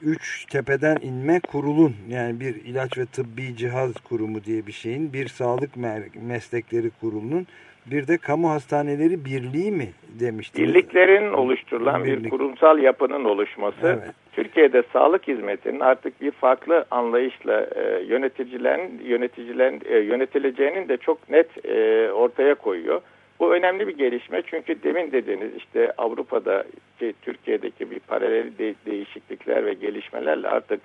üç tepeden inme kurulun yani bir ilaç ve tıbbi cihaz kurumu diye bir şeyin bir sağlık meslekleri kurulunun bir de kamu hastaneleri birliği mi demiştiniz? Birliklerin oluşturulan Birlik. bir kurumsal yapının oluşması evet. Türkiye'de sağlık hizmetinin artık bir farklı anlayışla e, yöneticilerin yöneticilerin e, yönetileceğinin de çok net e, ortaya koyuyor. Bu önemli bir gelişme çünkü demin dediğiniz işte Avrupa'da ki Türkiye'deki bir paralel de, değişiklikler ve gelişmelerle artık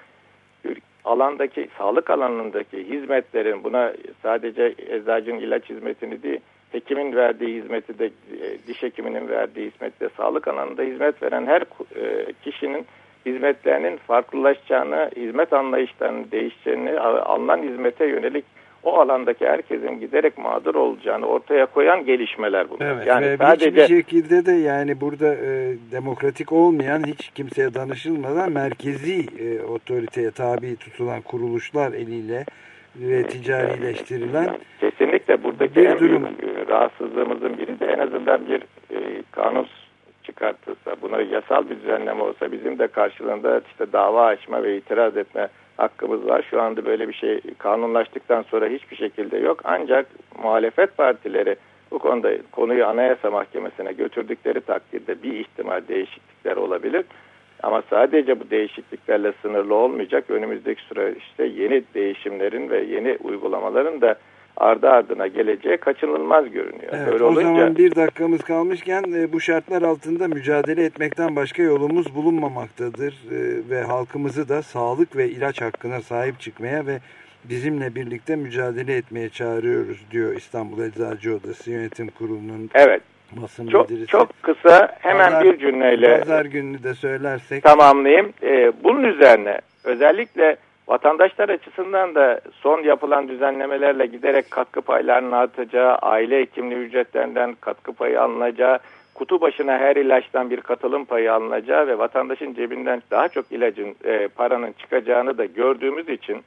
alandaki sağlık alanındaki hizmetlerin buna sadece eczacının ilaç hizmetini değil hekimin verdiği hizmeti de e, diş hekiminin verdiği hizmeti de sağlık alanında hizmet veren her e, kişinin hizmetlerinin farklılaşacağını, hizmet anlayışlarının değişeceğini, alınan hizmete yönelik o alandaki herkesin giderek mağdur olacağını ortaya koyan gelişmeler bunlar. Evet, yani ve sadece hiçbir şekilde de yani burada e, demokratik olmayan hiç kimseye danışılmadan merkezi e, otoriteye tabi tutulan kuruluşlar eliyle ve ticarileştirilen kesinlikle buradaki bir durum. rahatsızlığımızın biri de en azından bir e, kanun çıkartılsa, buna yasal bir düzenleme olsa bizim de karşılığında işte dava açma ve itiraz etme hakkımız var. Şu anda böyle bir şey kanunlaştıktan sonra hiçbir şekilde yok. Ancak muhalefet partileri bu konuda konuyu Anayasa Mahkemesi'ne götürdükleri takdirde bir ihtimal değişiklikler olabilir. Ama sadece bu değişikliklerle sınırlı olmayacak. Önümüzdeki süreçte yeni değişimlerin ve yeni uygulamaların da ardı ardına geleceği kaçınılmaz görünüyor. Evet, Öyle o olunca... zaman bir dakikamız kalmışken e, bu şartlar altında mücadele etmekten başka yolumuz bulunmamaktadır. E, ve halkımızı da sağlık ve ilaç hakkına sahip çıkmaya ve bizimle birlikte mücadele etmeye çağırıyoruz diyor İstanbul Eczacı Odası Yönetim Kurulu'nun evet. basın çok, bildirisi. Çok kısa hemen pazar, bir cümleyle pazar gününü de söylersek tamamlayayım. Ee, bunun üzerine özellikle Vatandaşlar açısından da son yapılan düzenlemelerle giderek katkı paylarının artacağı, aile hekimli ücretlerinden katkı payı alınacağı, kutu başına her ilaçtan bir katılım payı alınacağı ve vatandaşın cebinden daha çok ilacın e, paranın çıkacağını da gördüğümüz için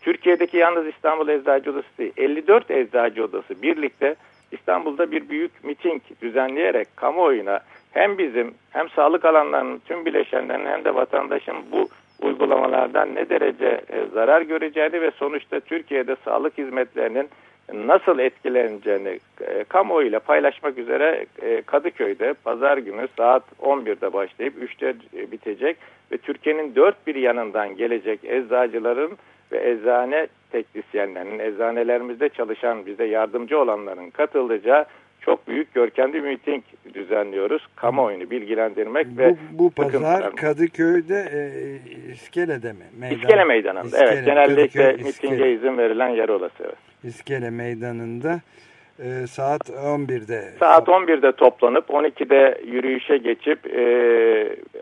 Türkiye'deki yalnız İstanbul Eczacı Odası değil, 54 Eczacı Odası birlikte İstanbul'da bir büyük miting düzenleyerek kamuoyuna hem bizim hem sağlık alanlarının tüm bileşenlerin hem de vatandaşın bu uygulamalardan ne derece e, zarar göreceğini ve sonuçta Türkiye'de sağlık hizmetlerinin nasıl etkileneceğini e, kamuoyuyla paylaşmak üzere e, Kadıköy'de pazar günü saat 11'de başlayıp 3'te e, bitecek ve Türkiye'nin dört bir yanından gelecek eczacıların ve eczane teknisyenlerinin, eczanelerimizde çalışan bize yardımcı olanların katılacağı çok büyük görkemli bir miting düzenliyoruz. Kamuoyunu bilgilendirmek bu, ve bu pazar Kadıköy'de e, İskele'de mi? Meydan. İskele Meydanı'nda. İskele, evet. Genellikle Kadıköy, mitinge İskele. izin verilen yer orası. Evet. İskele Meydanı'nda e, saat 11'de. Saat 11'de toplanıp 12'de yürüyüşe geçip e,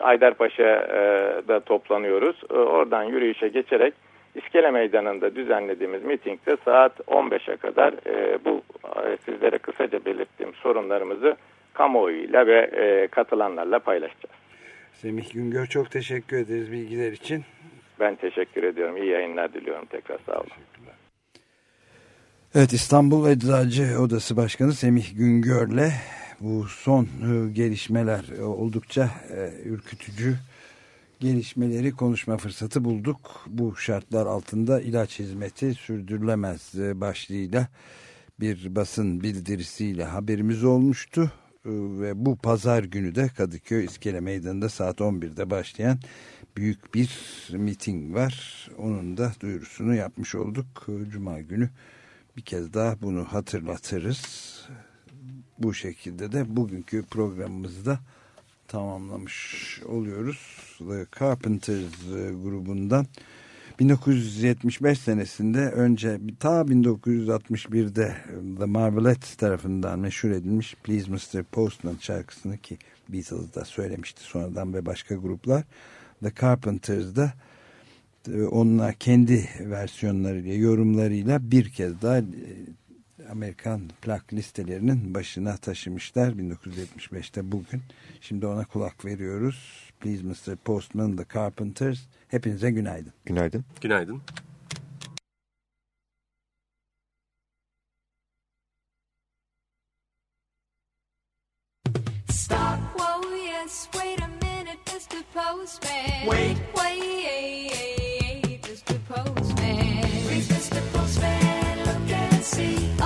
Aydarpaşa'da toplanıyoruz. E, oradan yürüyüşe geçerek İskele Meydanı'nda düzenlediğimiz mitingde saat 15'e kadar e, bu e, sizlere kısaca belirttiğim sorunlarımızı kamuoyuyla ve e, katılanlarla paylaşacağız. Semih Güngör çok teşekkür ederiz bilgiler için. Ben teşekkür ediyorum. İyi yayınlar diliyorum tekrar sağ olun. Evet İstanbul Eczacı Odası Başkanı Semih Güngör'le bu son e, gelişmeler e, oldukça e, ürkütücü gelişmeleri konuşma fırsatı bulduk. Bu şartlar altında ilaç hizmeti sürdürülemez başlığıyla bir basın bildirisiyle haberimiz olmuştu. Ve bu pazar günü de Kadıköy İskele Meydanı'nda saat 11'de başlayan büyük bir miting var. Onun da duyurusunu yapmış olduk. Cuma günü bir kez daha bunu hatırlatırız. Bu şekilde de bugünkü programımızda tamamlamış oluyoruz. The Carpenters grubundan 1975 senesinde önce ta 1961'de The Marvelettes tarafından meşhur edilmiş Please Mr. Postman şarkısını ki Beatles da söylemişti sonradan ve başka gruplar The Carpenters'da e, onunla kendi versiyonlarıyla yorumlarıyla bir kez daha e, Amerikan plak listelerinin başına taşımışlar 1975'te bugün. Şimdi ona kulak veriyoruz. Please Mr. Postman, The Carpenters. Hepinize günaydın. Günaydın. Günaydın. Stop, whoa, yes, wait a minute, Mr. Postman. Wait, wait, Mr. Postman. Please, Mr. Postman, look and see.